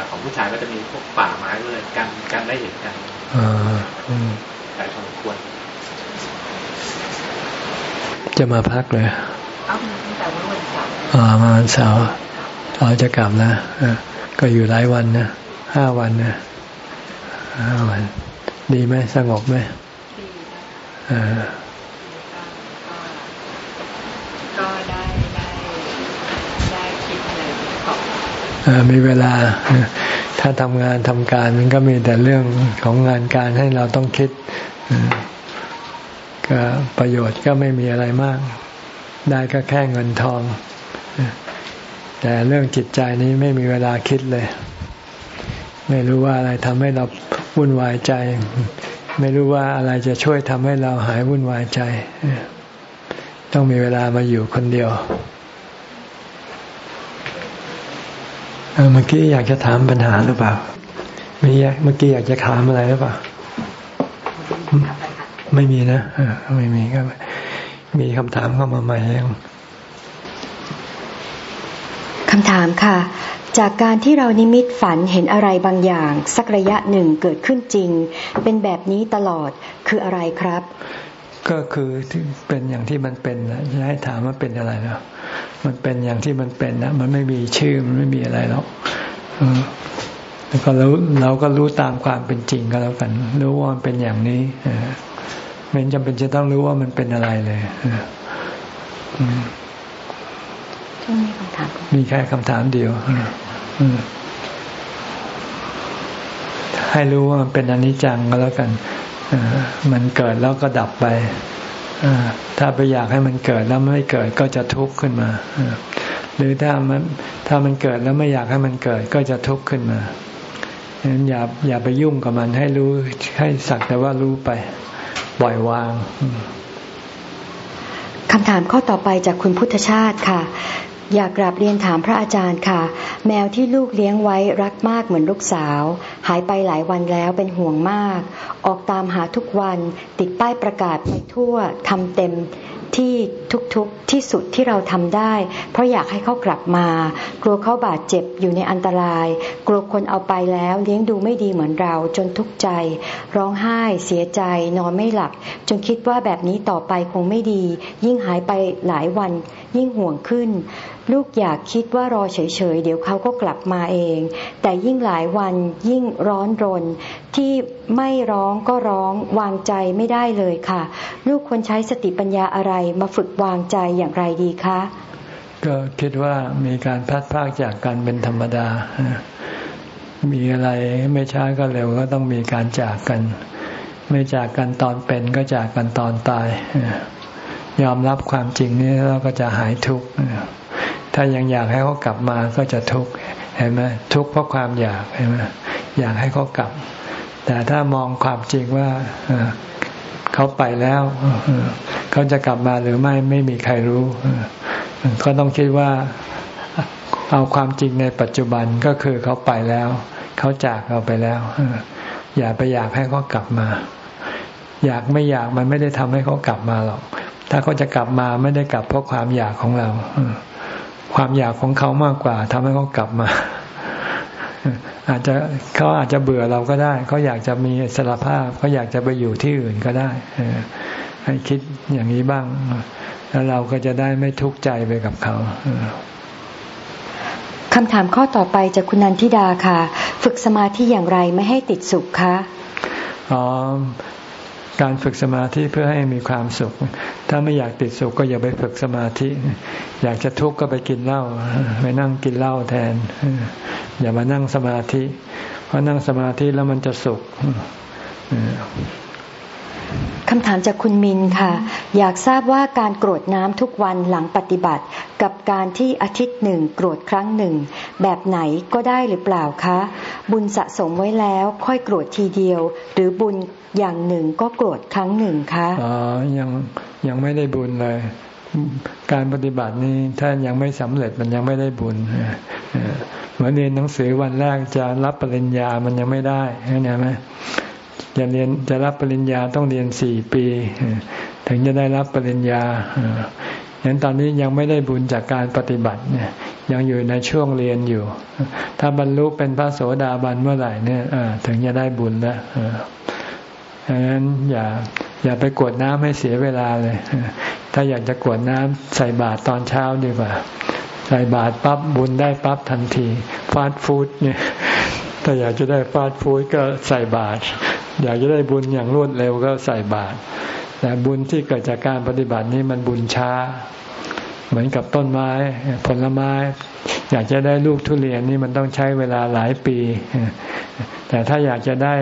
ของผู้ชายก็จะมีพวกป่าไม้เลยกันกันได้เห็นกันอ่าใช่พอสมควรจะมาพักเลยอ๋อมาวันเสาร์เราจะกลับนะ ก็อยู่หลายวันนะ ห้าวันนะห้าวัน ดีไหมสงบไหมอ่ามีเวลา ถ้าทำงานทำการมันก็มีแต่เรื่องของงานการให้เราต้องคิดก็ประโยชน์ก็ไม่มีอะไรมาก ได้ก็แค่เงินทอง แต่เรื่องจิตใจนี้ไม่มีเวลาคิดเลย ไม่รู้ว่าอะไรทำให้เราวุ่นวายใจ ไม่รู้ว่าอะไรจะช่วยทำให้เราหายวุ่นวายใจ ต้องมีเวลามาอยู่คนเดียวเมื่อกี้อยากจะถามปัญหาหรือเปล่าไม่เมื่อกี้อยากจะถามอะไรหรือเปล่าไม่มีนะไม่มีก็มีคำถามเข้ามาใหม่ยังคำถามค่ะ จากการที่เรานิมิตฝันเห็นอะไรบางอย่าง สักระยะหนึ่งเกิดขึ้นจริง เป็นแบบนี้ตลอดคืออะไรครับ ก็คือเป็นอย่างที่มันเป็นนะจะให้ถามว่าเป็นอะไรนะมันเป็นอย่างที่มันเป็นนะมันไม่มีชื่อมันไม่มีอะไรหรอกแล้วก็รู้เราก็รู้ตามความเป็นจริงก็แล้วกันรู้ว่ามันเป็นอย่างนี้ไม่จำเป็นจะต้องรู้ว่ามันเป็นอะไรเลย มีแค่คำถามเดียวให้รู้ว่ามันเป็นอนิจจังก็แล้วกันมันเกิดแล้วก็ดับไปถ้าไปอยากให้มันเกิดแล้วไม่เกิดก็จะทุกข์ขึ้นมาหรือถ้ามันถ้ามันเกิดแล้วไม่อยากให้มันเกิดก็จะทุกข์ขึ้นมาฉะนั้นอย่าอย่าไปยุ่งกับมันให้รู้ให้สักแต่ว่ารู้ไปปล่อยวางคำถามข้อต่อไปจากคุณพุทธชาติค่ะ อยากกราบเรียนถามพระอาจารย์ค่ะ แมวที่ลูกเลี้ยงไว้รักมากเหมือนลูกสาว หายไปหลายวันแล้วเป็นห่วงมาก ออกตามหาทุกวันติดป้ายประกาศไปทั่วทำเต็มที่ทุกๆที่สุดที่เราทำได้ เพราะอยากให้เขากลับมา กลัวเขาบาดเจ็บอยู่ในอันตราย กลัวคนเอาไปแล้วเลี้ยงดูไม่ดีเหมือนเราจนทุกข์ใจ ร้องไห้เสียใจ นอนไม่หลับ จนคิดว่าแบบนี้ต่อไปคงไม่ดี ยิ่งหายไปหลายวันยิ่งห่วงขึ้น ลูกอยากคิดว่ารอเฉยๆ เดี๋ยวเขาก็กลับมาเอง แต่ยิ่งหลายวันยิ่งร้อนรน ที่ไม่ร้องก็ร้องวางใจไม่ได้เลยค่ะ ลูกควรใช้สติปัญญาอะไรมาฝึกวางใจอย่างไรดีคะ ก็คิดว่ามีการพัดพากจากกันเป็นธรรมดา มีอะไรไม่ช้าก็เร็วก็ต้องมีการจากกัน ไม่จากกันตอนเป็นก็จากกันตอนตาย ยอมรับความจริงนี้แล้วก็จะหายทุกข์ถ้ายังอยากให้เขากลับมาก็จะทุกข์เห็นไหมทุกข์เพราะความอยากเห็นไหมอยากให้เขากลับ แต่ถ้ามองความจริงว่าเขาไปแล้วเขาจะกลับมาหรือไม่ไม่มีใครรู้ก็ต้องคิดว่าเอาความจริงในปัจจุบันก็คือเขาไปแล้วเขาจากเราไปแล้วอย่าไปอยากให้เขากลับมา อยากไม่อยากมันไม่ได้ทำให้เขากลับมาหรอก ถ้าเขาจะกลับมาไม่ได้กลับเพราะความอยากของเรา ความอยากของเขามากกว่าทำให้เขากลับมา อาจจะเขาอาจจะเบื่อเราก็ได้ เขาอยากจะมีสารภาพ เขาอยากจะไปอยู่ที่อื่นก็ได้ให้คิดอย่างนี้บ้าง แล้วเราก็จะได้ไม่ทุกข์ใจไปกับเขาคำถามข้อต่อไปจากคุณนันทิดาค่ะ ฝึกสมาธิอย่างไรไม่ให้ติดสุขคะอ๋อ การฝึกสมาธิเพื่อให้มีความสุข ถ้าไม่อยากติดสุขก็อย่าไปฝึกสมาธิ อยากจะทุกข์ก็ไปกินเหล้าไปนั่งกินเหล้าแทน อย่ามานั่งสมาธิ เพราะนั่งสมาธิแล้วมันจะสุขคำถามจากคุณมินค่ะ อยากทราบว่าการกรวดน้ำทุกวันหลังปฏิบัติ กับการที่อาทิตย์หนึ่งกรวดครั้งหนึ่ง แบบไหนก็ได้หรือเปล่าคะ บุญสะสมไว้แล้วค่อยกรวดทีเดียว หรือบุญ อย่างหนึ่งก็โกรวดครั้งหนึ่งคะอ๋อยังยังไม่ได้บุญเลย การปฏิบัตินี้ถ้ายังไม่สำเร็จมันยังไม่ได้บุญเหมือนเรียนหนังสือวันแรกจะรับปริญญามันยังไม่ได้เข้าใจไหมจะเรียนจะรับปริญญาต้องเรียนสี่ปี ถึงจะได้รับปริญญาอย่างตอนนี้ยังไม่ได้บุญจากการปฏิบัติเนี่ยยังอยู่ในช่วงเรียนอยู่ ถ้าบรรลุเป็นพระโสดาบันเมื่อไหร่เนี่ยถึงจะได้บุญแล้ว ดังนั้นอย่าอย่าไปกวดน้ำให้เสียเวลาเลย ถ้าอยากจะกวดน้ำใส่บาตรตอนเช้าดีกว่า ใส่บาตรปั๊บบุญได้ปั๊บทันที ฟาสต์ฟู้ดเนี่ย ถ้าอยากจะได้ฟาสต์ฟู้ดก็ใส่บาตร อยากจะได้บุญอย่างรวดเร็วก็ใส่บาตร แต่บุญที่เกิดจากการปฏิบัตินี้มันบุญช้า เหมือนกับต้นไม้ ผลไม้ อยากจะได้ลูกทุเรียนนี่มันต้องใช้เวลาหลายปี แต่ถ้าอยากจะได้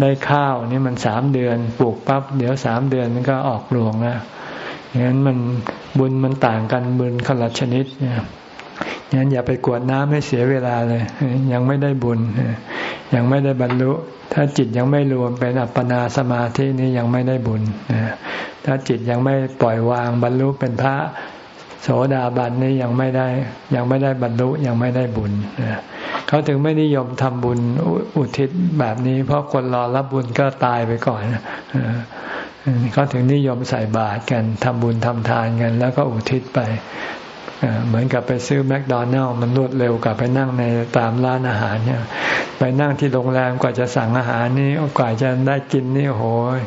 ได้ข้าวนี่มันสามเดือนปลูกปั๊บเดี๋ยวสามเดือนมันก็ออกรวงแล้วอย่างนั้นมันบุญมันต่างกันบุญคนละชนิดเนี่ยงั้นอย่าไปกวดน้ำให้เสียเวลาเลย ยังไม่ได้บุญ ยังไม่ได้บรรลุ ถ้าจิตยังไม่รวมเป็นอัปปนาสมาธินี้ยังไม่ได้บุญถ้าจิตยังไม่ปล่อยวางบรรลุเป็นพระโสดาบันนี่ยังไม่ได้ ยังไม่ได้บรรลุยังไม่ได้บุญ เขาถึงไม่นิยมทำบุญอุทิศแบบนี้ เพราะคนรอรับบุญก็ตายไปก่อนเขาถึงนิยมใส่บาตรกันทำบุญทำทานกัน แล้วก็อุทิศไปเหมือนกับไปซื้อแมคโดนัลล์มันรวดเร็วกว่าไปนั่งในตามร้านอาหารเนี่ย ไปนั่งที่โรงแรมกว่าจะสั่งอาหารนี่กว่าจะได้กินนี่โหย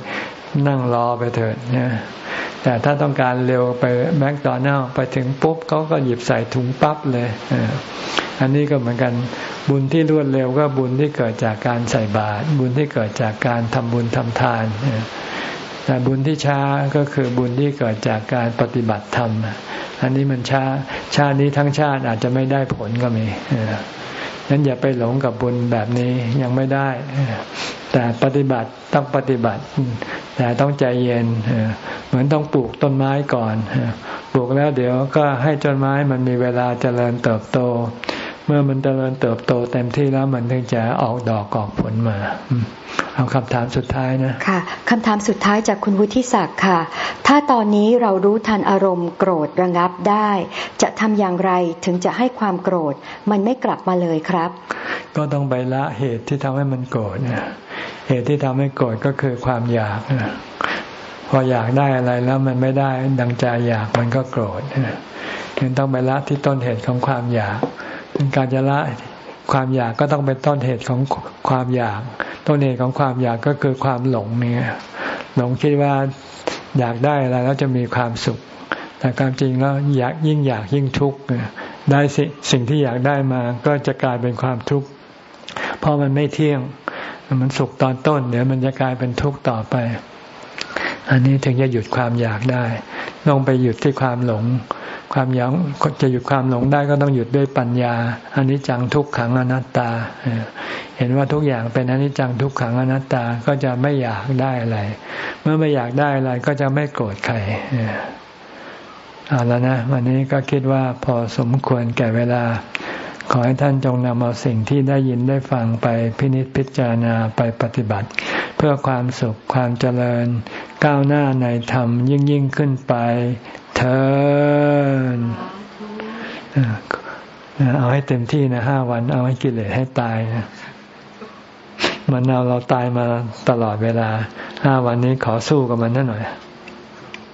นั่งรอไปเถิดเนี่ยแต่ถ้าต้องการเร็วไปแมคโดนัลล์ไปถึงปุ๊บเขาก็หยิบใส่ถุงปั๊บเลย อันนี้ก็เหมือนกันบุญที่รวดเร็วก็บุญที่เกิดจากการใส่บาตรบุญที่เกิดจากการทำบุญทำทานแต่บุญที่ช้าก็คือบุญที่เกิดจากการปฏิบัติธรรม อันนี้มันช้าชาตินี้ทั้งชาติอาจจะไม่ได้ผลก็มีนั้นอย่าไปหลงกับบุญแบบนี้ยังไม่ได้ แต่ปฏิบัติต้องปฏิบัติ แต่ต้องใจเย็น เหมือนต้องปลูกต้นไม้ก่อน ปลูกแล้วเดี๋ยวก็ให้ต้นไม้มันมีเวลาเจริญเติบโต เมื่อมันเจริญเติบโตเต็มที่แล้วมันถึงจะออกดอกออกผลมา เอาคำถามสุดท้ายนะค่ะคำถามสุดท้ายจากคุณวุฒิศักดิ์ค่ะ ถ้าตอนนี้เรารู้ทันอารมณ์โกรธระงับได้ จะทำอย่างไรถึงจะให้ความโกรธมันไม่กลับมาเลยครับ ก็ต้องไปละเหตุที่ทำให้มันโกรธเนี่ยเหตุที่ทำให้โกรธก็คือความอยากพออยากได้อะไรแล้วมันไม่ได้ดังใจอยากมันก็โกรธจึงต้องไปละที่ต้นเหตุของความอยาก การจะละความอยากก็ต้องเป็นต้นเหตุของความอยาก ต้นเหตุของความอยากก็คือความหลงเนี่ยหลงคิดว่าอยากได้อะไรแล้วจะมีความสุข แต่ความจริงแล้วอยากยิ่งอยากยิ่งทุกข์ได้สิสิ่งที่อยากได้มาก็จะกลายเป็นความทุกข์เพราะมันไม่เที่ยง มันสุขตอนต้น เดี๋ยวมันจะกลายเป็นทุกข์ต่อไป อันนี้ถึงจะหยุดความอยากได้ต้องไปหยุดที่ความหลง ความอยากจะหยุดความหลงได้ก็ต้องหยุดด้วยปัญญาอันนี้จังทุกขังอนัตตา เห็นว่าทุกอย่างเป็นอนิจจังทุกขังอนัตตาก็จะไม่อยากได้อะไร เมื่อไม่อยากได้อะไรก็จะไม่โกรธใครเอาแล้วนะ วันนี้ก็คิดว่าพอสมควรแก่เวลา ขอให้ท่านจงนำเอาสิ่งที่ได้ยินได้ฟังไปพินิจพิจารณาไปปฏิบัติ เพื่อความสุขความเจริญ ก้าวหน้าในธรรมยิ่งยิ่งขึ้นไป เทินเอาให้เต็มที่นะห้าวัน เอาให้กิเลสให้ตายนะมันเอาเราตายมาตลอดเวลาห้าวันนี้ขอสู้กับมันหน่อย